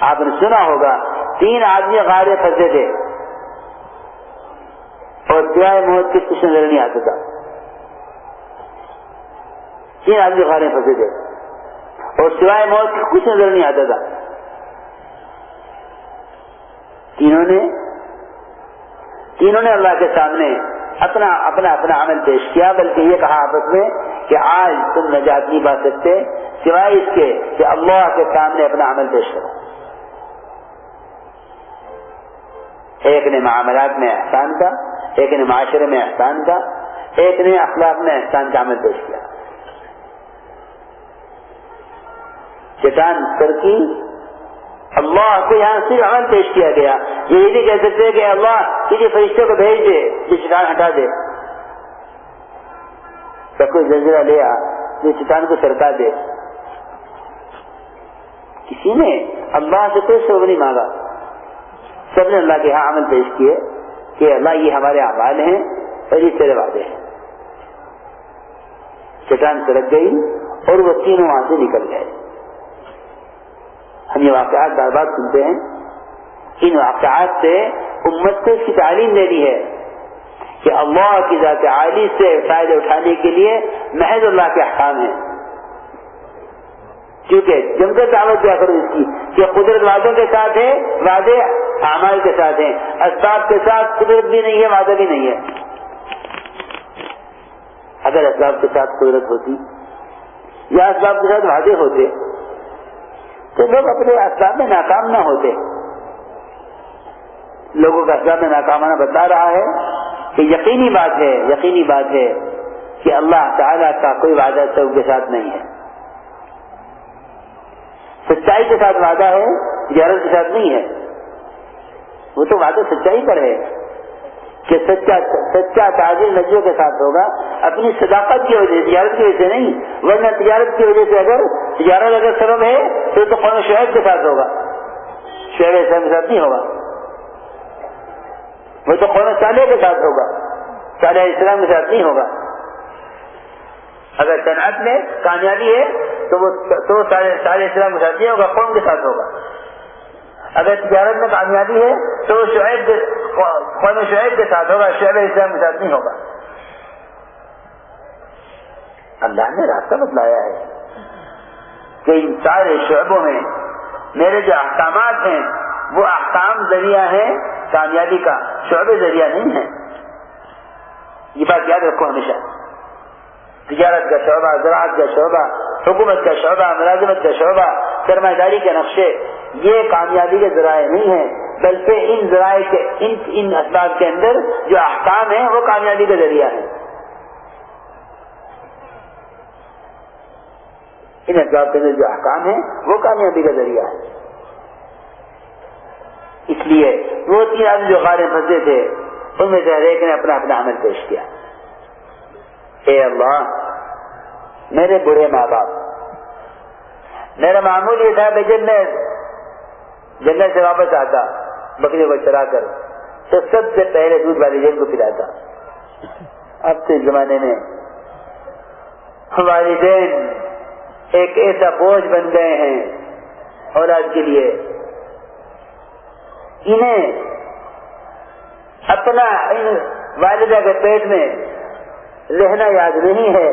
آپ نے سنا ہوگا، تین آدمی غار پھنسے تھے۔ اور سیاہ موت کے کچھ نظر نہیں آتا تھا۔ تین آدمی غارے پھنسے تھے۔ اور سوائے موت کے کچھ نظر نہیں آتا تھا۔ تینوں نے تینوں نے اللہ کے سامنے اپنا اپنا اپنا عمل پیش کیا، بلکہ یہ کہا آپس میں کہ آج تم نجات نہیں پا سکتے، سوائے اس کے کہ اللہ کے سامنے اپنا عمل پیش کرو۔ ایک نے معاملات میں احسان کا، ایک نے معاشرے میں احسان کا، ایک نے اخلاق میں احسان کا عمل پیش کیا۔ چٹان ترکی اللہ کو یہاں صرف عمل پیش کیا گیا۔ یہ نہیں کہہ سکتے کہ اللہ کسی فرشتے کو بھیج دے، یہ چٹان ہٹا دے۔ سب کوئی زلزلہ لے آ، یہ چٹان کو سرکا دے۔ کسی نے اللہ سے کوئی سب نہیں مانگا۔ سب نے اللہ کے یہاں عمل پیش کیے کہ اللہ یہ ہمارے اعمال ہیں اور یہ تیرے وعدے ہیں۔ چٹان سرک گئی اور وہ تینوں وہاں سے نکل گئے۔ ہم یہ واقعات بار بار سنتے ہیں۔ ان واقعات سے امت کو اس کی تعلیم دینی ہے کہ اللہ کی ذات عالی سے فائدہ اٹھانے کے لیے محض اللہ کے احکام ہیں۔ کیونکہ جم کر دعوت کیا کرو اس کی؟ کہ قدرت وعدوں کے ساتھ ہے، وعدے اعمال کے ساتھ ہیں۔ اسباب کے ساتھ قدرت بھی نہیں ہے، وعدہ بھی نہیں ہے۔ اگر اسباب کے ساتھ قدرت ہوتی، یا اسباب کے ساتھ وعدے ہوتے تو لوگ اپنے اسباب میں ناکام نہ ہوتے۔ لوگوں کا اسباب میں ناکام ہونا بتا رہا ہے کہ یقینی بات ہے، یقینی بات ہے کہ اللہ تعالیٰ کا کوئی وعدہ سب کے ساتھ نہیں ہے۔ سچائی کے ساتھ وعدہ ہے تجارت کے ساتھ نہیں ہے۔ وہ تو وعدہ سچائی پر ہے۔ کہ سچا سچا تاجر نجیوں کے ساتھ ہوگا، اپنی صداقت کی وجہ سے، تجارت کی وجہ سے نہیں، ورنہ تجارت کی وجہ سے اگر تجارت اگر سبب ہے تو تو قوم شعیب کے ساتھ ہوگا۔ شعیب اسلام کے ساتھ نہیں ہوگا۔ وہ تو قوم صالح کے ساتھ ہوگا۔ صالح اسلام کے ساتھ نہیں ہوگا۔ اگر صنعت میں کامیابی ہے، تو وہ تو سارے سارے اسلام کے ساتھ نہیں ہوگا، قوم کے ساتھ ہوگا۔ اگر تجارت میں کامیابی ہے، تو وہ شعیب قوم شعیب کے ساتھ ہوگا شعیب اسلام کے ساتھ نہیں ہوگا۔ اللہ نے راستہ بتلایا ہے کہ ان سارے شعبوں میں میرے جو احکامات ہیں، وہ احکام ذریعہ ہیں، کامیابی کا شعبے ذریعہ نہیں ہے۔ یہ بات یاد رکھو ہمیشہ۔ تجارت کا شعبہ، زراعت کا شعبہ، حکومت کا شعبہ، ملازمت کا شعبہ سرمایہ داری کے نقشے یہ کامیابی کے ذرائع نہیں ہیں، بلکہ ان ذرائع کے، ان ان اسباب کے اندر جو احکام ہیں، وہ کامیابی کا ذریعہ ہے ان اسباب کے اندر جو احکام ہیں، وہ کامیابی کا ذریعہ ہے اس لیے وہ تین آدمی جو غارے پھنسے تھے، ان میں سے ہر ایک نے اپنا اپنا عمل پیش کیا۔ اے اللہ، میرے برے ماں باپ میرا معمول یہ تھا کہ جب میں جنگل سے واپس آتا بکری کو چرا کر، تو سب سے پہلے دودھ والی جیل کو پلاتا۔ اب سے زمانے میں والدین ایک ایسا بوجھ بن گئے ہیں اولاد کے لیے۔ انہیں اپنا ان والدہ کے پیٹ میں رہنا یاد نہیں ہے۔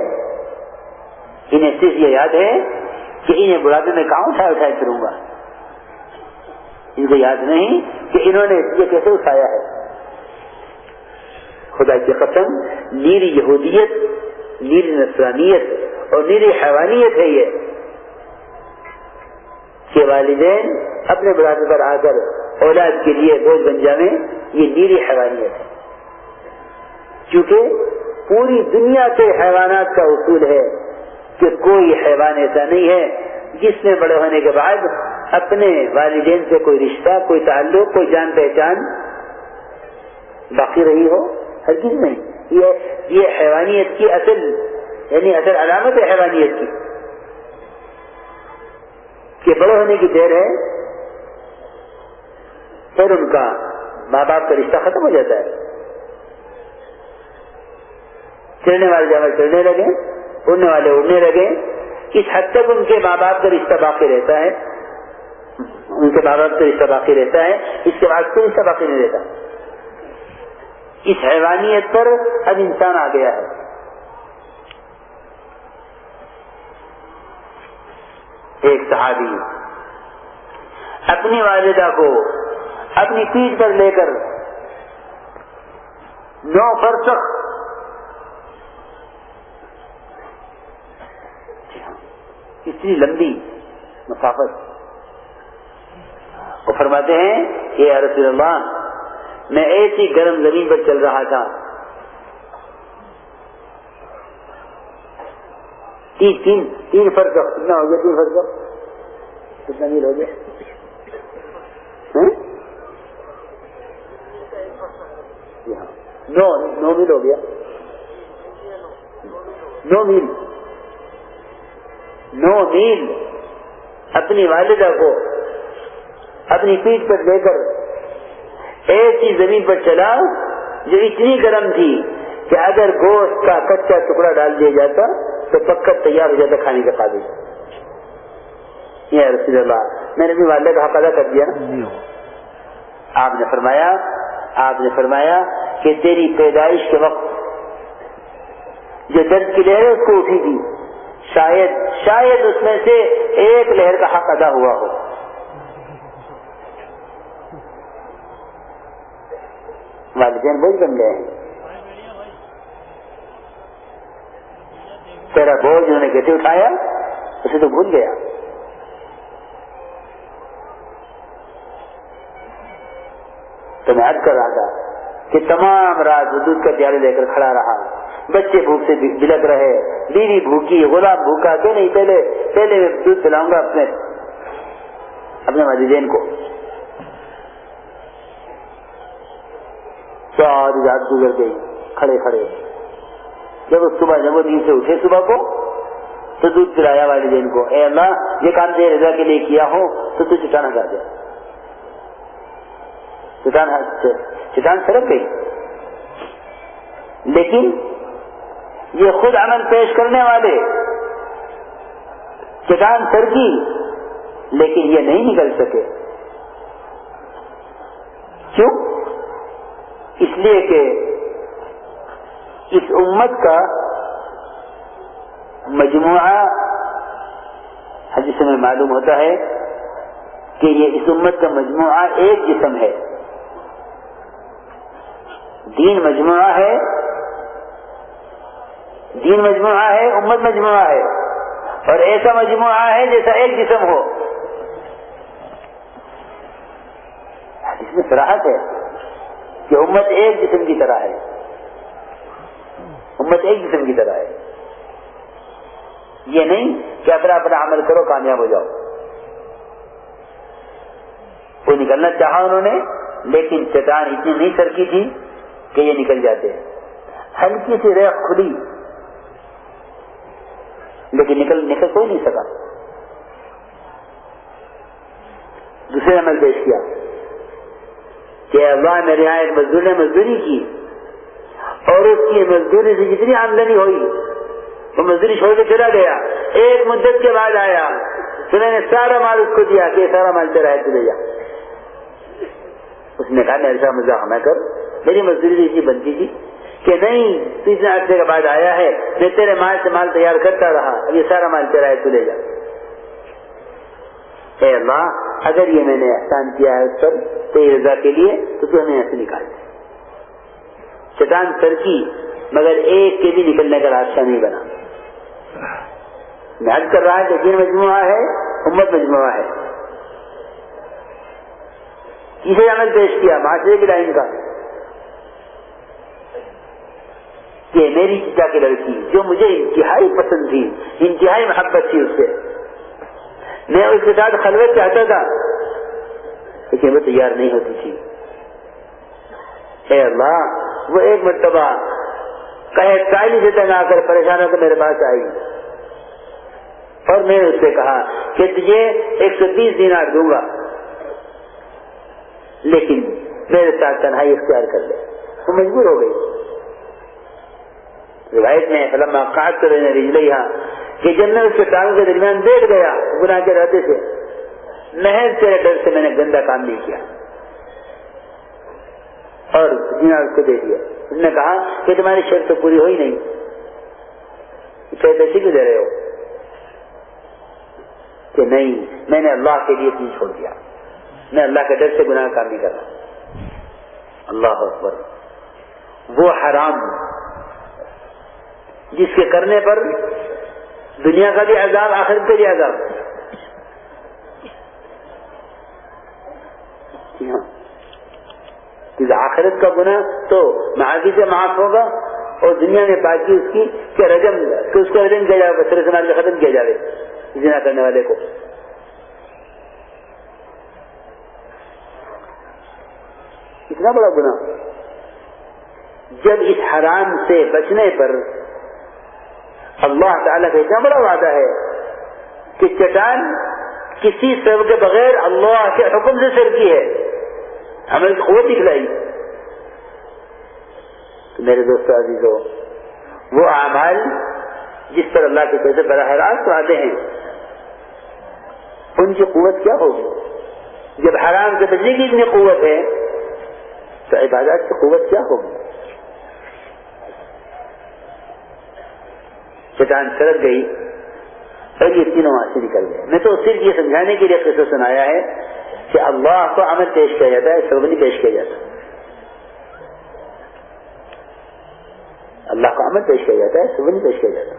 انہیں صرف یہ یاد ہے کہ انہیں بڑھاپے میں کہاں اٹھائے اٹھائے کروں گا؟ ان کو یاد نہیں کہ انہوں نے یہ کیسے اٹھایا ہے۔ خدا کی قسم، نیری یہودیت، نیری نسرانیت اور نیری حیوانیت ہے یہ کہ والدین اپنے بڑھاپے پر آ کر اولاد کے لیے بوجھ بن جائیں یہ نیری حیوانیت ہے۔ کیونکہ پوری دنیا کے حیوانات کا اصول ہے۔ کہ کوئی حیوان ایسا نہیں ہے جس میں بڑے ہونے کے بعد اپنے والدین سے کوئی رشتہ، کوئی تعلق، کوئی جان پہچان باقی رہی ہو ہر چیز نہیں۔ یہ یہ حیوانیت کی اصل یعنی اصل علامت ہے حیوانیت کی۔ کہ بڑے ہونے کی دیر ہے، پھر ان کا ماں باپ کا رشتہ ختم ہو جاتا ہے۔ چلنے والے جانور چلنے لگے۔ اڑنے والے اڑنے لگے۔ اس حد تک ان کے ماں باپ کا رشتہ باقی رہتا ہے۔ ان کے ماں باپ کا رشتہ باقی رہتا ہے۔ اس کے بعد کوئی رشتہ باقی نہیں رہتا۔ اس حیوانیت پر اب انسان آ گیا ہے ایک صحابی اپنی والدہ کو اپنی پیٹ پر لے کر نو برسک اتنی لمبی مسافت وہ فرماتے ہیں کہ رسول اللہ، میں ایسی گرم زمین پر چل رہا تھا۔ تین تین تین فرق کتنا ہو گیا تین فرق کتنا میل ہو گیا؟ نو نو میل ہو گیا۔ نو میل۔ نو میل اپنی والدہ کو اپنی پیٹ پر لے کر ایسی زمین پر چلا جو اتنی گرم تھی کہ اگر گوشت کا کچا ٹکڑا ڈال دیا جاتا تو پکر تیار ہو جاتا کھانے کے قابل۔ یہ رسول اللہ میں نے بھی والدہ کا حق ادا کر دیا۔ نا آپ نے فرمایا آپ نے فرمایا کہ تیری پیدائش کے وقت جو درد کی لہر ہے اس کو اٹھی تھی شاید شاید اس میں سے ایک لہر کا حق ادا ہوا ہو۔ والدین بوجھ بن گئے ہیں۔ تیرا بوجھ انہوں نے کیسے اٹھایا، اسے تو بھول گیا۔ تو میں عرض کر رہا تھا کہ تمام رات دودھ کا پیارے لے کر کھڑا رہا۔ بچے بھوک سے بلک رہے، بیوی بھوکی، غلام بھوکا کہ نہیں؟ پہلے پہلے میں دودھ پلاؤں گا اپنے اپنے والدین کو۔ ساری رات گزر گئی، کھڑے کھڑے۔ جب صبح جب وہ نیند سے اٹھے صبح کو، تو دودھ پلایا والدین کو۔ اے اللہ، یہ کام دے رضا کے لیے کیا ہو؟ تو تو چٹانا کر دیا چٹان چٹان سرک گئی۔ لیکن یہ خود عمل پیش کرنے والے چٹان سرکی لیکن یہ نہیں نکل سکے۔ کیوں؟ اس لیے کہ اس امت کا مجموعہ، حدیث میں معلوم ہوتا ہے کہ یہ اس امت کا مجموعہ ایک جسم ہے۔ دین مجموعہ ہے۔ دین مجموعہ ہے، امت مجموعہ ہے۔ اور ایسا مجموعہ ہے جیسا ایک جسم ہو۔ اس میں سراہت ہے کہ امت ایک جسم کی طرح ہے۔ امت ایک جسم کی طرح ہے۔ یہ نہیں کہ اپنا اپنا عمل کرو، کامیاب ہو جاؤ۔ وہ نکلنا چاہا انہوں نے، لیکن چٹان اتنی نہیں سرکی تھی کہ یہ نکل جاتے۔ ہلکی سی ریخ کھلی۔ لیکن نکل نکل کوئی نہیں سکا۔ دوسرے عمل پیش کیا۔ کہ اللہ میرے یہاں ایک مزدور نے مزدوری کی۔ اور اس کی مزدوری سے جتنی آمدنی ہوئی، وہ مزدوری چھوڑ کے چلا گیا۔ ایک مدت کے بعد آیا۔ تو میں نے سارا مال اس کو دیا کہ سارا مال تیرا ہے چلے جا۔ اس نے کہا، میرے ساتھ مزاح نہ کر۔ میری مزدوری اتنی بنتی تھی۔ کہ نہیں، تیسرے عرصے کے بعد آیا ہے، میں تیرے مال سے مال تیار کرتا رہا، اب یہ سارا مال تیرا ہے چلے جا۔ اے اللہ، اگر یہ میں نے احسان کیا ہے اس پر تیری رضا کے لیے، تو تو ہمیں ایسے نکال دے۔ چٹان ترکی مگر ایک کے بھی نکلنے کا راستہ نہیں بنا۔ محنت کر رہا ہے کہ مجموعہ ہے، امت مجموعہ ہے۔ کسی عمل پیش کیا، معاشرے کی لائن کا۔ کہ میری چچا کی لڑکی جو مجھے انتہائی پسند تھی، انتہائی محبت تھی اس سے۔ میں اس کے ساتھ خلوت چاہتا تھا، لیکن وہ تیار نہیں ہوتی تھی۔ اے اللہ، وہ ایک مرتبہ کہے کالی سے تنگ آ کر پریشان ہو کر، میرے پاس آئی۔ اور میں نے اس سے کہا کہ تجھے ایک سو بیس دینار دوں گا، لیکن میرے ساتھ تنہائی اختیار کر لے۔ وہ مجبور ہو گئی۔ روایت میں فلما کہ جب میں اس کے ٹانگوں کے درمیان بیٹھ گیا، گناہ کے رہتے تھے۔ محض تیرے ڈر سے میں نے گندا کام نہیں کیا۔ اور اس کو دے دیا اس نے کہا کہ تمہاری شرط تو پوری ہوئی نہیں۔ پیسے کیوں دے رہے ہو؟ کہ نہیں، میں نے اللہ کے لیے تین چھوڑ دیا۔ میں اللہ کے ڈر سے گناہ کام نہیں کر رہا۔ اللہ اکبر۔ وہ حرام جس کے کرنے پر دنیا کا بھی عذاب، آخرت کا بھی عذاب۔ آخرت کا گناہ تو معافی سے معاف ہوگا اور دنیا میں باقی اس کی کہ رجم، کہ اس کو رجم کیا جائے گا سر سماج میں ختم کیا جائے زنا کرنے والے کو۔ اتنا بڑا گناہ۔ جب اس حرام سے بچنے پر اللہ تعالیٰ کا اتنا بڑا وعدہ ہے کہ چٹان کسی سب کے بغیر اللہ کے حکم سے سر کی ہے۔ ہمیں قوت دکھلائی۔ میرے دوست عزیز ہو وہ اعمال جس پر اللہ کے پیسے براہ راست آتے ہیں، ان کی قوت کیا ہوگی؟ جب حرام کے بچنے کی اتنی قوت ہے، تو عبادات کی قوت کیا ہوگی؟ چٹان سرک گئی اور یہ تینوں وہاں سے نکل گئے۔ میں تو صرف یہ سمجھانے کے لیے قصہ سنایا ہے کہ اللہ کو عمل پیش کیا جاتا ہے سب نہیں پیش کیا جاتا۔ اللہ کو عمل پیش کیا جاتا ہے سب نہیں پیش کیا جاتا۔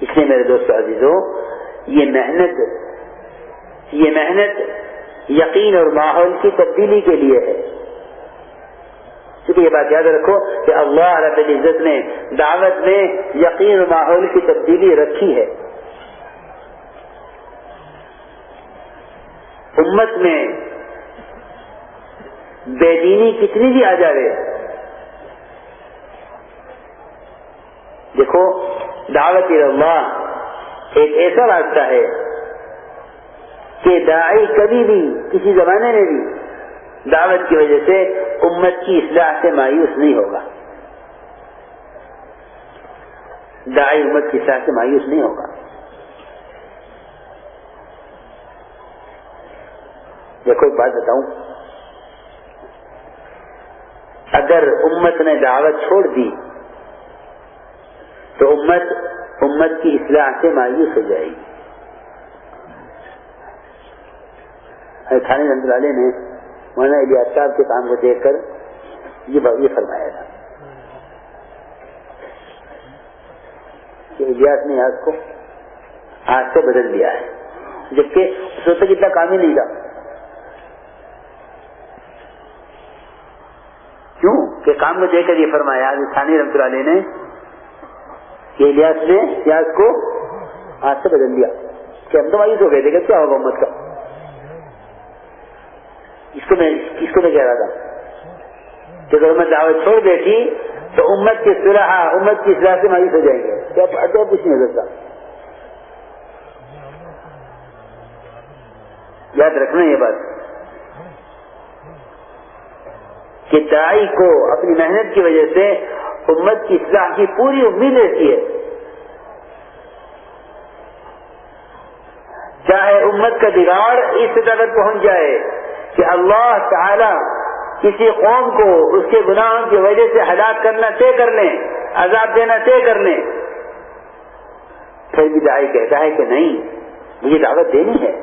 اس لیے میرے دوست عزیزوں یہ محنت یہ محنت یقین اور ماحول کی تبدیلی کے لیے ہے۔ یہ بات یاد رکھو کہ اللہ رب العزت نے دعوت میں یقین ماحول کی تبدیلی رکھی ہے۔ امت میں بے دینی کتنی بھی آ جائے دیکھو، دعوت اللہ ایک ایسا راستہ ہے کہ داعی کبھی بھی، کسی زمانے میں بھی دعوت کی وجہ سے امت کی اصلاح سے مایوس نہیں ہوگا۔ داعی امت کی اصلاح سے مایوس نہیں ہوگا۔ دیکھو ایک بات بتاؤں؟ اگر امت نے دعوت چھوڑ دی، تو امت امت کی اصلاح سے مایوس ہو جائے گی۔ تھانے رحمت والے نے مولانا الیاس صاحب کے کام کو دیکھ کر یہ یہ فرمایا تھا کہ الیاس نے آج کو آج سے بدل دیا ہے۔ جبکہ اس وقت اتنا کام ہی نہیں تھا۔ کیوں؟ کہ کام کو دیکھ کر یہ فرمایا تھانے رحمت والے نے کہ الیاس نے الیاس کو آج سے بدل دیا کہ ہم تو مایوس ہو گئے تھے کہ کیا ہوگا امت کا۔ اس کو میں اس کو میں کہہ رہا تھا۔ کہ اگر امت دعوت چھوڑ دیتی تو امت کی صلاح امت کی اصلاح سے مایوس ہو جائیں گے۔ کیا کچھ نہیں ہو سکتا۔ یاد رکھنا یہ بات۔ کہ دائی کو اپنی محنت کی وجہ سے امت کی اصلاح کی پوری امید رہتی ہے۔ چاہے امت کا بگاڑ اس طرح پہنچ جائے۔ کہ اللہ تعالی کسی قوم کو اس کے گناہوں کی وجہ سے ہلاک کرنا طے کر لیں، عذاب دینا طے کر لیں۔ پھر بھی دائی کہتا ہے کہ نہیں، مجھے دعوت دینی ہے۔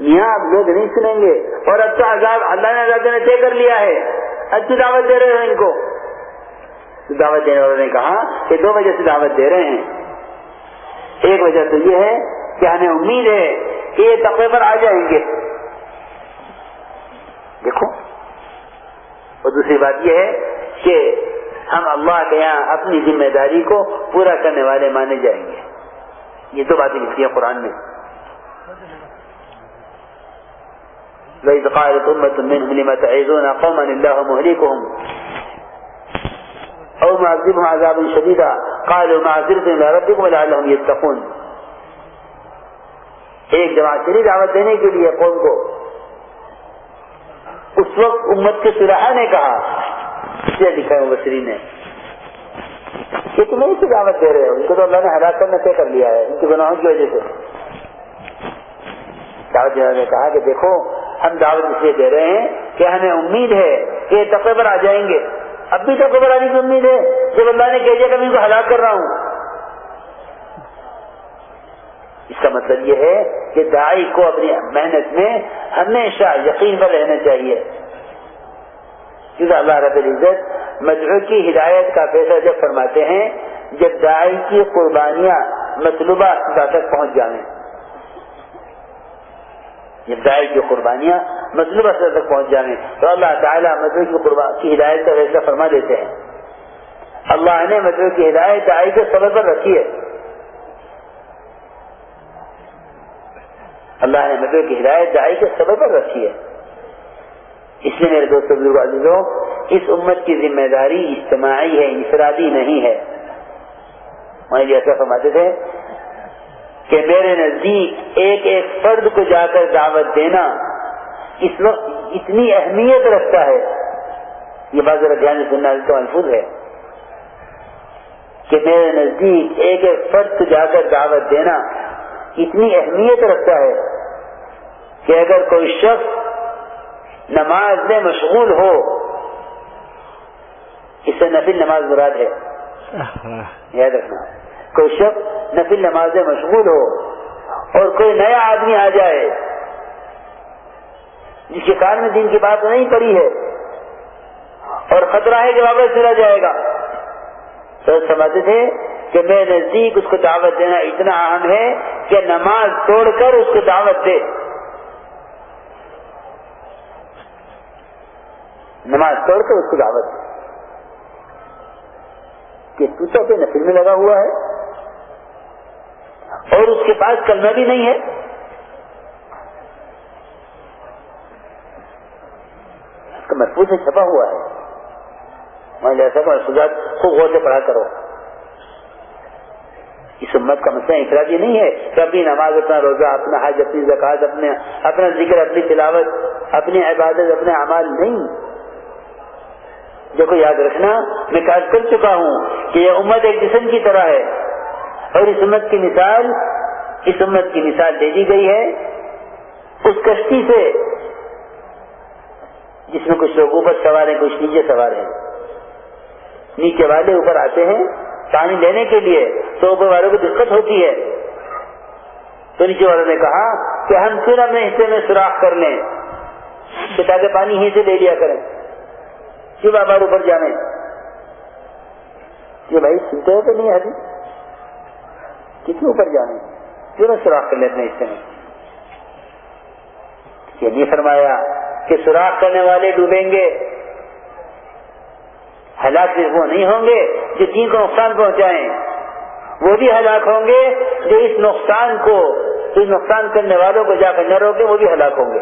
میاں اب لوگ نہیں سنیں گے۔ اور اب تو عذاب، اللہ نے عذاب دینا طے کر لیا ہے۔ اچھی دعوت دے رہے ہیں ان کو؟ دعوت دینے والوں نے کہا کہ دو وجہ سے دعوت دے رہے ہیں۔ ایک وجہ تو یہ ہے کہ ہمیں امید ہے کہ یہ تقوی پر آ جائیں گے۔ دیکھو۔ اور دوسری بات یہ ہے کہ ہم اللہ کے یہاں اپنی ذمہ داری کو پورا کرنے والے مانے جائیں گے۔ یہ دو باتیں لکھی ہیں قرآن میں۔ وَإِذْ قَالَتْ أُمَّةٌ مِّنْهُمْ لِمَ تَعِظُونَ قَوْمًا اللَّهُ مُهْلِكُهُمْ؟ أَوْ مُعَذِّبُهُمْ عَذَابًا شَدِيدًا؟ قَالُوا مَعْذِرَةً إِلَىٰ رَبِّكُمْ وَلَعَلَّهُمْ يَتَّقُونَ۔ ایک جماعت چلی دعوت دینے کے لیے قوم کو اس وقت امت کے سراہا نے کہا اسے لکھا ہے مبصرین نے؟ کہ تم نہیں دعوت دے رہے ہو ان کو تو اللہ نے ہلاک کرنا طے کر لیا ہے، ان کے گناہوں کی وجہ سے۔ دعوت دینے نے کہا کہ دیکھو، ہم دعوت اس لیے دے رہے ہیں کہ ہمیں امید ہے کہ تقوی پر آ جائیں گے۔ اب بھی تقوی پر آنے کی امید ہے۔ جب اللہ نے کہہ دیا کہ میں ان کو ہلاک کر رہا ہوں اس کا مطلب یہ ہے کہ دائی کو اپنی محنت میں ہمیشہ یقین پر رہنا چاہیے۔ کیونکہ اللہ رب العزت مدعو کی ہدایت کا فیصلہ جب فرماتے ہیں، جب دائی کی قربانیاں مطلوبہ سطح تک پہنچ جائیں۔ جب دائی کی قربانیاں مطلوبہ سطح تک پہنچ جائیں تو اللہ تعالیٰ مدعو کی قربان کی ہدایت کا فیصلہ فرما دیتے ہیں۔ اللہ نے مدعو کی ہدایت دائی کے سبب پر رکھی ہے۔ اللہ نے مدعو کی ہدایت دائی کے سبب پر رکھی ہے۔ اس لیے میرے دوست بزرگ عزیزوں اس امت کی ذمہ داری اجتماعی ہے، انفرادی نہیں ہے۔ مجھے ایسا فرماتے تھے؟ کہ میرے نزدیک ایک ایک فرد کو جا کر دعوت دینا اس وقت اتنی اہمیت رکھتا ہے۔ یہ بات ذرا دھیان سننا تو محفوظ ہے۔ کہ میرے نزدیک ایک ایک فرد کو جا کر دعوت دینا اتنی اہمیت رکھتا ہے۔ کہ اگر کوئی شخص نماز میں مشغول ہو، اس سے نفل نماز مراد ہے۔ یاد رکھنا۔ کوئی شخص نفل نماز میں مشغول ہو اور کوئی نیا آدمی آ جائے، جس کے کار میں دن کی بات نہیں پڑی ہے اور خطرہ ہے کہ واپس چلا جائے گا۔ تو سمجھتے تھے کہ میں نزدیک اس کو دعوت دینا اتنا اہم ہے کہ نماز توڑ کر اس کو دعوت دے۔ نماز توڑ کر اس کو دعوت دے کہ تو تو اپنے نفل میں لگا ہوا ہے اور اس کے پاس کلمہ بھی نہیں ہے۔ اس کا محفوظ چھپا ہوا ہے۔ میں محفوظات خوب غور سے پڑھا کرو۔ اس امت کا مسئلہ انفرادی نہیں ہے۔ کہ اپنی نماز، اپنا روزہ، اپنا حج، اپنی زکات اپنے، اپنا ذکر، اپنی تلاوت، اپنی عبادت، اپنے اعمال نہیں۔ دیکھو یاد رکھنا، میں کاج کر چکا ہوں کہ یہ امت ایک جسم کی طرح ہے۔ اور اس امت کی مثال، اس امت کی مثال دے دی گئی ہے۔ اس کشتی سے، جس میں کچھ لوگ اوپر سوار ہیں، کچھ نیچے سوار ہیں۔ نیچے والے اوپر آتے ہیں، پانی لینے کے لیے۔ تو اوپر والوں کو دقت ہوتی ہے۔ تو نیچے والوں نے کہا کہ ہم پھر اپنے حصے میں سوراخ کر لیں۔ کہ تاکہ پانی ہی سے لے لیا کریں۔ کیوں بابا اوپر جانے؟ یہ بھائی سنتے ہو کہ نہیں ابھی کتنے اوپر جانے؟ کیوں سوراخ کر لیں اپنے حصے میں یہ نہیں فرمایا کہ سوراخ کرنے والے ڈوبیں گے؟ ہلاک صرف وہ نہیں ہوں گے جو دین کو نقصان پہنچائیں۔ وہ بھی ہلاک ہوں گے جو اس نقصان کو اس نقصان کرنے والوں کو جا کر نہ روکے وہ بھی ہلاک ہوں گے۔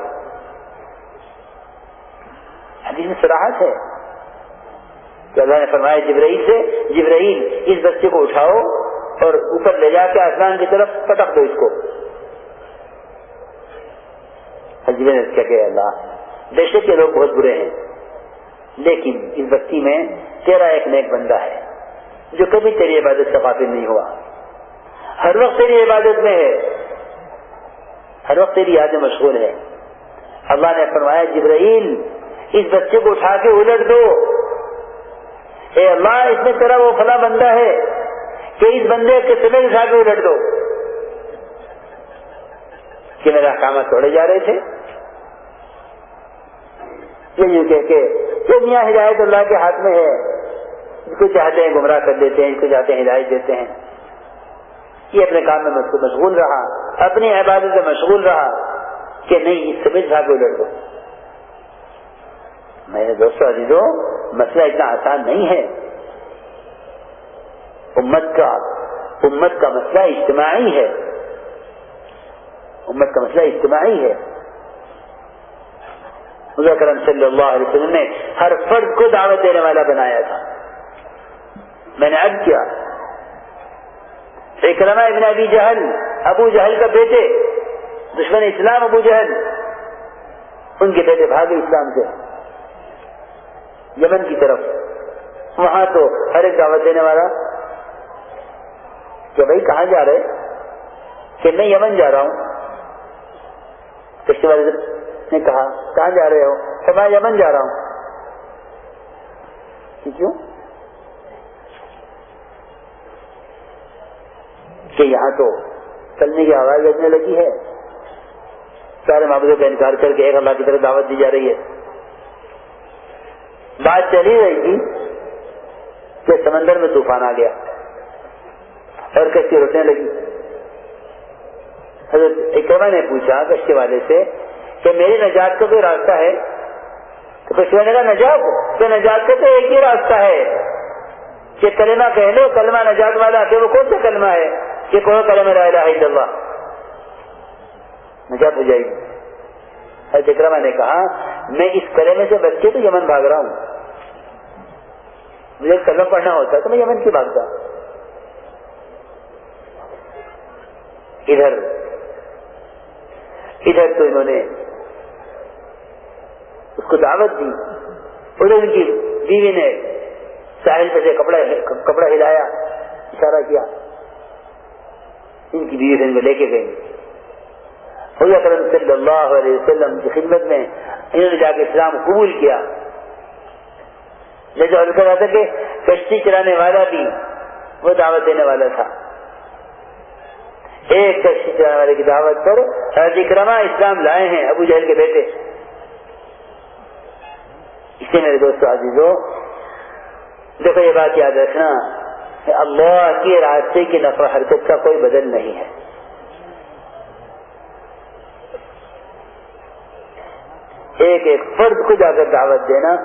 حدیث میں سراہٹ ہے۔ کہ اللہ نے فرمایا، جبرائیل سے جبرائیل اس بچے کو اٹھاؤ اور اوپر لے جا کے آسمان کی طرف پٹک دو اس کو۔ ہاں جی، نے کیا کہ اللہ دہشت کے لوگ بہت برے ہیں، لیکن اس بستی میں تیرا ایک نیک بندہ ہے، جو کبھی تیری عبادت سے قابل نہیں ہوا۔ ہر وقت تیری عبادت میں ہے، ہر وقت تیری یادیں مشغول ہے۔ اللہ نے فرمایا، جبرائیل، اس بچے کو اٹھا کے الٹ دو۔ اے اللہ، اس میں تیرا وہ فلاں بندہ ہے کہ اس بندے کے سمے اٹھا کے الٹ دو۔ کہ میرا احکامات توڑے جا رہے تھے۔ یہ کہہ کے کہ میاں ہدایت اللہ کے ہاتھ میں ہے۔ اس کو چاہتے ہیں، گمراہ کر دیتے ہیں، اس کو چاہتے ہیں ہدایت دیتے ہیں۔ یہ اپنے کام میں مشغول رہا، اپنی عبادت سے مشغول رہا کہ نہیں، اس سمجھ بھاگ کو لڑ دو۔ میرے دوستوں عزیزوں مسئلہ اتنا آسان نہیں ہے۔ امت کا امت کا مسئلہ اجتماعی ہے۔ امت کا مسئلہ اجتماعی ہے۔ کرم صلی اللہ علیہ وسلم نے ہر فرد کو دعوت دینے والا بنایا تھا۔ میں نے اب کیا اکرما ابن ابی جہل، ابو جہل کا بیٹے، دشمن اسلام ابو جہل، ان کے بیٹے بھاگے اسلام سے یمن کی طرف۔ وہاں تو ہر ایک دعوت دینے والا کہ بھائی کہاں جا رہے؟ کہ میں یمن جا رہا ہوں۔ کشتی والے نے کہا، کہاں جا رہے ہو؟ تو میں یمن جا رہا ہوں۔ کیوں؟ کہ یہاں تو چلنے کی آواز لگنے لگی ہے۔ سارے معاملے کا انکار کر کے ایک اللہ کی طرف دعوت دی جا رہی ہے۔ بات چلی رہی تھی کہ سمندر میں طوفان آ گیا اور کشتی روکنے لگی؟ حضرت اکرما نے پوچھا کشتی والے سے کہ میری نجات کا کوئی راستہ ہے؟ تو کشتی والے کا نجات کہ نجات کا تو ایک ہی راستہ ہے کہ کلمہ کہہ لو، کلمہ نجات والا کہ وہ کون سا کلمہ ہے؟ کہ کوئی کلمہ لا الہ الا اللہ۔ نجات ہو جائے گی۔ حضرت اکرما نے کہا میں اس کلمے سے بچ کے تو یمن بھاگ رہا ہوں۔ مجھے کلم پڑھنا ہوتا تو میں یمن کی بھاگتا ادھر۔ ادھر تو انہوں نے اس کو دعوت دی۔ ادھر ان کی بیوی نے ساحل پہ سے کپڑا کپڑا ہلایا، اشارہ کیا۔ ان کی بیوی سے ان کو لے کے گئی خدا صلی اللہ علیہ وسلم کی خدمت میں انہوں نے جا کے اسلام قبول کیا۔ جیسے اور کہا تھا کہ کشتی چلانے والا بھی وہ دعوت دینے والا تھا۔ ایک کشتی چلانے والے کی دعوت پر حضرت اکرما اسلام لائے ہیں، ابو جہل کے بیٹے۔ اسے میرے دوستوں عزیزو، دیکھو یہ بات یاد رکھنا کہ اللہ کے راستے کی نفع حرکت کا کوئی بدل نہیں ہے۔ ایک ایک فرد کو جا کر دعوت دینا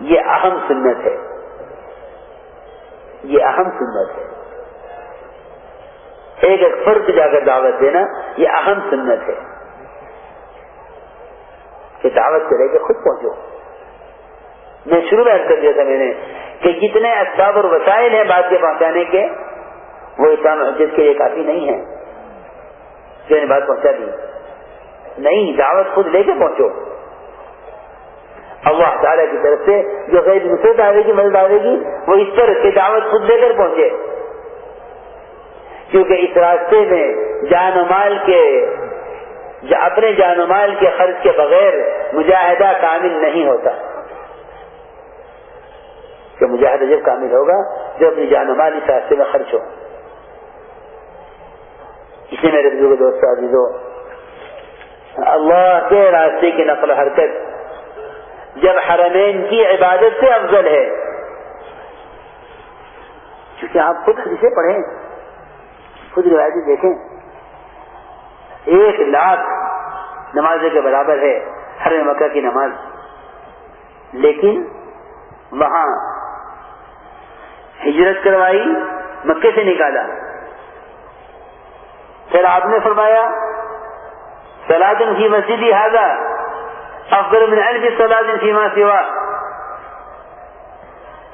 یہ اہم سنت ہے۔ یہ اہم سنت ہے۔ ایک ایک فرد کو جا کر دعوت دینا یہ اہم سنت ہے۔ کہ دعوت سے لے کے خود پہنچو۔ میں شروع میں کر دیا تھا میں نے کہ جتنے اسباب اور وسائل ہیں بات کے پہنچانے کے، وہ اسلام حجت کے لیے کافی نہیں ہے جو نے بات پہنچا دی۔ نہیں، دعوت خود لے کے پہنچو۔ اللہ تعالیٰ کی طرف سے جو غیر نصرت آئے گی مدد آئے گی، وہ اس پر کہ دعوت خود لے کر پہنچے۔ کیونکہ اس راستے میں جان و مال کے اپنے جان و مال کے خرچ کے بغیر مجاہدہ کامل نہیں ہوتا۔ کہ مجاہدہ جب کامل ہوگا، جو اپنی جان و مال اس راستے میں خرچ ہو۔ اسے میرے بزرگ دوست عزیزو، اللہ کے راستے کی نقل حرکت جب حرمین کی عبادت سے افضل ہے۔ کیونکہ آپ خود اسے پڑھیں، خود روایتیں دیکھیں۔ ایک لاکھ نمازوں کے برابر ہے ہر مکہ کی نماز۔ لیکن وہاں ہجرت کروائی، مکے سے نکالا۔ پھر آپ نے فرمایا سلادن کی مسجد ہی افضل من الف سلادن فیما سوا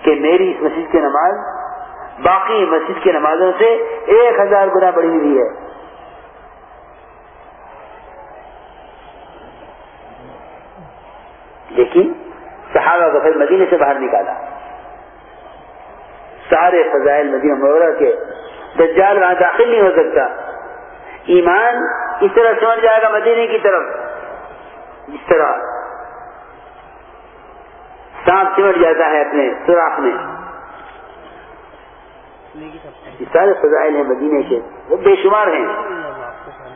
کہ میری اس مسجد کی نماز باقی مسجد کی نمازوں سے ایک ہزار گنا بڑی ہوئی ہے۔ لیکن صحابہ کو پھر مدینے سے باہر نکالا۔ سارے فضائل مدینہ مورہ کے دجال وہاں داخل نہیں ہو سکتا۔ ایمان اس طرح سمجھ جائے گا مدینے کی طرف۔ جس طرح۔ سانپ سمٹ جاتا ہے اپنے سوراخ میں۔ سارے فضائل ہیں مدینے کے۔ وہ بے شمار ہیں۔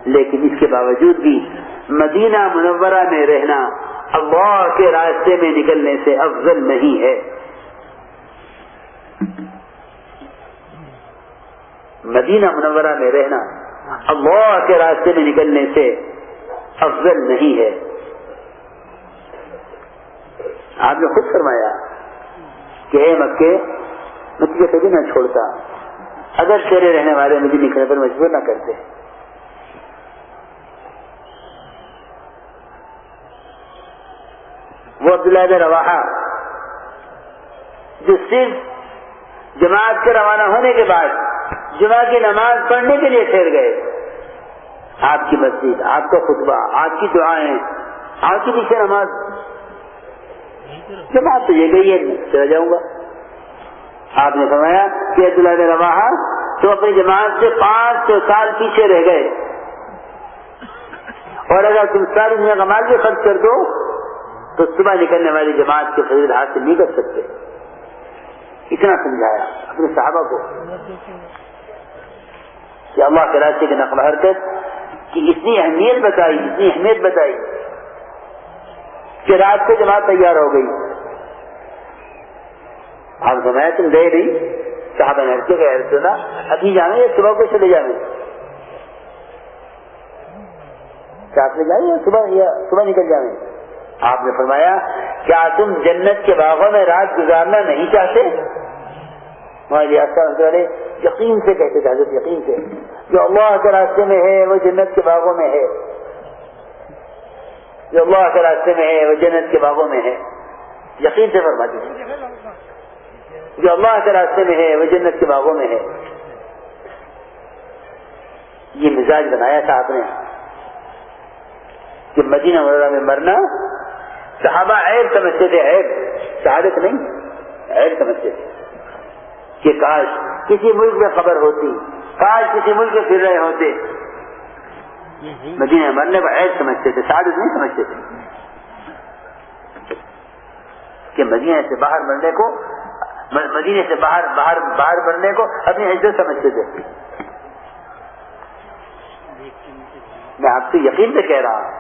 لیکن اس کے باوجود بھی مدینہ منورہ میں رہنا اللہ کے راستے میں نکلنے سے افضل نہیں ہے۔ مدینہ منورہ میں رہنا اللہ کے راستے میں نکلنے سے افضل نہیں ہے۔ آپ نے خود فرمایا کہ اے مکے مجھے کبھی نہ چھوڑتا۔ اگر تیرے رہنے والے مجھے نکلنے پر مجبور نہ کرتے۔ وہ عبداللہ روا جو صرف جماعت کے روانہ ہونے کے بعد جمعہ کی نماز پڑھنے کے لیے ٹھہر گئے۔ آپ کی مسجد، آپ کا خطبہ، آپ کی دعائیں، آپ کی پیچھے نماز جماعت تو یہ گئی ہے چلا جاؤں گا۔ آپ نے فرمایا کہ عبداللہ نے روا تو اپنی جماعت سے پانچ سو سال پیچھے رہ گئے۔ اور اگر تم ساری دنیا کا مال بھی خرچ کر دو، تو صبح نکلنے والی جماعت کے فضل حاصل نہیں کر سکتے۔ اتنا سمجھایا اپنے صحابہ کو۔ کہ اللہ کے راستے کی نقل حرکت کی اتنی اہمیت بتائی، اتنی اہمیت بتائی۔ کہ رات کو جماعت تیار ہو گئی۔ آپ سمایا تم گئے نہیں صحابہ نے کے گئے سنا۔ ابھی جانے یا صبح کو چلے جانے رات میں جائیں یا صبح یا صبح نکل جانے آپ نے فرمایا، کیا تم جنت کے باغوں میں رات گزارنا نہیں چاہتے؟ والے یقین سے کہتے تھے حضرت یقین سے، جو اللہ کے راستے میں ہے، وہ جنت کے باغوں میں ہے۔ جو اللہ کے راستے میں ہے وہ جنت کے باغوں میں ہے۔ یقین سے فرماتے تھے جو اللہ کے راستے میں ہے وہ جنت کے باغوں میں ہے۔ یہ مزاج بنایا تھا آپ نے۔ کہ مدینہ وغیرہ میں مرنا، صحابہ عیب سمجھتے تھے، عیب، شہادت نہیں، عیب سمجھتے تھے۔ کہ کاش کسی ملک میں خبر ہوتی، کاش کسی ملک میں پھر رہے ہوتے۔ مدینہ مرنے کو عیب سمجھتے تھے شہادت نہیں سمجھتے تھے۔ کہ مدینہ سے باہر مرنے کو مدینے سے باہر باہر باہر بننے کو اپنی عزت سمجھتے تھے۔ میں آپ سے یقین سے کہہ رہا ہوں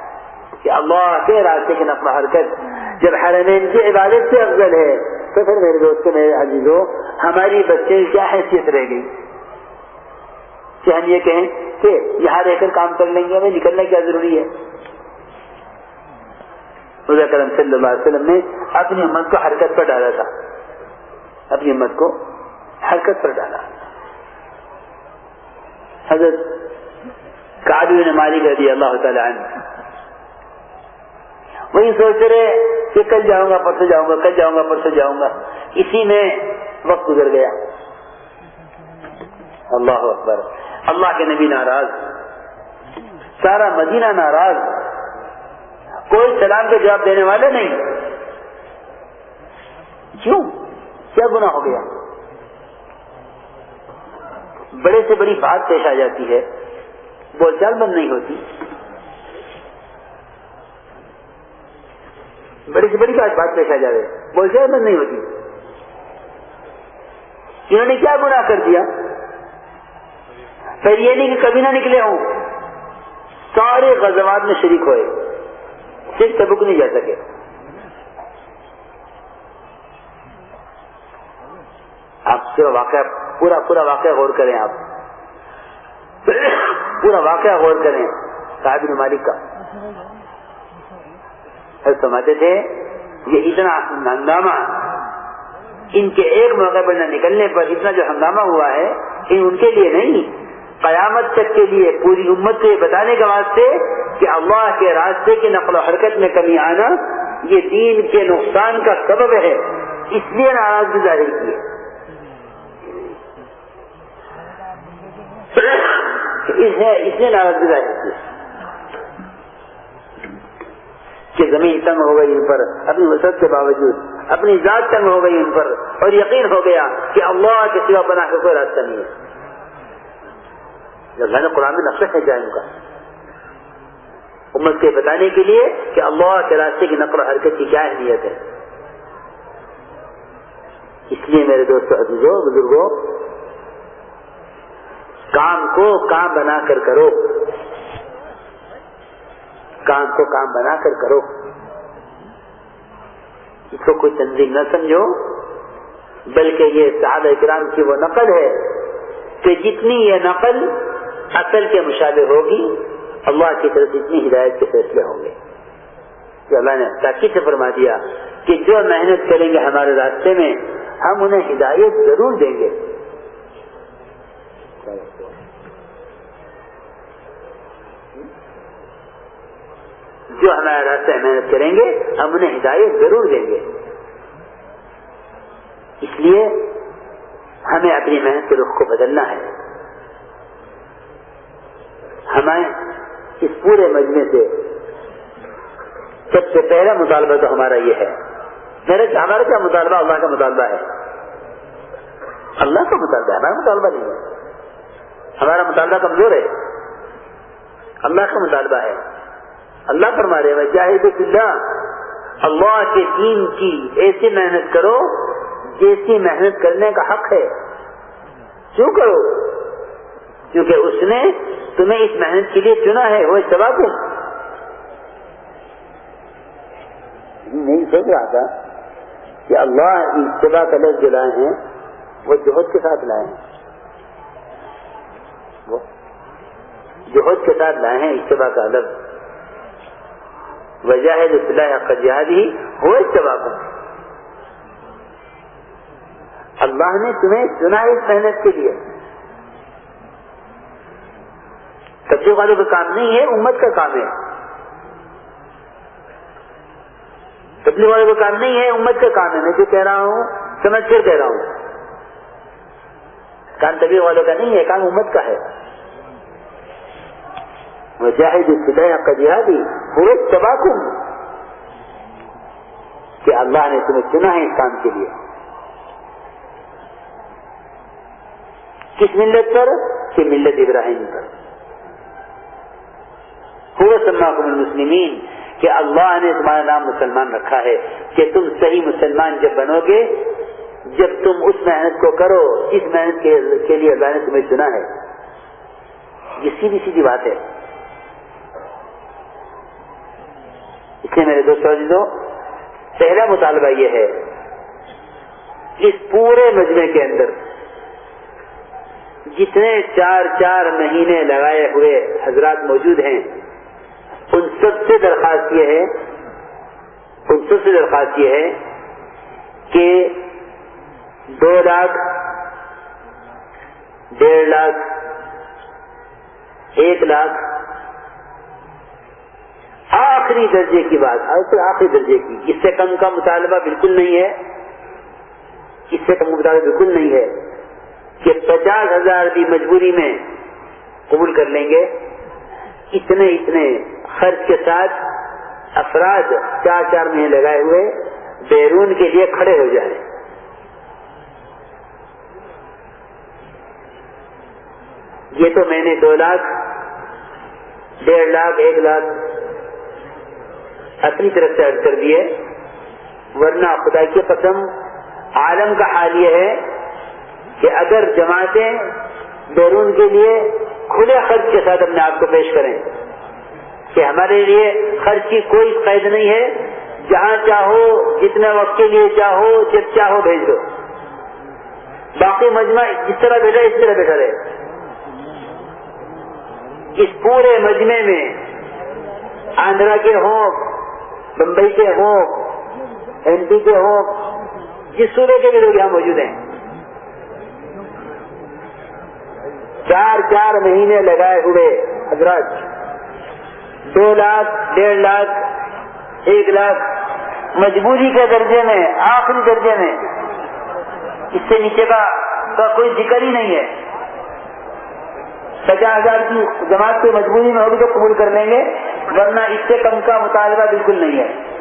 کہ اللہ کے راستے کی نقل حرکت جب حرمین کی عبادت سے افضل ہے، تو پھر میرے دوست میرے عزیزوں ہماری بچے کیا حیثیت رہ گئی؟ کہ ہم یہ کہیں؟ کہ یہاں رہ کر کام کر لیں گے ہمیں نکلنا کیا ضروری ہے؟ رضا کرم صلی اللہ علیہ وسلم نے اپنی امت کو حرکت پر ڈالا تھا۔ اپنی امت کو حرکت پر ڈالا۔ حضرت کابی نے مالک رضی اللہ تعالی عنہ وہی سوچ رہے کہ کل جاؤں گا، پرسوں جاؤں گا، کل جاؤں گا، پرسوں جاؤں گا۔ اسی میں وقت گزر گیا۔ اللہ اکبر۔ اللہ کے نبی ناراض، سارا مدینہ ناراض، کوئی سلام کا جواب دینے والے نہیں۔ کیوں؟ کیا گنا ہو گیا؟ بڑے سے بڑی بات پیش آ جاتی ہے بول چال بند نہیں ہوتی۔ بڑی سے بڑی بات پیش آ جائے بول چال بند نہیں ہوتی۔ انہوں نے کیا گناہ کر دیا؟ پھر یہ نہیں کہ کبھی نہ نکلے ہوں۔ سارے غزوات میں شریک ہوئے۔ صرف تبک نہیں جا سکے۔ آپ پورا واقعہ، پورا پورا واقعہ غور کریں آپ۔ پورا واقعہ غور کریں صاحب مالک کا۔ سمجھتے تھے، یہ اتنا ہنگامہ، ان کے ایک موقع پر نہ نکلنے پر اتنا جو ہنگامہ ہوا ہے، یہ ان کے لیے نہیں۔ قیامت تک کے لیے پوری امت کو یہ بتانے کے واسطے کہ اللہ کے راستے کی نقل و حرکت میں کمی آنا یہ دین کے نقصان کا سبب ہے۔ اس لیے ناراضگی ظاہر کی ہے اس نے ناراضگی ظاہر کی کہ زمین تنگ ہو گئی ان پر، اپنی وسط کے باوجود، اپنی ذات تنگ ہو گئی ان پر، اور یقین ہو گیا کہ اللہ کے سوا بنا کے کوئی راستہ نہیں ہے۔ اللہ نے قرآن میں نقشہ ہے جائے ان کا۔ امت کے بتانے کے لیے کہ اللہ کے راستے کی نقل و حرکت کی کیا اہمیت ہے۔ اس لیے میرے دوستوں عزیزوں بزرگوں کام کو کام بنا کر کرو۔ کام کو کام بنا کر کرو۔ اس کو کوئی تنظیم نہ سمجھو، بلکہ یہ صحابہ اکرام کی وہ نقل ہے کہ جتنی یہ نقل اصل کے مشابہ ہوگی، اللہ کی طرف اتنی ہدایت کے فیصلے ہوں گے۔ کہ اللہ نے تاکید سے فرما دیا کہ جو محنت کریں گے ہمارے راستے میں، ہم انہیں ہدایت ضرور دیں گے۔ جو ہمارے راستے میں محنت کریں گے، ہم انہیں ہدایت ضرور دیں گے۔ اس لیے ہمیں اپنی محنت کے رخ کو بدلنا ہے۔ ہمیں اس پورے مجمے سے سب سے پہلا مطالبہ تو ہمارا یہ ہے۔ میرے ہمارا کیا مطالبہ اللہ کا مطالبہ ہے۔ اللہ کا مطالبہ ہے، ہمارا مطالبہ نہیں ہے۔ ہمارا مطالبہ کمزور ہے۔ اللہ کا مطالبہ ہے۔ اللہ فرما رہے جاہد اللہ اللہ کے دین کی ایسی محنت کرو جیسی محنت کرنے کا حق ہے۔ کیوں کرو؟ کیونکہ اس نے تمہیں اس محنت کے لیے چنا ہے، وہ سباب ہے۔ نہیں سوچ رہا تھا کہ اللہ اتباع کا لفظ جو لائے ہیں، وہ جوہد کے ساتھ لائے ہیں۔ جوہد کے ساتھ لائے ہیں اتباع کا لفظ۔ وجہ ہے جو صلاح کا جہاد ہی، وہ اتباع کو۔ اللہ نے تمہیں چنا ہے اس محنت کے لیے۔ تبلیغ والوں کا کام نہیں ہے، امت کا کام ہے۔ تبلیغ والوں کا کام نہیں ہے، امت کا کام ہے۔ میں جو کہہ رہا ہوں سمجھ کر کہہ رہا ہوں۔ کام تبلیغ والوں کا نہیں ہے، کام امت کا ہے۔ مجاہد ابتدائی کا جہادی پورے تباہ کہ اللہ نے تمہیں چنا ہے اس کام کے لیے۔ کس ملت پر؟ کہ ملت ابراہیم پر۔ پورے سلام المسلمین کہ اللہ نے تمہارا نام مسلمان رکھا ہے کہ تم صحیح مسلمان جب بنو گے، جب تم اس محنت کو کرو جس محنت کے لیے اللہ نے تمہیں چنا ہے۔ یہ سیدھی سیدھی بات ہے۔ اس لیے میرے دوستوں عزیزوں پہلا مطالبہ یہ ہے، اس پورے مجمے کے اندر جتنے چار چار مہینے لگائے ہوئے حضرات موجود ہیں ان سب سے درخواست یہ ہے، ان سب سے درخواست یہ ہے کہ دو لاکھ، ڈیڑھ لاکھ، ایک لاکھ آخری درجے کی بات آخری درجے کی، اس سے کم کا مطالبہ بالکل نہیں ہے۔ اس سے کم کا مطالبہ بالکل نہیں ہے کہ پچاس ہزار بھی مجبوری میں قبول کر لیں گے۔ اتنے اتنے خرچ کے ساتھ افراد چار چار مہینے لگائے ہوئے بیرون کے لیے کھڑے ہو جائیں۔ یہ تو میں نے دو لاکھ، ڈیڑھ لاکھ، ایک لاکھ اپنی طرف سے عرض کر دیے۔ ورنہ خدا کی قسم، عالم کا حال یہ ہے کہ اگر جماعتیں بیرون کے لیے کھلے خرچ کے ساتھ اپنے آپ کو پیش کریں کہ ہمارے لیے خرچ کی کوئی قید نہیں ہے۔ جہاں چاہو، جتنے وقت کے لیے چاہو، جب چاہو بھیج دو۔ باقی مجمع جس طرح بیٹھا، اس طرح بیٹھا رہے۔ اس پورے مجمے میں آندھرا کے ہوں، بمبئی کے ہوں ایم پی کے ہوں، جس صوبے کے بھی لوگ یہاں موجود ہیں۔ چار چار مہینے لگائے ہوئے حضرات۔ دو لاکھ، ڈیڑھ لاکھ، ایک لاکھ۔ مجبوری کے درجے میں، آخری درجے میں۔ اس سے نیچے کا کوئی ذکر ہی نہیں ہے۔ پچاس ہزار کی جماعت کی مجبوری میں ہوگی تو قبول کر لیں گے، ورنہ اس سے کم کا مطالبہ بالکل نہیں ہے۔